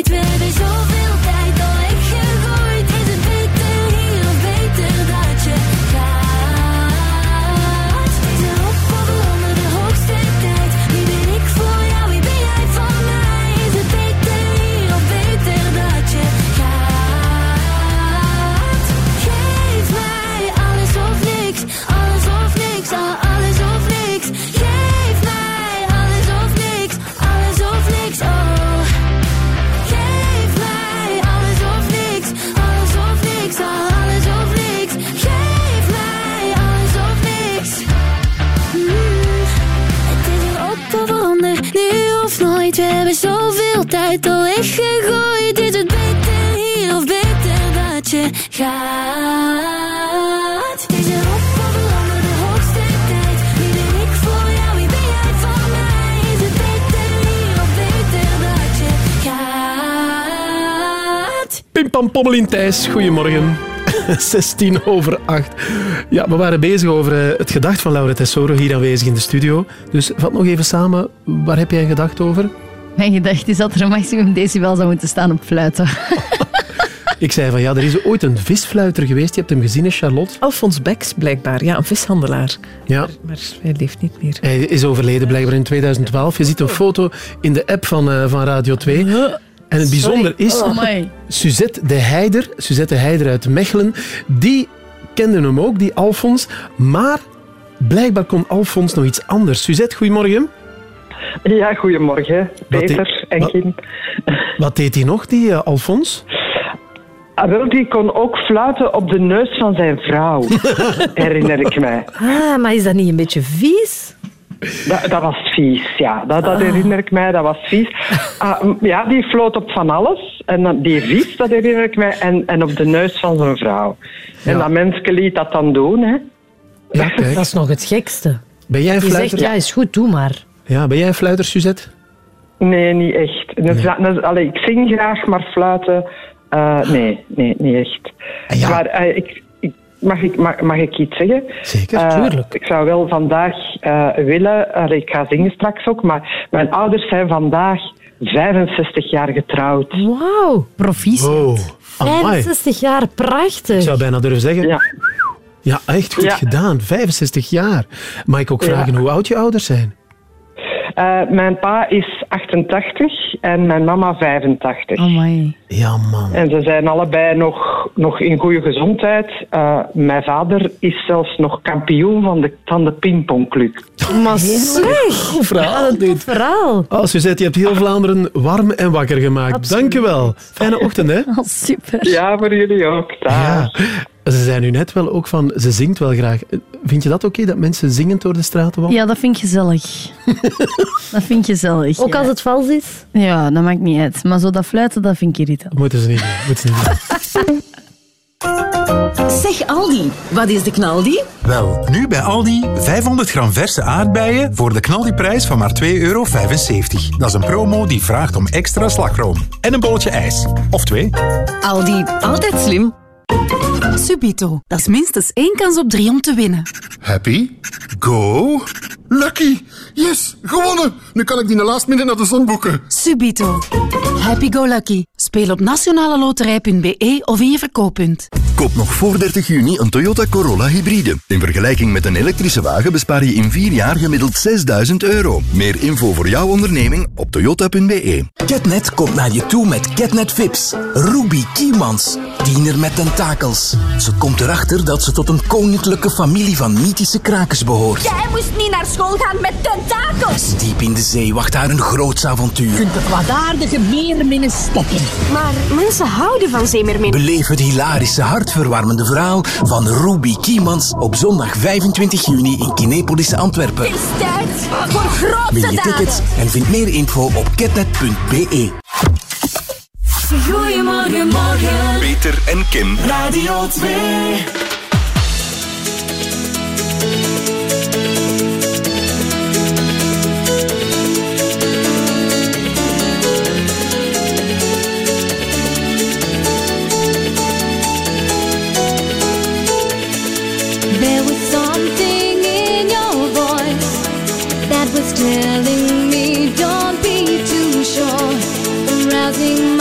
of nooit. We hebben tijd al weggegooid. Is het beter hier of beter dat je gaat? Is er op of onder de hoogste tijd? Wie ben ik voor jou, wie ben jij voor mij? Is het beter hier of beter dat je gaat? Pim Pam Pommelien Thijs, goedemorgen. 16 over 8. Ja, we waren bezig over eh, het gedacht van Laura Tessoro hier aanwezig in de studio. Dus vat nog even samen, waar heb jij een gedacht over? Mijn gedachte is dat er een maximum decibel zou moeten staan op fluiten. Ik zei van ja, er is ooit een visfluiter geweest. Je hebt hem gezien, Charlotte? Alfons Beks, blijkbaar. Ja, een vishandelaar. Ja. Maar hij leeft niet meer. Hij is overleden blijkbaar in 2012. Je ziet een foto in de app van, eh, van Radio 2. En het bijzonder is, Oh. Suzette de Heider, Suzette de Heider uit Mechelen, die kende hem ook, die Alfons. Maar blijkbaar kon Alfons nog iets anders. Suzette, goedemorgen. Ja, goedemorgen, Peter deed- en wat- Kim. Wat deed hij nog, die eh, Alfons? Ah, wel, die kon ook fluiten op de neus van zijn vrouw, herinner ik mij. Ah, maar is dat niet een beetje vies? Dat, dat was vies, ja. Dat, dat herinner ik mij, dat was vies. Ah, ja, die floot op van alles. En dan die vies, dat herinner ik mij. En, en op de neus van zijn vrouw. En dat mensje liet dat dan doen, hè. kijk. Dat is nog het gekste. Ben jij een Die fluiter? zegt, ja, is goed, doe maar. Ja, ben jij een fluiter, Suzette? Nee, niet echt. Allee, ik zing graag, maar fluiten... eh, nee, nee, niet echt. Maar eh, ik, ik, mag, ik, mag, mag ik iets zeggen? Zeker, tuurlijk. Ik zou wel vandaag eh, willen... ik ga zingen straks ook, maar mijn ouders zijn vandaag 65 jaar getrouwd. Wauw. Proficiat. Oh, amai. 65 jaar, prachtig. Ik zou bijna durven zeggen. Ja. Ja, echt goed Ja. gedaan. 65 jaar. Mag ik ook vragen Ja. hoe oud je ouders zijn? Eh, mijn pa is 88 en mijn mama 85. Amai. Ja, man. En ze zijn allebei nog, nog in goede gezondheid. Eh, mijn vader is zelfs nog kampioen van de, van de pingpongclub. Maar zeg. Goed verhaal, dit. verhaal. Oh, Suzette, je hebt heel Vlaanderen warm en wakker gemaakt. Dank je wel. Fijne ochtend, hè? Oh, super. Ja, voor jullie ook. Ja. Ze zijn nu net wel ook van, ze zingt wel graag. Vind je dat oké, dat mensen zingend door de straten wandelen? Ja, dat vind ik gezellig. dat vind ik gezellig. Ook ja. als het vals is? Ja, dat maakt niet uit. Maar zo dat fluiten, dat vind ik irritant. Moeten ze niet doen. Moeten ze niet doen. Zeg Aldi, wat is de knaldi? Wel, nu bij Aldi 500 gram verse aardbeien voor de knaldiprijs van maar 2,75 euro. Dat is een promo die vraagt om extra slagroom. En een bolletje ijs. Of twee. Aldi, altijd slim. Subito, dat is minstens één kans op drie om te winnen. Happy? Go? Lucky! Yes, gewonnen! Nu kan ik die last minute naar de zon boeken. Subito. Happy go lucky. Speel op nationaleloterij.be of in je verkooppunt. Koop nog voor 30 juni een Toyota Corolla hybride. In vergelijking met een elektrische wagen bespaar je in 4 jaar gemiddeld 6000 euro. Meer info voor jouw onderneming op toyota.be. Catnet komt naar je toe met Catnet Vips. Ruby Kiemans, tiener met tentakels. Ze komt erachter dat ze tot een koninklijke familie van mythische krakers behoort. Jij moest niet naar school gaan met tentakels. Diep in de zee wacht haar een groots avontuur. kunt de kwaadaardige meerminnen stoppen. Maar mensen houden van zeemerminnen. Beleef het hilarische, hartverwarmende verhaal van Ruby Kiemans op zondag 25 juni in Kinepolis, Antwerpen. Het is tijd voor grote Win je tickets en vind meer info op catnet.be. Goedemorgen, morgen. Peter en Kim. Radio 2. Telling me don't be too sure, arousing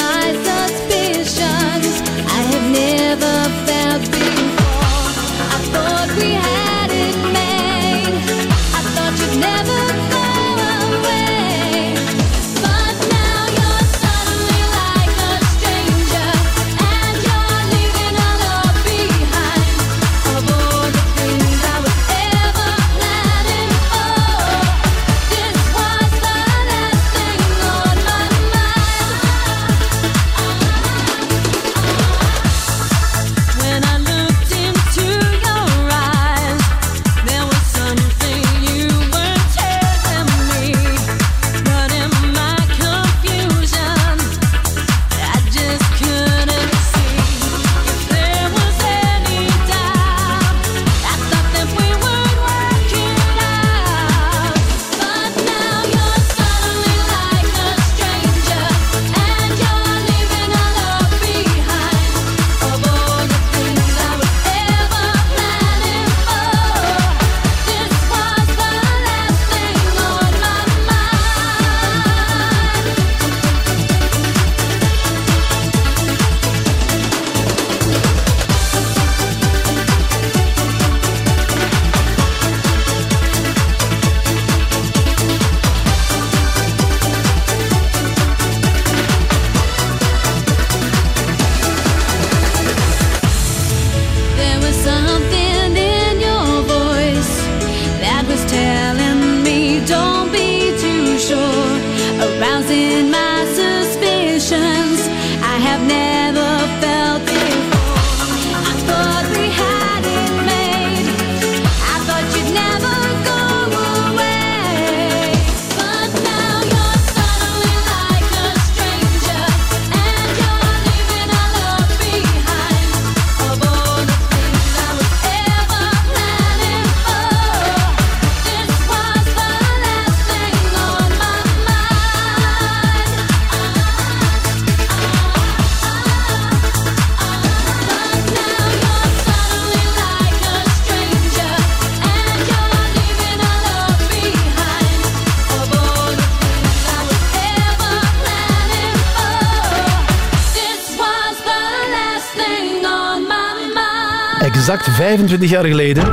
25 jaar geleden.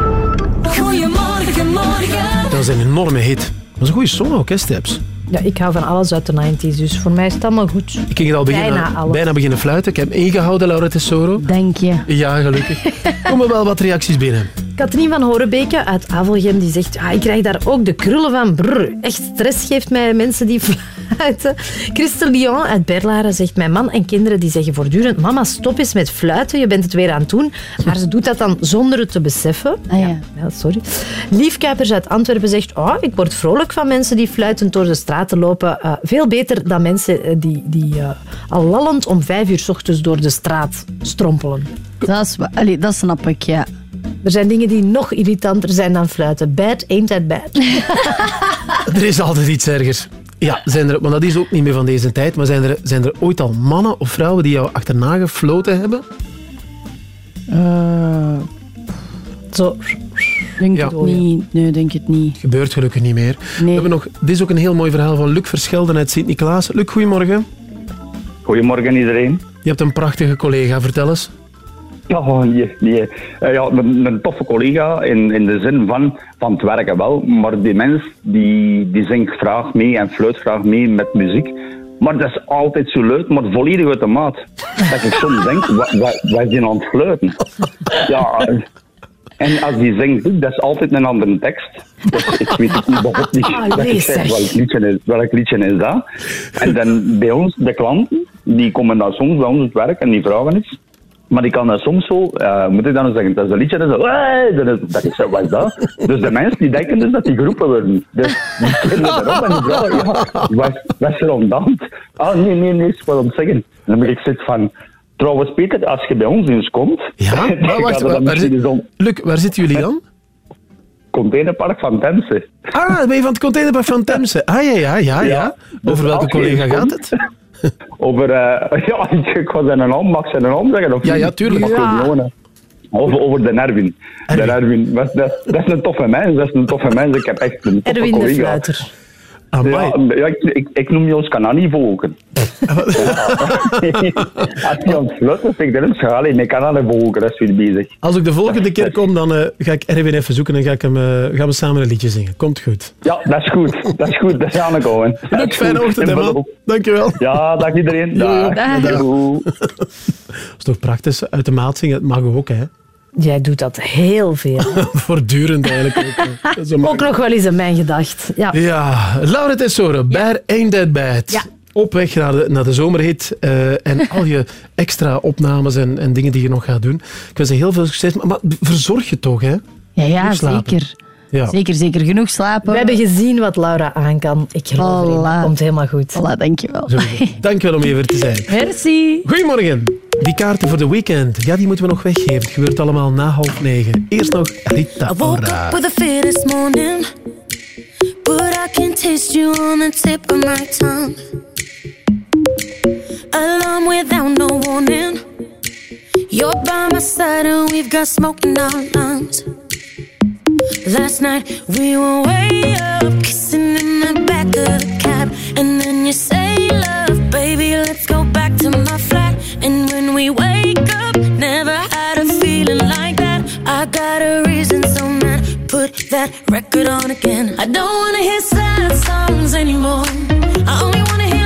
Goedemorgen, morgen. Dat is een enorme hit. Dat is een goede song ook, hè, Steps? Ja, ik hou van alles uit de 90s, dus voor mij is het allemaal goed. Ik ging het al beginnen, Bijna alles. bijna beginnen fluiten. Ik heb ingehouden, Laura Tesoro. Denk je? Ja, gelukkig. Komen wel wat reacties binnen. Katrien van Horebeke uit Avelgem die zegt ah, ik krijg daar ook de krullen van. Brr, echt stress geeft mij mensen die fluiten. Christel Lyon uit Berlaren zegt mijn man en kinderen die zeggen voortdurend mama stop eens met fluiten, je bent het weer aan het doen. Maar ze doet dat dan zonder het te beseffen. Ah, ja. Ja, sorry. Lief Kuipers uit Antwerpen zegt oh, ik word vrolijk van mensen die fluitend door de straten lopen. Eh, veel beter dan mensen eh, die, die eh, al lallend om vijf uur 's ochtends door de straat strompelen. Dat, is, allee, dat snap ik, ja. Er zijn dingen die nog irritanter zijn dan fluiten. Bad ain't that bad. Er is altijd iets ergers. Ja, zijn er, maar dat is ook niet meer van deze tijd. Maar zijn er, zijn er ooit al mannen of vrouwen die jou achterna gefloten hebben? Eh, Zo. denk Ja. het niet. Nee, denk het niet. Gebeurt gelukkig niet meer. We Nee. hebben nog, dit is ook een heel mooi verhaal van Luc Verschelden uit Sint-Niklaas. Luc, goedemorgen. Goedemorgen iedereen. Je hebt een prachtige collega, vertel eens. Ja, nee, nee. Eh, ja een, een toffe collega in, in de zin van, van het werken wel. Maar die mens die, die zingt graag mee en fluit graag mee met muziek. Maar dat is altijd zo leuk, maar volledig uit de maat. Dat ik soms denk, wat is die aan het fluiten? Ja, en als die zingt, dat is altijd een andere tekst. Dus ik weet het niet, niet Ah, dat ik lees zeg zeg. welk liedje, is, welk liedje is dat. En dan bij ons, de klanten, die komen dan soms bij ons het werk en die vragen iets. Maar die kan dat soms zo, eh, moet ik dan zeggen, dat is een liedje, en zo, dan is- dat ik zeg, wat is dat? Dus de mensen die denken dus dat die geroepen worden. Dus die kinderen erop en die ja, wat, wat is er? Ah, nee, nee, nee, is wat om te zeggen. En dan ik zitten van, trouwens Peter, als je bij ons eens komt, Ja, maar wacht, waar, waar zit, Luc, waar zitten jullie dan? containerpark van Temse. Ah, ben je van het containerpark van Temse? Ah, ja, ja, ja. ja. Over welke collega gaat het? Over, eh ja, ik, was zijn naam, mag zijn naam zeggen? Of Ja, niet? ja, tuurlijk. Ja. gewoon, hè. Over, over de Erwin. De Erwin, dat, dat, dat is een toffe mens, dat is een toffe mens. Ik heb echt een toffe Erwin de collega. fluiter. Ja, ja, ik, ik, ik noem je ons kananivogelken. Als aan fluiten zegt, dan is het alleen een kananivogelken, dat is weer bezig. Als ik de volgende keer kom, dan eh, ga ik Erwin even zoeken en ga ik hem, eh, gaan we samen een liedje zingen. Komt goed. Ja, dat is goed. Dat is goed, dat is aan komen. Luc, fijne ochtend, man. Dankjewel. Ja, dag iedereen. Dag. Dag. Doei. Dat is toch prachtig, uit de maat zingen. Het mag ook, hè. Jij doet dat heel veel. Voortdurend eigenlijk ook. Ook nog wel eens aan mijn gedacht. Ja. Ja, Laura Tesoro, Bear Ain't That Bad. Ja. Op weg naar de, naar de zomerhit eh, en al je extra opnames en, en dingen die je nog gaat doen. Ik wens je heel veel succes, maar, maar verzorg je toch, hè? Ja, ja zeker. Ja. Zeker, zeker. Genoeg slapen. We hebben gezien wat Laura aan kan. Ik geloof erin. Dat komt helemaal goed. Voilà, dankjewel. Dankjewel om even te zijn. Merci. Goedemorgen. Die kaarten voor de weekend, ja, die moeten we nog weggeven. Het gebeurt allemaal na half negen. Eerst nog Rita I woke Ora. up with a fear this morning, but I can taste you on the tip of my tongue. Alarm without no warning. You're by my side and we've got smoke in our lungs. Last night we were way up, kissing in the back of the cab, and then you say, "Love, baby, let's go back to my flat." And when we wake up, never had a feeling like that. I got a reason, so man, put that record on again. I don't wanna hear sad songs anymore. I only wanna hear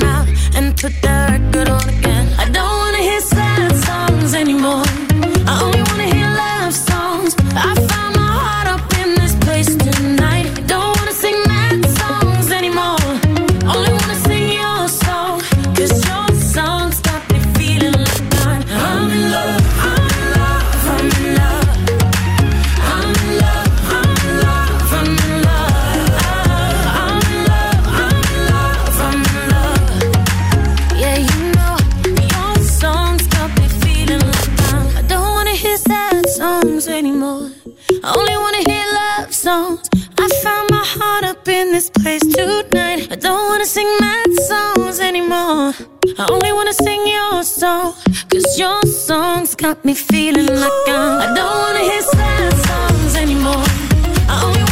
put that record on again. I found my heart up in this place tonight. I don't wanna sing mad songs anymore. I only wanna sing your song. Cause your songs got me feeling like I'm. I don't wanna hear sad songs anymore. I only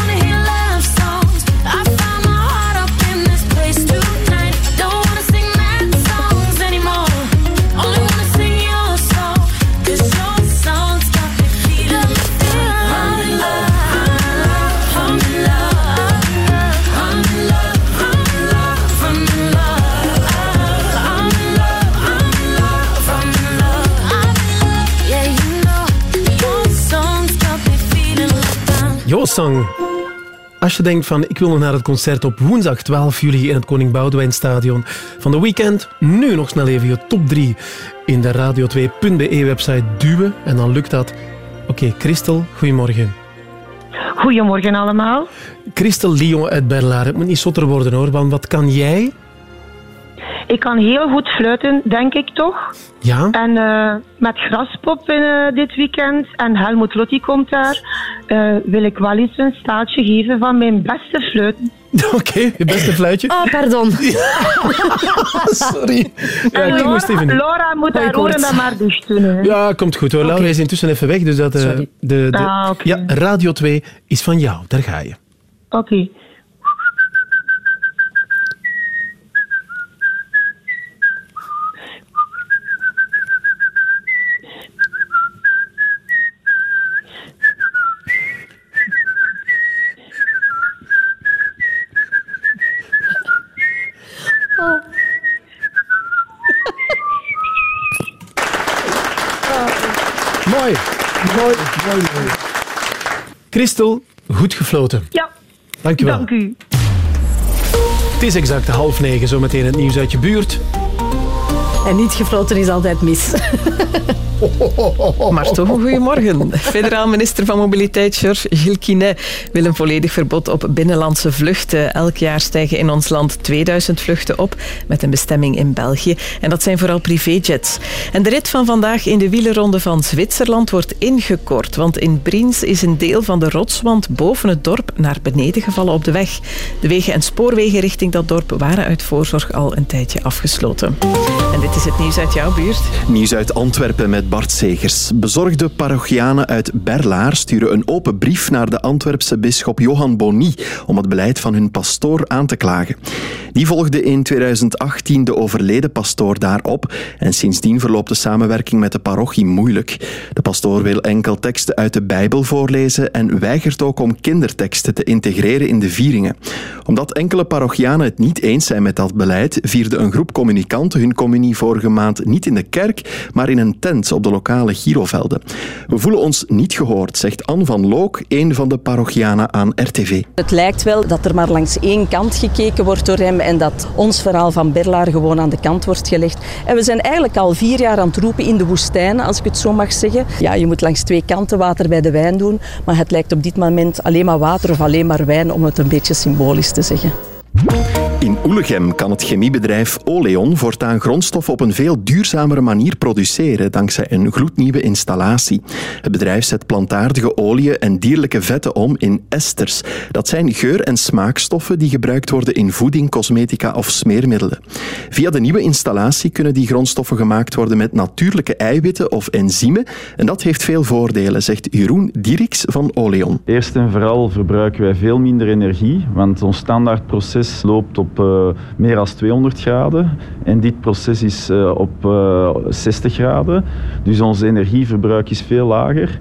Joosang. Als je denkt van, ik wil nog naar het concert op woensdag 12 juli in het Koning Boudewijnstadion van de weekend, nu nog snel even je top 3 in de radio2.be website duwen en dan lukt dat. Oké, Christel, goedemorgen. Goedemorgen allemaal. Christel Lyon uit Berlaar. Het moet niet zotter worden hoor, want wat kan jij? Ik kan heel goed fluiten, denk ik toch. Ja? En eh, met Graspop eh, dit weekend en Helmut Lotti komt daar, eh, wil ik wel eens een staaltje geven van mijn beste fluiten. Oké, je beste fluitje. Oh, pardon. Sorry. Ja, ik Laura, moest even... Laura moet haar oren dan maar dicht doen. hè. Ja, komt goed hoor. Laura is intussen even weg, dus dat, eh, de, de, Ah, oké. ja, Radio 2 is van jou. Daar ga je. Oké. Mooi. Mooi, mooi, mooi. Christel, goed gefloten. Ja. Dankjewel. Dank u. Het is exact half negen, zometeen het nieuws uit je buurt. En niet gefloten is altijd mis. Maar toch een goedemorgen. Federaal minister van Mobiliteit Georges Gilquinet wil een volledig verbod op binnenlandse vluchten. Elk jaar stijgen in ons land 2000 vluchten op met een bestemming in België. En dat zijn vooral privéjets. En de rit van vandaag in de wielerronde van Zwitserland wordt ingekort. Want in Briens is een deel van de rotswand boven het dorp naar beneden gevallen op de weg. De wegen en spoorwegen richting dat dorp waren uit voorzorg al een tijdje afgesloten. Is het nieuws uit jouw buurt. Nieuws uit Antwerpen met Bart Segers. Bezorgde parochianen uit Berlaar sturen een open brief naar de Antwerpse bisschop Johan Bonny om het beleid van hun pastoor aan te klagen. Die volgde in 2018 de overleden pastoor daarop en sindsdien verloopt de samenwerking met de parochie moeilijk. De pastoor wil enkel teksten uit de Bijbel voorlezen en weigert ook om kinderteksten te integreren in de vieringen. Omdat enkele parochianen het niet eens zijn met dat beleid, vierde een groep communicanten hun communie vorige maand niet in de kerk, maar in een tent op de lokale Girovelden. We voelen ons niet gehoord, zegt Anne van Look, een van de parochianen aan RTV. Het lijkt wel dat er maar langs één kant gekeken wordt door hem en dat ons verhaal van Berlaar gewoon aan de kant wordt gelegd. En we zijn eigenlijk al vier jaar aan het roepen in de woestijn, als ik het zo mag zeggen. Ja, je moet langs twee kanten water bij de wijn doen, maar het lijkt op dit moment alleen maar water of alleen maar wijn, om het een beetje symbolisch te zeggen. In Oelegem kan het chemiebedrijf Oleon voortaan grondstof op een veel duurzamere manier produceren dankzij een gloednieuwe installatie. Het bedrijf zet plantaardige oliën en dierlijke vetten om in esters. Dat zijn geur- en smaakstoffen die gebruikt worden in voeding, cosmetica of smeermiddelen. Via de nieuwe installatie kunnen die grondstoffen gemaakt worden met natuurlijke eiwitten of enzymen en dat heeft veel voordelen, zegt Jeroen Dieriks van Oleon. Eerst en vooral verbruiken wij veel minder energie, want ons standaardproces loopt op eh, meer dan 200 graden en dit proces is eh, op eh, 60 graden. Dus ons energieverbruik is veel lager.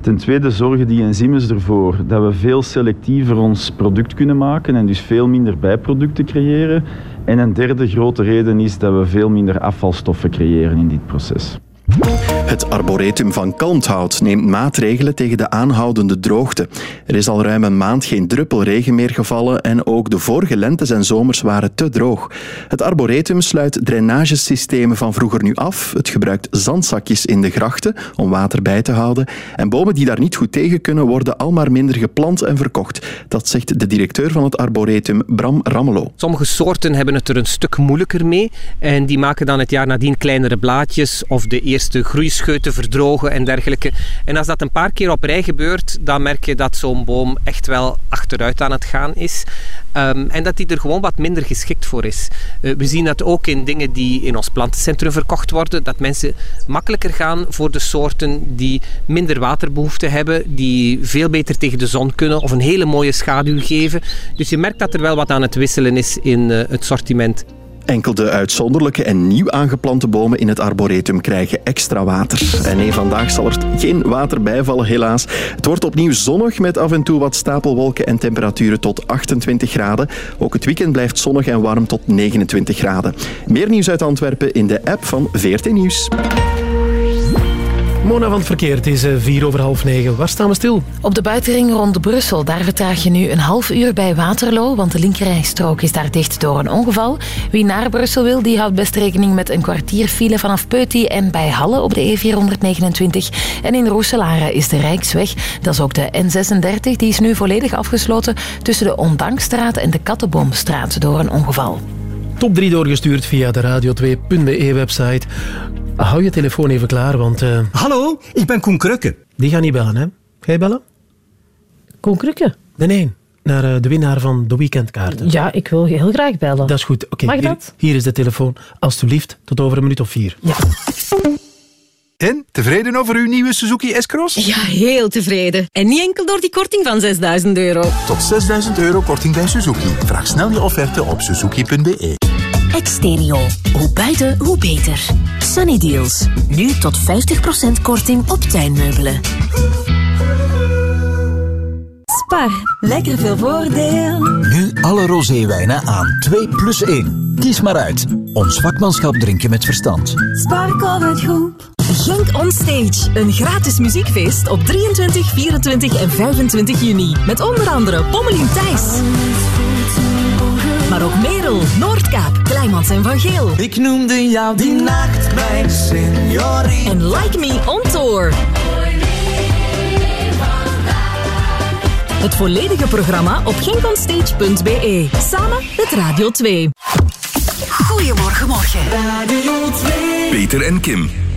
Ten tweede zorgen die enzymen ervoor dat we veel selectiever ons product kunnen maken en dus veel minder bijproducten creëren. En een derde grote reden is dat we veel minder afvalstoffen creëren in dit proces. Het Arboretum van Kalmthout neemt maatregelen tegen de aanhoudende droogte. Er is al ruim een maand geen druppel regen meer gevallen en ook de vorige lentes en zomers waren te droog. Het Arboretum sluit drainagesystemen van vroeger nu af. Het gebruikt zandzakjes in de grachten om water bij te houden. En bomen die daar niet goed tegen kunnen worden al maar minder geplant en verkocht. Dat zegt de directeur van het Arboretum, Bram Rammelo. Sommige soorten hebben het er een stuk moeilijker mee en die maken dan het jaar nadien kleinere blaadjes of de eerste scheuten verdrogen en dergelijke. En als dat een paar keer op rij gebeurt, dan merk je dat zo'n boom echt wel achteruit aan het gaan is. Ehm, en dat die er gewoon wat minder geschikt voor is. Eh, we zien dat ook in dingen die in ons plantencentrum verkocht worden, dat mensen makkelijker gaan voor de soorten die minder waterbehoefte hebben, die veel beter tegen de zon kunnen of een hele mooie schaduw geven. Dus je merkt dat er wel wat aan het wisselen is in eh, het sortiment. Enkel de uitzonderlijke en nieuw aangeplante bomen in het arboretum krijgen extra water. En nee, vandaag zal er geen water bijvallen, helaas. Het wordt opnieuw zonnig met af en toe wat stapelwolken en temperaturen tot 28 graden. Ook het weekend blijft zonnig en warm tot 29 graden. Meer nieuws uit Antwerpen in de app van VRT Nieuws. Mona van het verkeer, het is eh, vier over half negen. Waar staan we stil? Op de buitenring rond Brussel, daar vertraag je nu een half uur bij Waterloo, want de linkerrijstrook is daar dicht door een ongeval. Wie naar Brussel wil, die houdt best rekening met een kwartier file vanaf Peuty en bij Halle op de E429. En in Roeselare is de Rijksweg, dat is ook de N36, die is nu volledig afgesloten tussen de Ondankstraat en de Kattenboomstraat door een ongeval. Top 3 doorgestuurd via de radio2.be website. Hou je telefoon even klaar, want... eh, Hallo, ik ben Koen Krukke. Die gaat niet bellen, hè? Ga je bellen? Koen Krukke? Nee, nee. Naar eh, de winnaar van de weekendkaarten. Ja, ik wil heel graag bellen. Dat is goed. Oké, Mag hier, dat? hier is de telefoon. Alsjeblieft, tot over een minuut of vier. Ja. En, tevreden over uw nieuwe Suzuki S-Cross? Ja, heel tevreden. En niet enkel door die korting van 6000 euro. Tot 6000 euro korting bij Suzuki. Vraag snel je offerte op suzuki.be. Exterio. Hoe buiten, hoe beter. Sunny Deals. Nu tot 50% korting op tuinmeubelen. Spar. Lekker veel voordeel. Nu alle roséwijnen aan 2 plus 1. Kies maar uit. Ons vakmanschap drinken met verstand. Spar het goed. Genk On Stage. Een gratis muziekfeest op 23, 24 en 25 juni. Met onder andere Pommelien Thijs. Maar ook Merel, Noordkaap, Kleimans en Van Geel. Ik noemde jou die nacht mijn seniorie. En Like Me On Tour. Het volledige programma op genkonstage.be. Samen met Radio 2. Goedemorgen, morgen. Radio 2. Peter en Kim.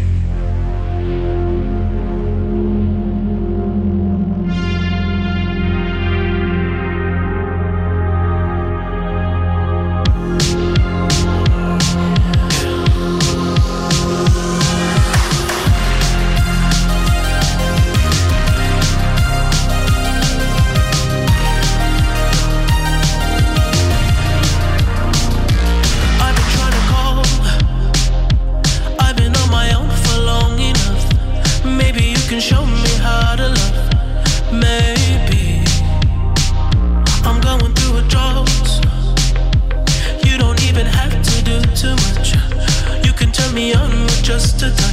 With just a touch,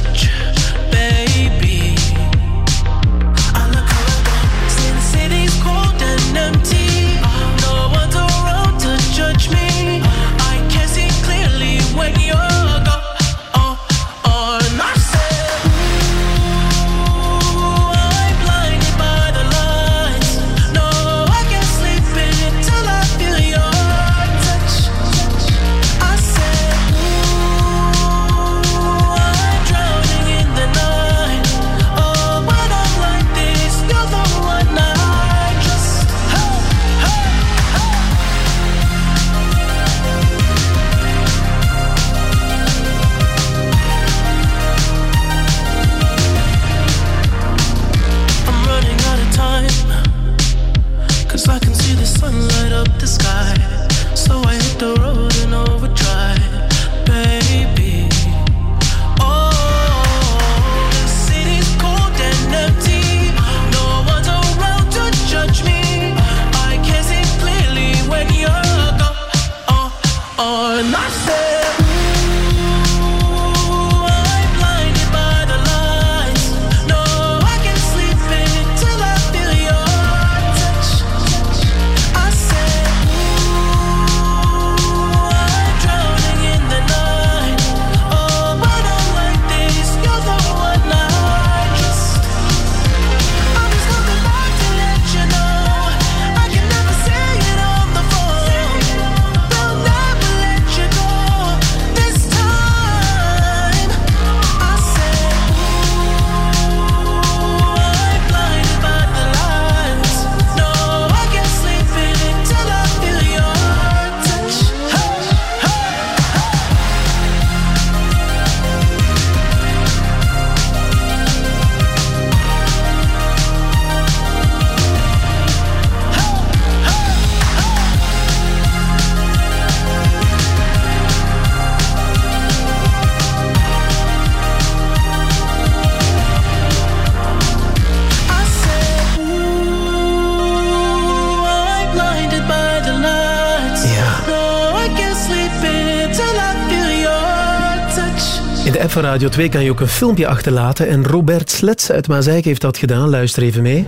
van Radio 2 kan je ook een filmpje achterlaten. En Robert Slets uit Mazeik heeft dat gedaan. Luister even mee.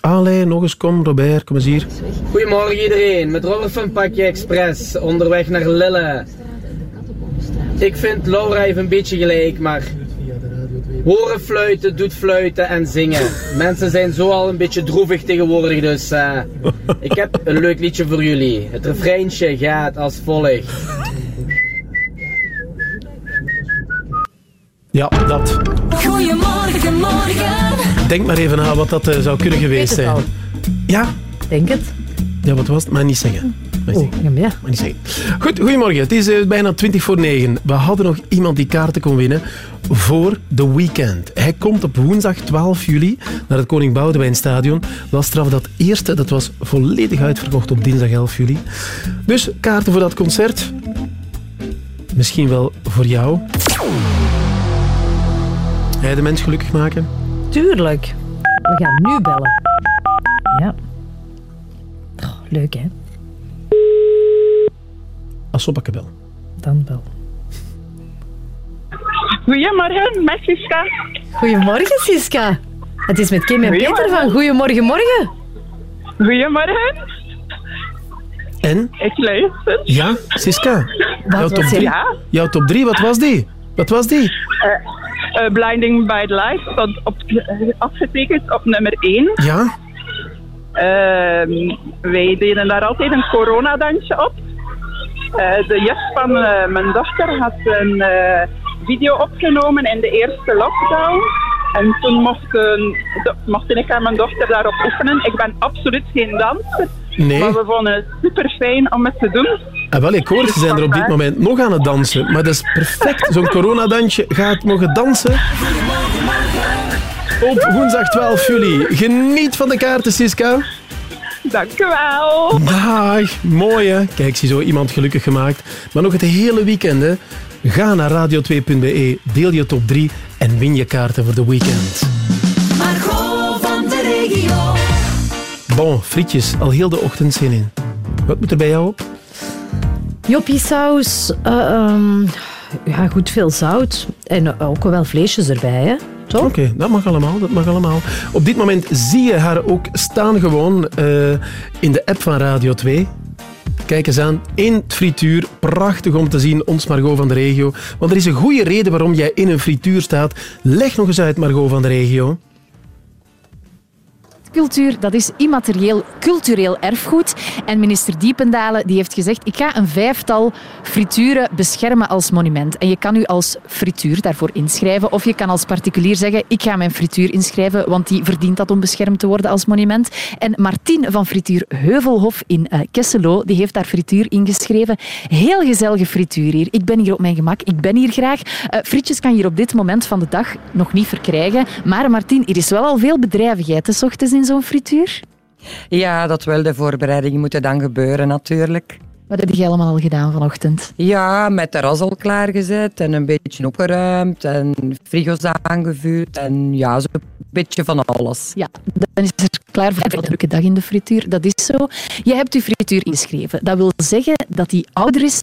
Allee, nog eens, kom Robert, kom eens hier. Goedemorgen iedereen, met Rolf van Pakje Express, onderweg naar Lille. Ik vind Laura even een beetje gelijk, maar horen fluiten doet fluiten en zingen. Mensen zijn zo al een beetje droevig tegenwoordig, dus eh, ik heb een leuk liedje voor jullie. Het refreintje gaat als volgt. Ja, dat. Goedemorgen, morgen. Denk maar even na wat dat eh, zou kunnen geweest het zijn. al. Ja? Denk het. Ja, wat was het? Maar niet zeggen. Maar niet zeggen. Ja, Maar niet zeggen. Goed, goedemorgen. Het is eh, bijna 20 voor 9. We hadden nog iemand die kaarten kon winnen voor The Weekend. Hij komt op woensdag 12 juli naar het Koning Boudewijn Stadion. Wel straf dat eerste, dat was volledig uitverkocht op dinsdag 11 juli. Dus kaarten voor dat concert. Misschien wel voor jou. Je de mens gelukkig maken? Tuurlijk. We gaan nu bellen. Ja. Oh, leuk, hè? Als op bel. Dan bel. Goedemorgen, met Siska. Goedemorgen, Siska. Het is met Kim en Peter van Goedemorgen, Morgen. Goedemorgen. En? Ik luister. Ja, Siska. Jouw top was 3. Ja. Jouw top 3, wat was die? Wat was die? Eh, eh, Blinding by the Light stond op, eh, afgetekend op nummer 1. Ja? wij deden daar altijd een coronadansje op. Eh, de juf van mijn dochter had een video opgenomen in de eerste lockdown. En toen mochten, do- mocht ik en mijn dochter daarop oefenen. Ik ben absoluut geen danser. Nee. Maar we vonden het super fijn om het te doen. Ah, wel, ik hoor, ze zijn er op dit moment nog aan het dansen. Maar dat is perfect. Zo'n coronadansje gaat mogen dansen. Op woensdag 12 juli. Geniet van de kaarten, Siska. Dank u wel. Dag. Mooi, hè? Kijk, zie zo iemand gelukkig gemaakt. Maar nog het hele weekend, hè? Ga naar radio2.be, deel je top 3 en win je kaarten voor de weekend. Bon, frietjes, al heel de ochtend zin in. Wat moet er bij jou op? Joppiesaus. eh, ehm, ja, goed veel zout. En ook wel vleesjes erbij, hè? Toch? Oké, dat mag allemaal, dat mag allemaal. Op dit moment zie je haar ook staan gewoon eh, in de app van Radio 2. Kijk eens aan, in het frituur. Prachtig om te zien, ons Margot van de regio. Want er is een goede reden waarom jij in een frituur staat. Leg nog eens uit, Margot van de regio. Dat is immaterieel cultureel erfgoed. En minister Diependalen die heeft gezegd, ik ga een vijftal frituren beschermen als monument. En je kan u als frituur daarvoor inschrijven. Of je kan als particulier zeggen, ik ga mijn frituur inschrijven, want die verdient dat om beschermd te worden als monument. En Martien van Frituur Heuvelhof in eh, Kesselo, die heeft daar frituur ingeschreven. Heel gezellige frituur hier. Ik ben hier op mijn gemak, ik ben hier graag. Eh, frietjes kan je hier op dit moment van de dag nog niet verkrijgen. Maar Martien, er is wel al veel bedrijvigheid, 's ochtends in zo'n frituur. Ja, dat wel. De voorbereidingen moeten dan gebeuren natuurlijk. Wat heb je allemaal al gedaan vanochtend? Ja, met de ras al klaargezet en een beetje opgeruimd en frigo's aangevuld en ja, zo'n beetje van alles. Ja, dan is er klaar voor een drukke dag in de frituur. Dat is zo. Je hebt je frituur ingeschreven. Dat wil zeggen dat die ouder is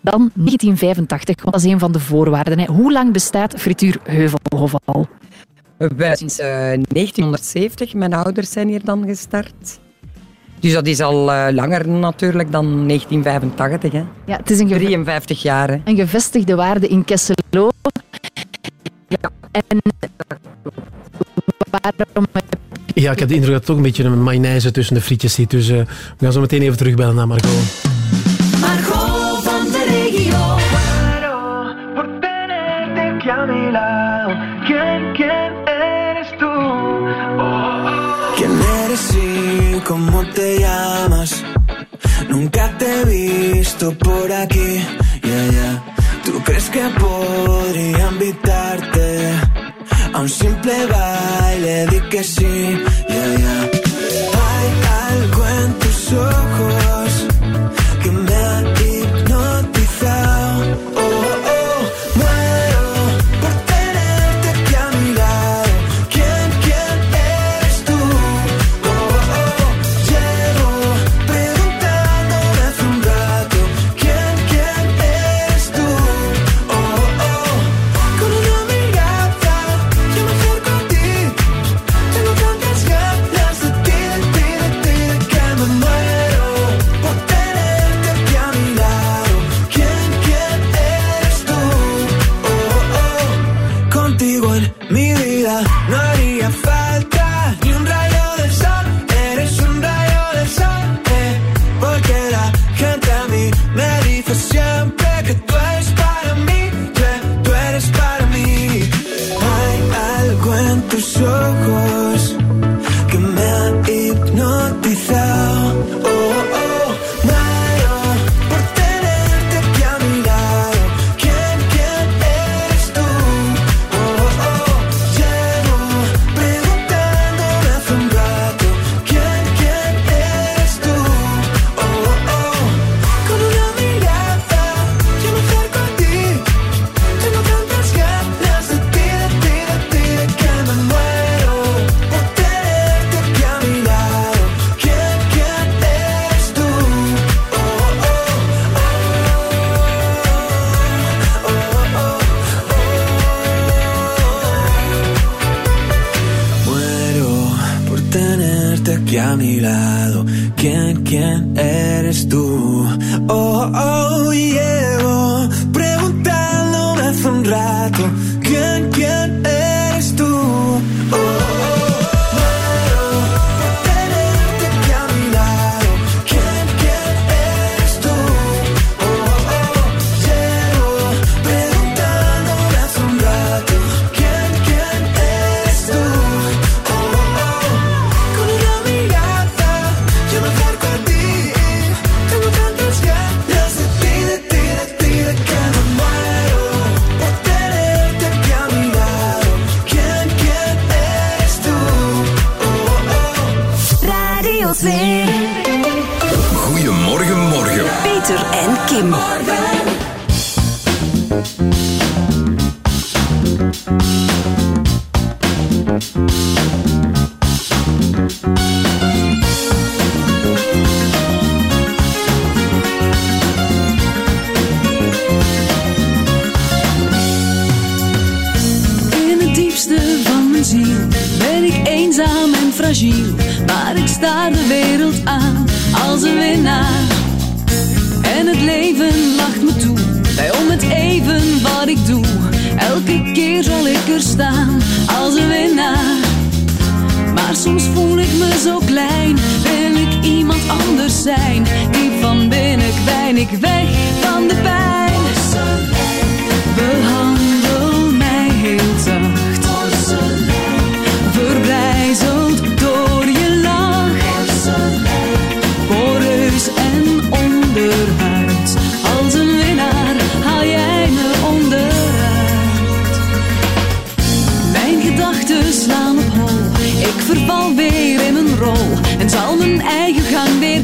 dan 1985, want dat is een van de voorwaarden. Hè. Hoe lang bestaat frituur Heuvelhof al? Wij sinds eh, 1970, mijn ouders zijn hier dan gestart. Dus dat is al eh, langer natuurlijk dan 1985. Hè. Ja, het is een 53 jaar. Hè. Een gevestigde waarde in Kesselo. En waarom Ja, ik heb de indruk dat er toch een beetje een mayonaise tussen de frietjes zit. Dus eh, we gaan zo meteen even terugbellen naar Margot. Margot van de regio. Nunca te he visto por aquí, yeah, yeah. ¿Tú crees que podría invitarte a un simple baile? Di que sí, yeah, yeah. Hay algo en tus ojos Maar ik sta de wereld aan als een winnaar. En het leven lacht me toe, bij om het even wat ik doe. Elke keer zal ik er staan Maar soms voel ik me zo klein, wil ik iemand anders zijn. Diep van binnen kwijn ik weg van de pijn. Behandel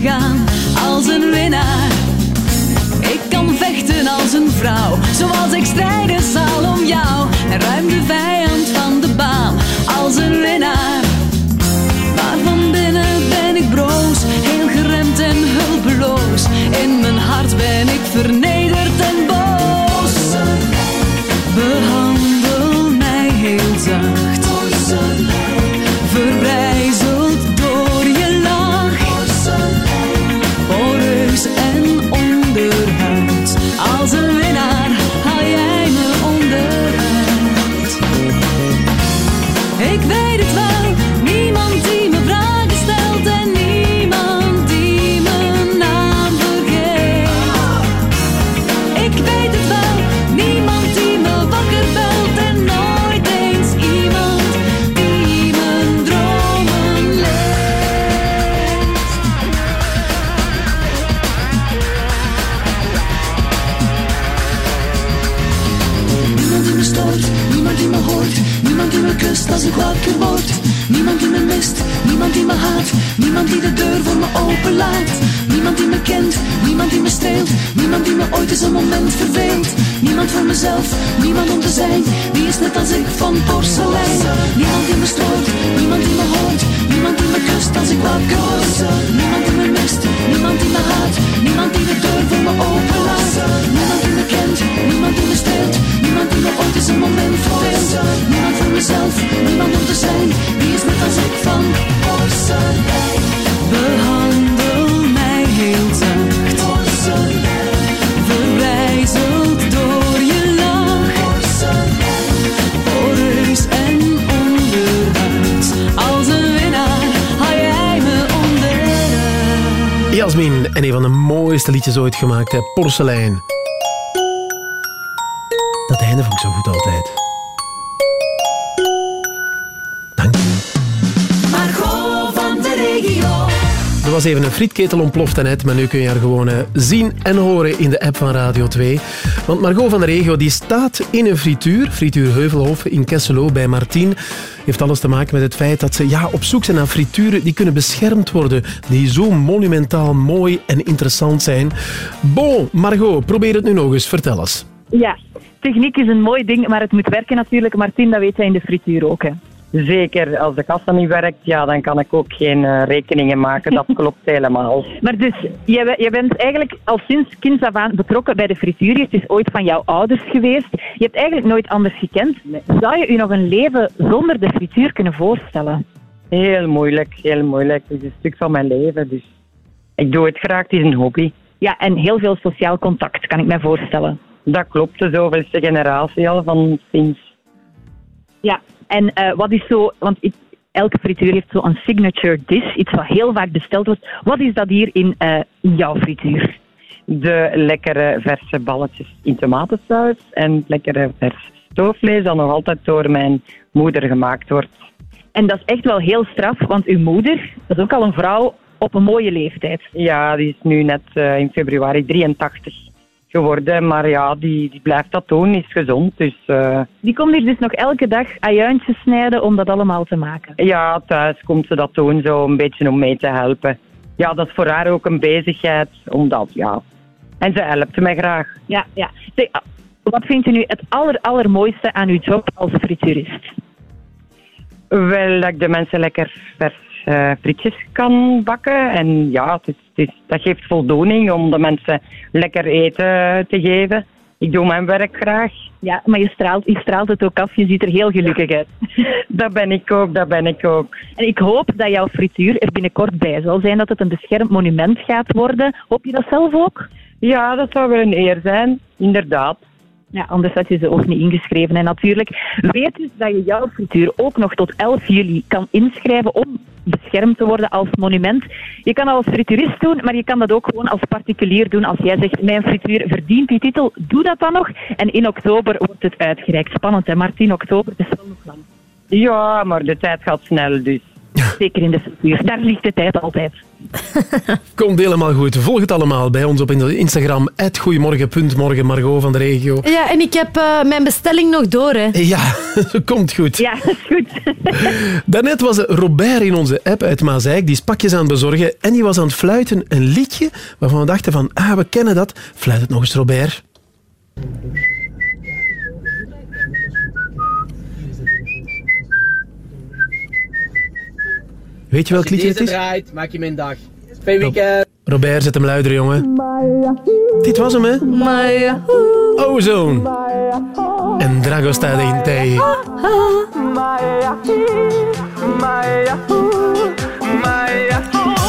gaan. Als een winnaar. Ik kan vechten als een vrouw, zoals ik strijden zal om jou. Niemand die de deur voor me openlaat. Niemand die me kent, niemand die me streelt, niemand die me ooit eens een moment verveelt. Niemand voor mezelf, niemand om te zijn, die is net als ik van porselein. Niemand die me stoort, niemand die me hoort, niemand die me kust als ik wakker word. Niemand die me mist, niemand die me haat, niemand die de deur voor me openlaat. Niemand die me kent, niemand die me streelt, ooit eens een moment verveelt. Niemand voor mezelf, niemand om te zijn, die is net als ik van porselein. Behandel mij heel zacht. Verwijzeld door je lach. Poreus en onderhuid. Als een winnaar haal jij me onderuit. Jasmin en een van de mooiste liedjes ooit gemaakt, hè? Porselein. Dat einde vond ik zo goed altijd. Margot van de regio. Er was even een frietketel ontploft net, maar nu kun je haar gewoon eh, zien en horen in de app van Radio 2. Want Margot van de Regio die staat in een frituur, frituur Heuvelhof in Kesselo bij Martien. Heeft alles te maken met het feit dat ze ja, op zoek zijn naar frituren die kunnen beschermd worden, die zo monumentaal mooi en interessant zijn. Bon, Margot, probeer het nu nog eens. Vertel eens. Ja, techniek is een mooi ding, maar het moet werken natuurlijk. Martin, dat weet jij in de frituur ook. Hè. Zeker, als de kassa niet werkt, ja, dan kan ik ook geen eh, rekeningen maken. Dat klopt helemaal. Maar dus, jij, jij bent eigenlijk al sinds kinds af aan betrokken bij de frituur. Het is ooit van jouw ouders geweest. Je hebt eigenlijk nooit anders gekend. Zou je je nog een leven zonder de frituur kunnen voorstellen? Heel moeilijk, heel moeilijk. Het is een stuk van mijn leven, dus ik doe het graag. Het is een hobby. Ja, en heel veel sociaal contact, kan ik me voorstellen. Dat klopt, de zoveelste generatie al van sinds. Ja, en eh, wat is zo... Want ik, elke frituur heeft zo een signature dish, iets wat heel vaak besteld wordt. Wat is dat hier in, eh, in jouw frituur? De lekkere verse balletjes in tomatensaus en lekkere vers stoofvlees dat nog altijd door mijn moeder gemaakt wordt. En dat is echt wel heel straf, want uw moeder, dat is ook al een vrouw op een mooie leeftijd. Ja, die is nu net eh, in februari 83 geworden, maar ja, die, die blijft dat doen, is gezond. Dus eh, Die komt hier dus nog elke dag ajuintjes snijden om dat allemaal te maken. ja, thuis komt ze dat doen, zo een beetje om mee te helpen. Ja, dat is voor haar ook een bezigheid, omdat, ja. En ze helpt mij graag. Ja, ja. Zeg, wat vindt u nu het aller, allermooiste aan uw job als frituurist? Wel, dat ik de mensen lekker vers eh, frietjes kan bakken. En ja, het is, het is- dat geeft voldoening om de mensen lekker eten te geven. Ik doe mijn werk graag. Ja, maar je straalt, je straalt het ook af. Je ziet er heel gelukkig uit. Dat ben ik ook, dat ben ik ook. En ik hoop dat jouw frituur er binnenkort bij zal zijn, dat het een beschermd monument gaat worden. Hoop je dat zelf ook? Ja, dat zou wel een eer zijn, inderdaad. Ja, anders had je ze ook niet ingeschreven. En natuurlijk, weet dus dat je jouw frituur ook nog tot 11 juli kan inschrijven om beschermd te worden als monument. Je kan dat als frituurist doen, maar je kan dat ook gewoon als particulier doen. Als jij zegt, mijn frituur verdient die titel, doe dat dan nog. En in oktober wordt het uitgereikt. Spannend, hè? Maar 10 oktober, is wel nog lang. Ja, maar de tijd gaat snel, dus. Zeker in de frituur. Daar ligt de tijd altijd. Komt helemaal goed. Volg het allemaal bij ons op Instagram. Goedemorgen.morgen, Margot van de regio. Ja, en ik heb eh, mijn bestelling nog door, hè. Ja, komt goed. Ja, dat is goed. Daarnet was Robert in onze app uit Maasijk. Die is pakjes aan het bezorgen en die was aan het fluiten een liedje waarvan we dachten van, ah, we kennen dat. Fluit het nog eens, Robert. Weet je welk liedje het is? draait, maak je mijn dag. Fijn weekend. Robert, zet hem luider, jongen. Dit was hem, hè? Ozone. En Dragostea de Intei.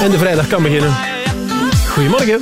En de vrijdag kan beginnen. Goedemorgen.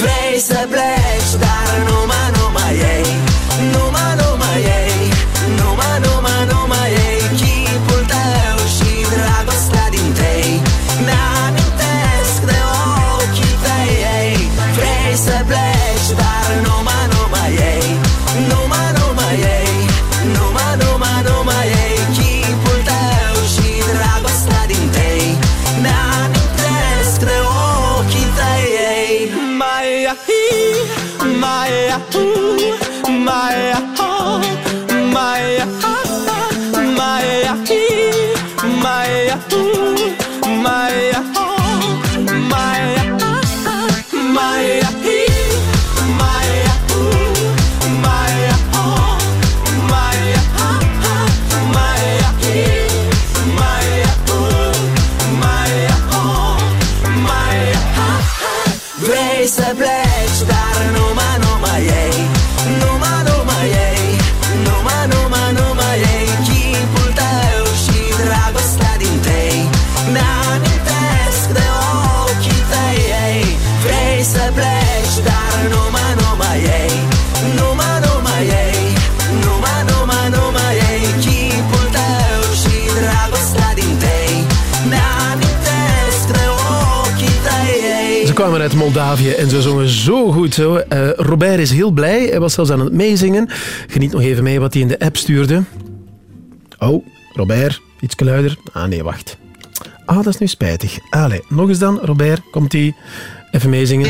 Vrei să pleci, dar numai, numai ei. Numai, numai ei. Numai, numai, numai ei kwamen uit Moldavië en ze zongen zo goed. Zo. Eh, Robert is heel blij. Hij was zelfs aan het meezingen. Geniet nog even mee wat hij in de app stuurde. Oh, Robert, iets luider. Ah nee, wacht. Ah, dat is nu spijtig. Allee, nog eens dan. Robert, komt-ie. Even meezingen.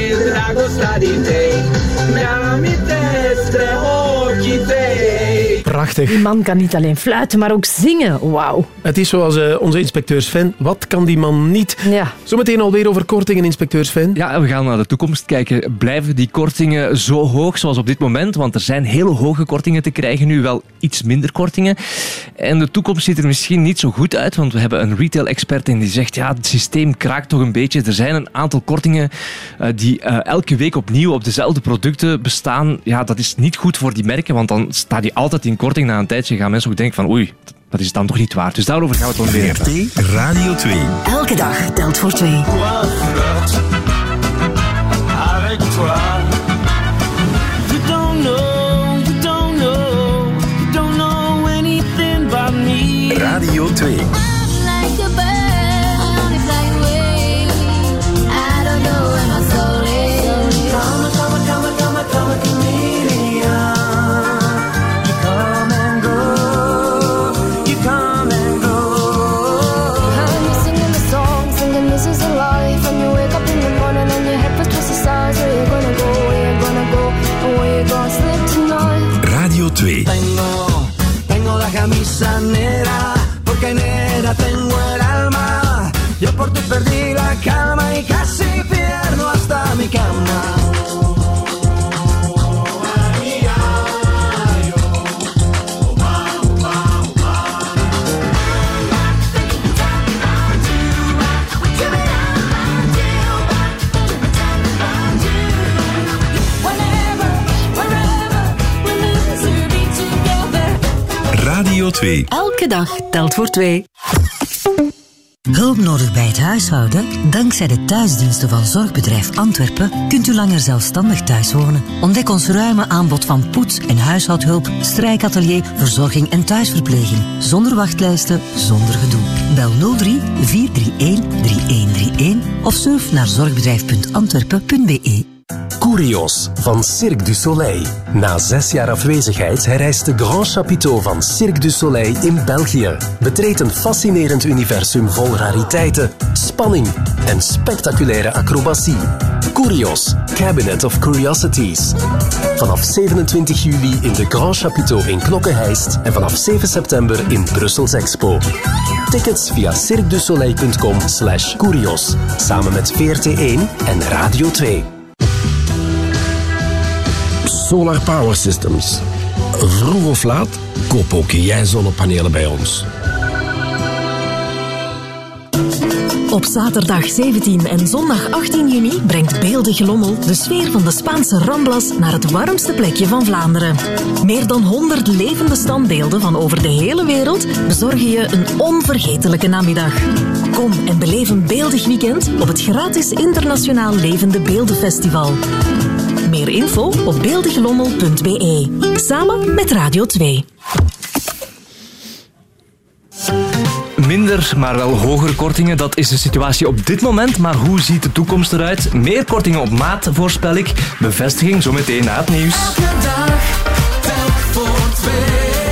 Prachtig. Die man kan niet alleen fluiten, maar ook zingen. Wauw. Het is zoals eh, onze inspecteur Sven. Wat kan die man niet? Ja. Zometeen alweer over kortingen, inspecteur Sven. Ja, we gaan naar de toekomst kijken. Blijven die kortingen zo hoog zoals op dit moment? Want er zijn hele hoge kortingen te krijgen nu, wel iets minder kortingen. En de toekomst ziet er misschien niet zo goed uit, want we hebben een retail-expert in die zegt ja, het systeem kraakt toch een beetje. Er zijn een aantal kortingen eh, die eh, elke week opnieuw op dezelfde producten bestaan. Ja, dat is niet goed voor die merken, want dan staat die altijd in korting korting na een tijdje gaan mensen ook denken van oei, dat is dan toch niet waar. Dus daarover gaan we het wel weer RT Radio 2. Elke dag telt voor twee. Radio 2. Por ti perdí la calma y casi pierdo hasta mi cama. Radio 2. Elke dag telt voor twee. Hulp nodig bij het huishouden? Dankzij de thuisdiensten van Zorgbedrijf Antwerpen kunt u langer zelfstandig thuis wonen. Ontdek ons ruime aanbod van poets- en huishoudhulp, strijkatelier, verzorging en thuisverpleging. Zonder wachtlijsten, zonder gedoe. Bel 03 431 3131 of surf naar zorgbedrijf.antwerpen.be. Curios van Cirque du Soleil. Na zes jaar afwezigheid herrijst de Grand Chapiteau van Cirque du Soleil in België. Betreed een fascinerend universum vol rariteiten, spanning en spectaculaire acrobatie. Curios, Cabinet of Curiosities. Vanaf 27 juli in de Grand Chapiteau in Klokkenheist en vanaf 7 september in Brussels Expo. Tickets via cirquedusoleil.com slash curios. Samen met VRT1 en Radio 2. Solar Power Systems. Vroeg of laat, koop ook jij zonnepanelen bij ons. Op zaterdag 17 en zondag 18 juni brengt Beeldig Lommel de sfeer van de Spaanse Ramblas naar het warmste plekje van Vlaanderen. Meer dan 100 levende standbeelden van over de hele wereld bezorgen je een onvergetelijke namiddag. Kom en beleef een beeldig weekend op het gratis Internationaal Levende Beeldenfestival meer info op beeldiglommel.be. Samen met Radio 2. Minder, maar wel hogere kortingen, dat is de situatie op dit moment. Maar hoe ziet de toekomst eruit? Meer kortingen op maat, voorspel ik. Bevestiging zometeen na het nieuws. Voor twee.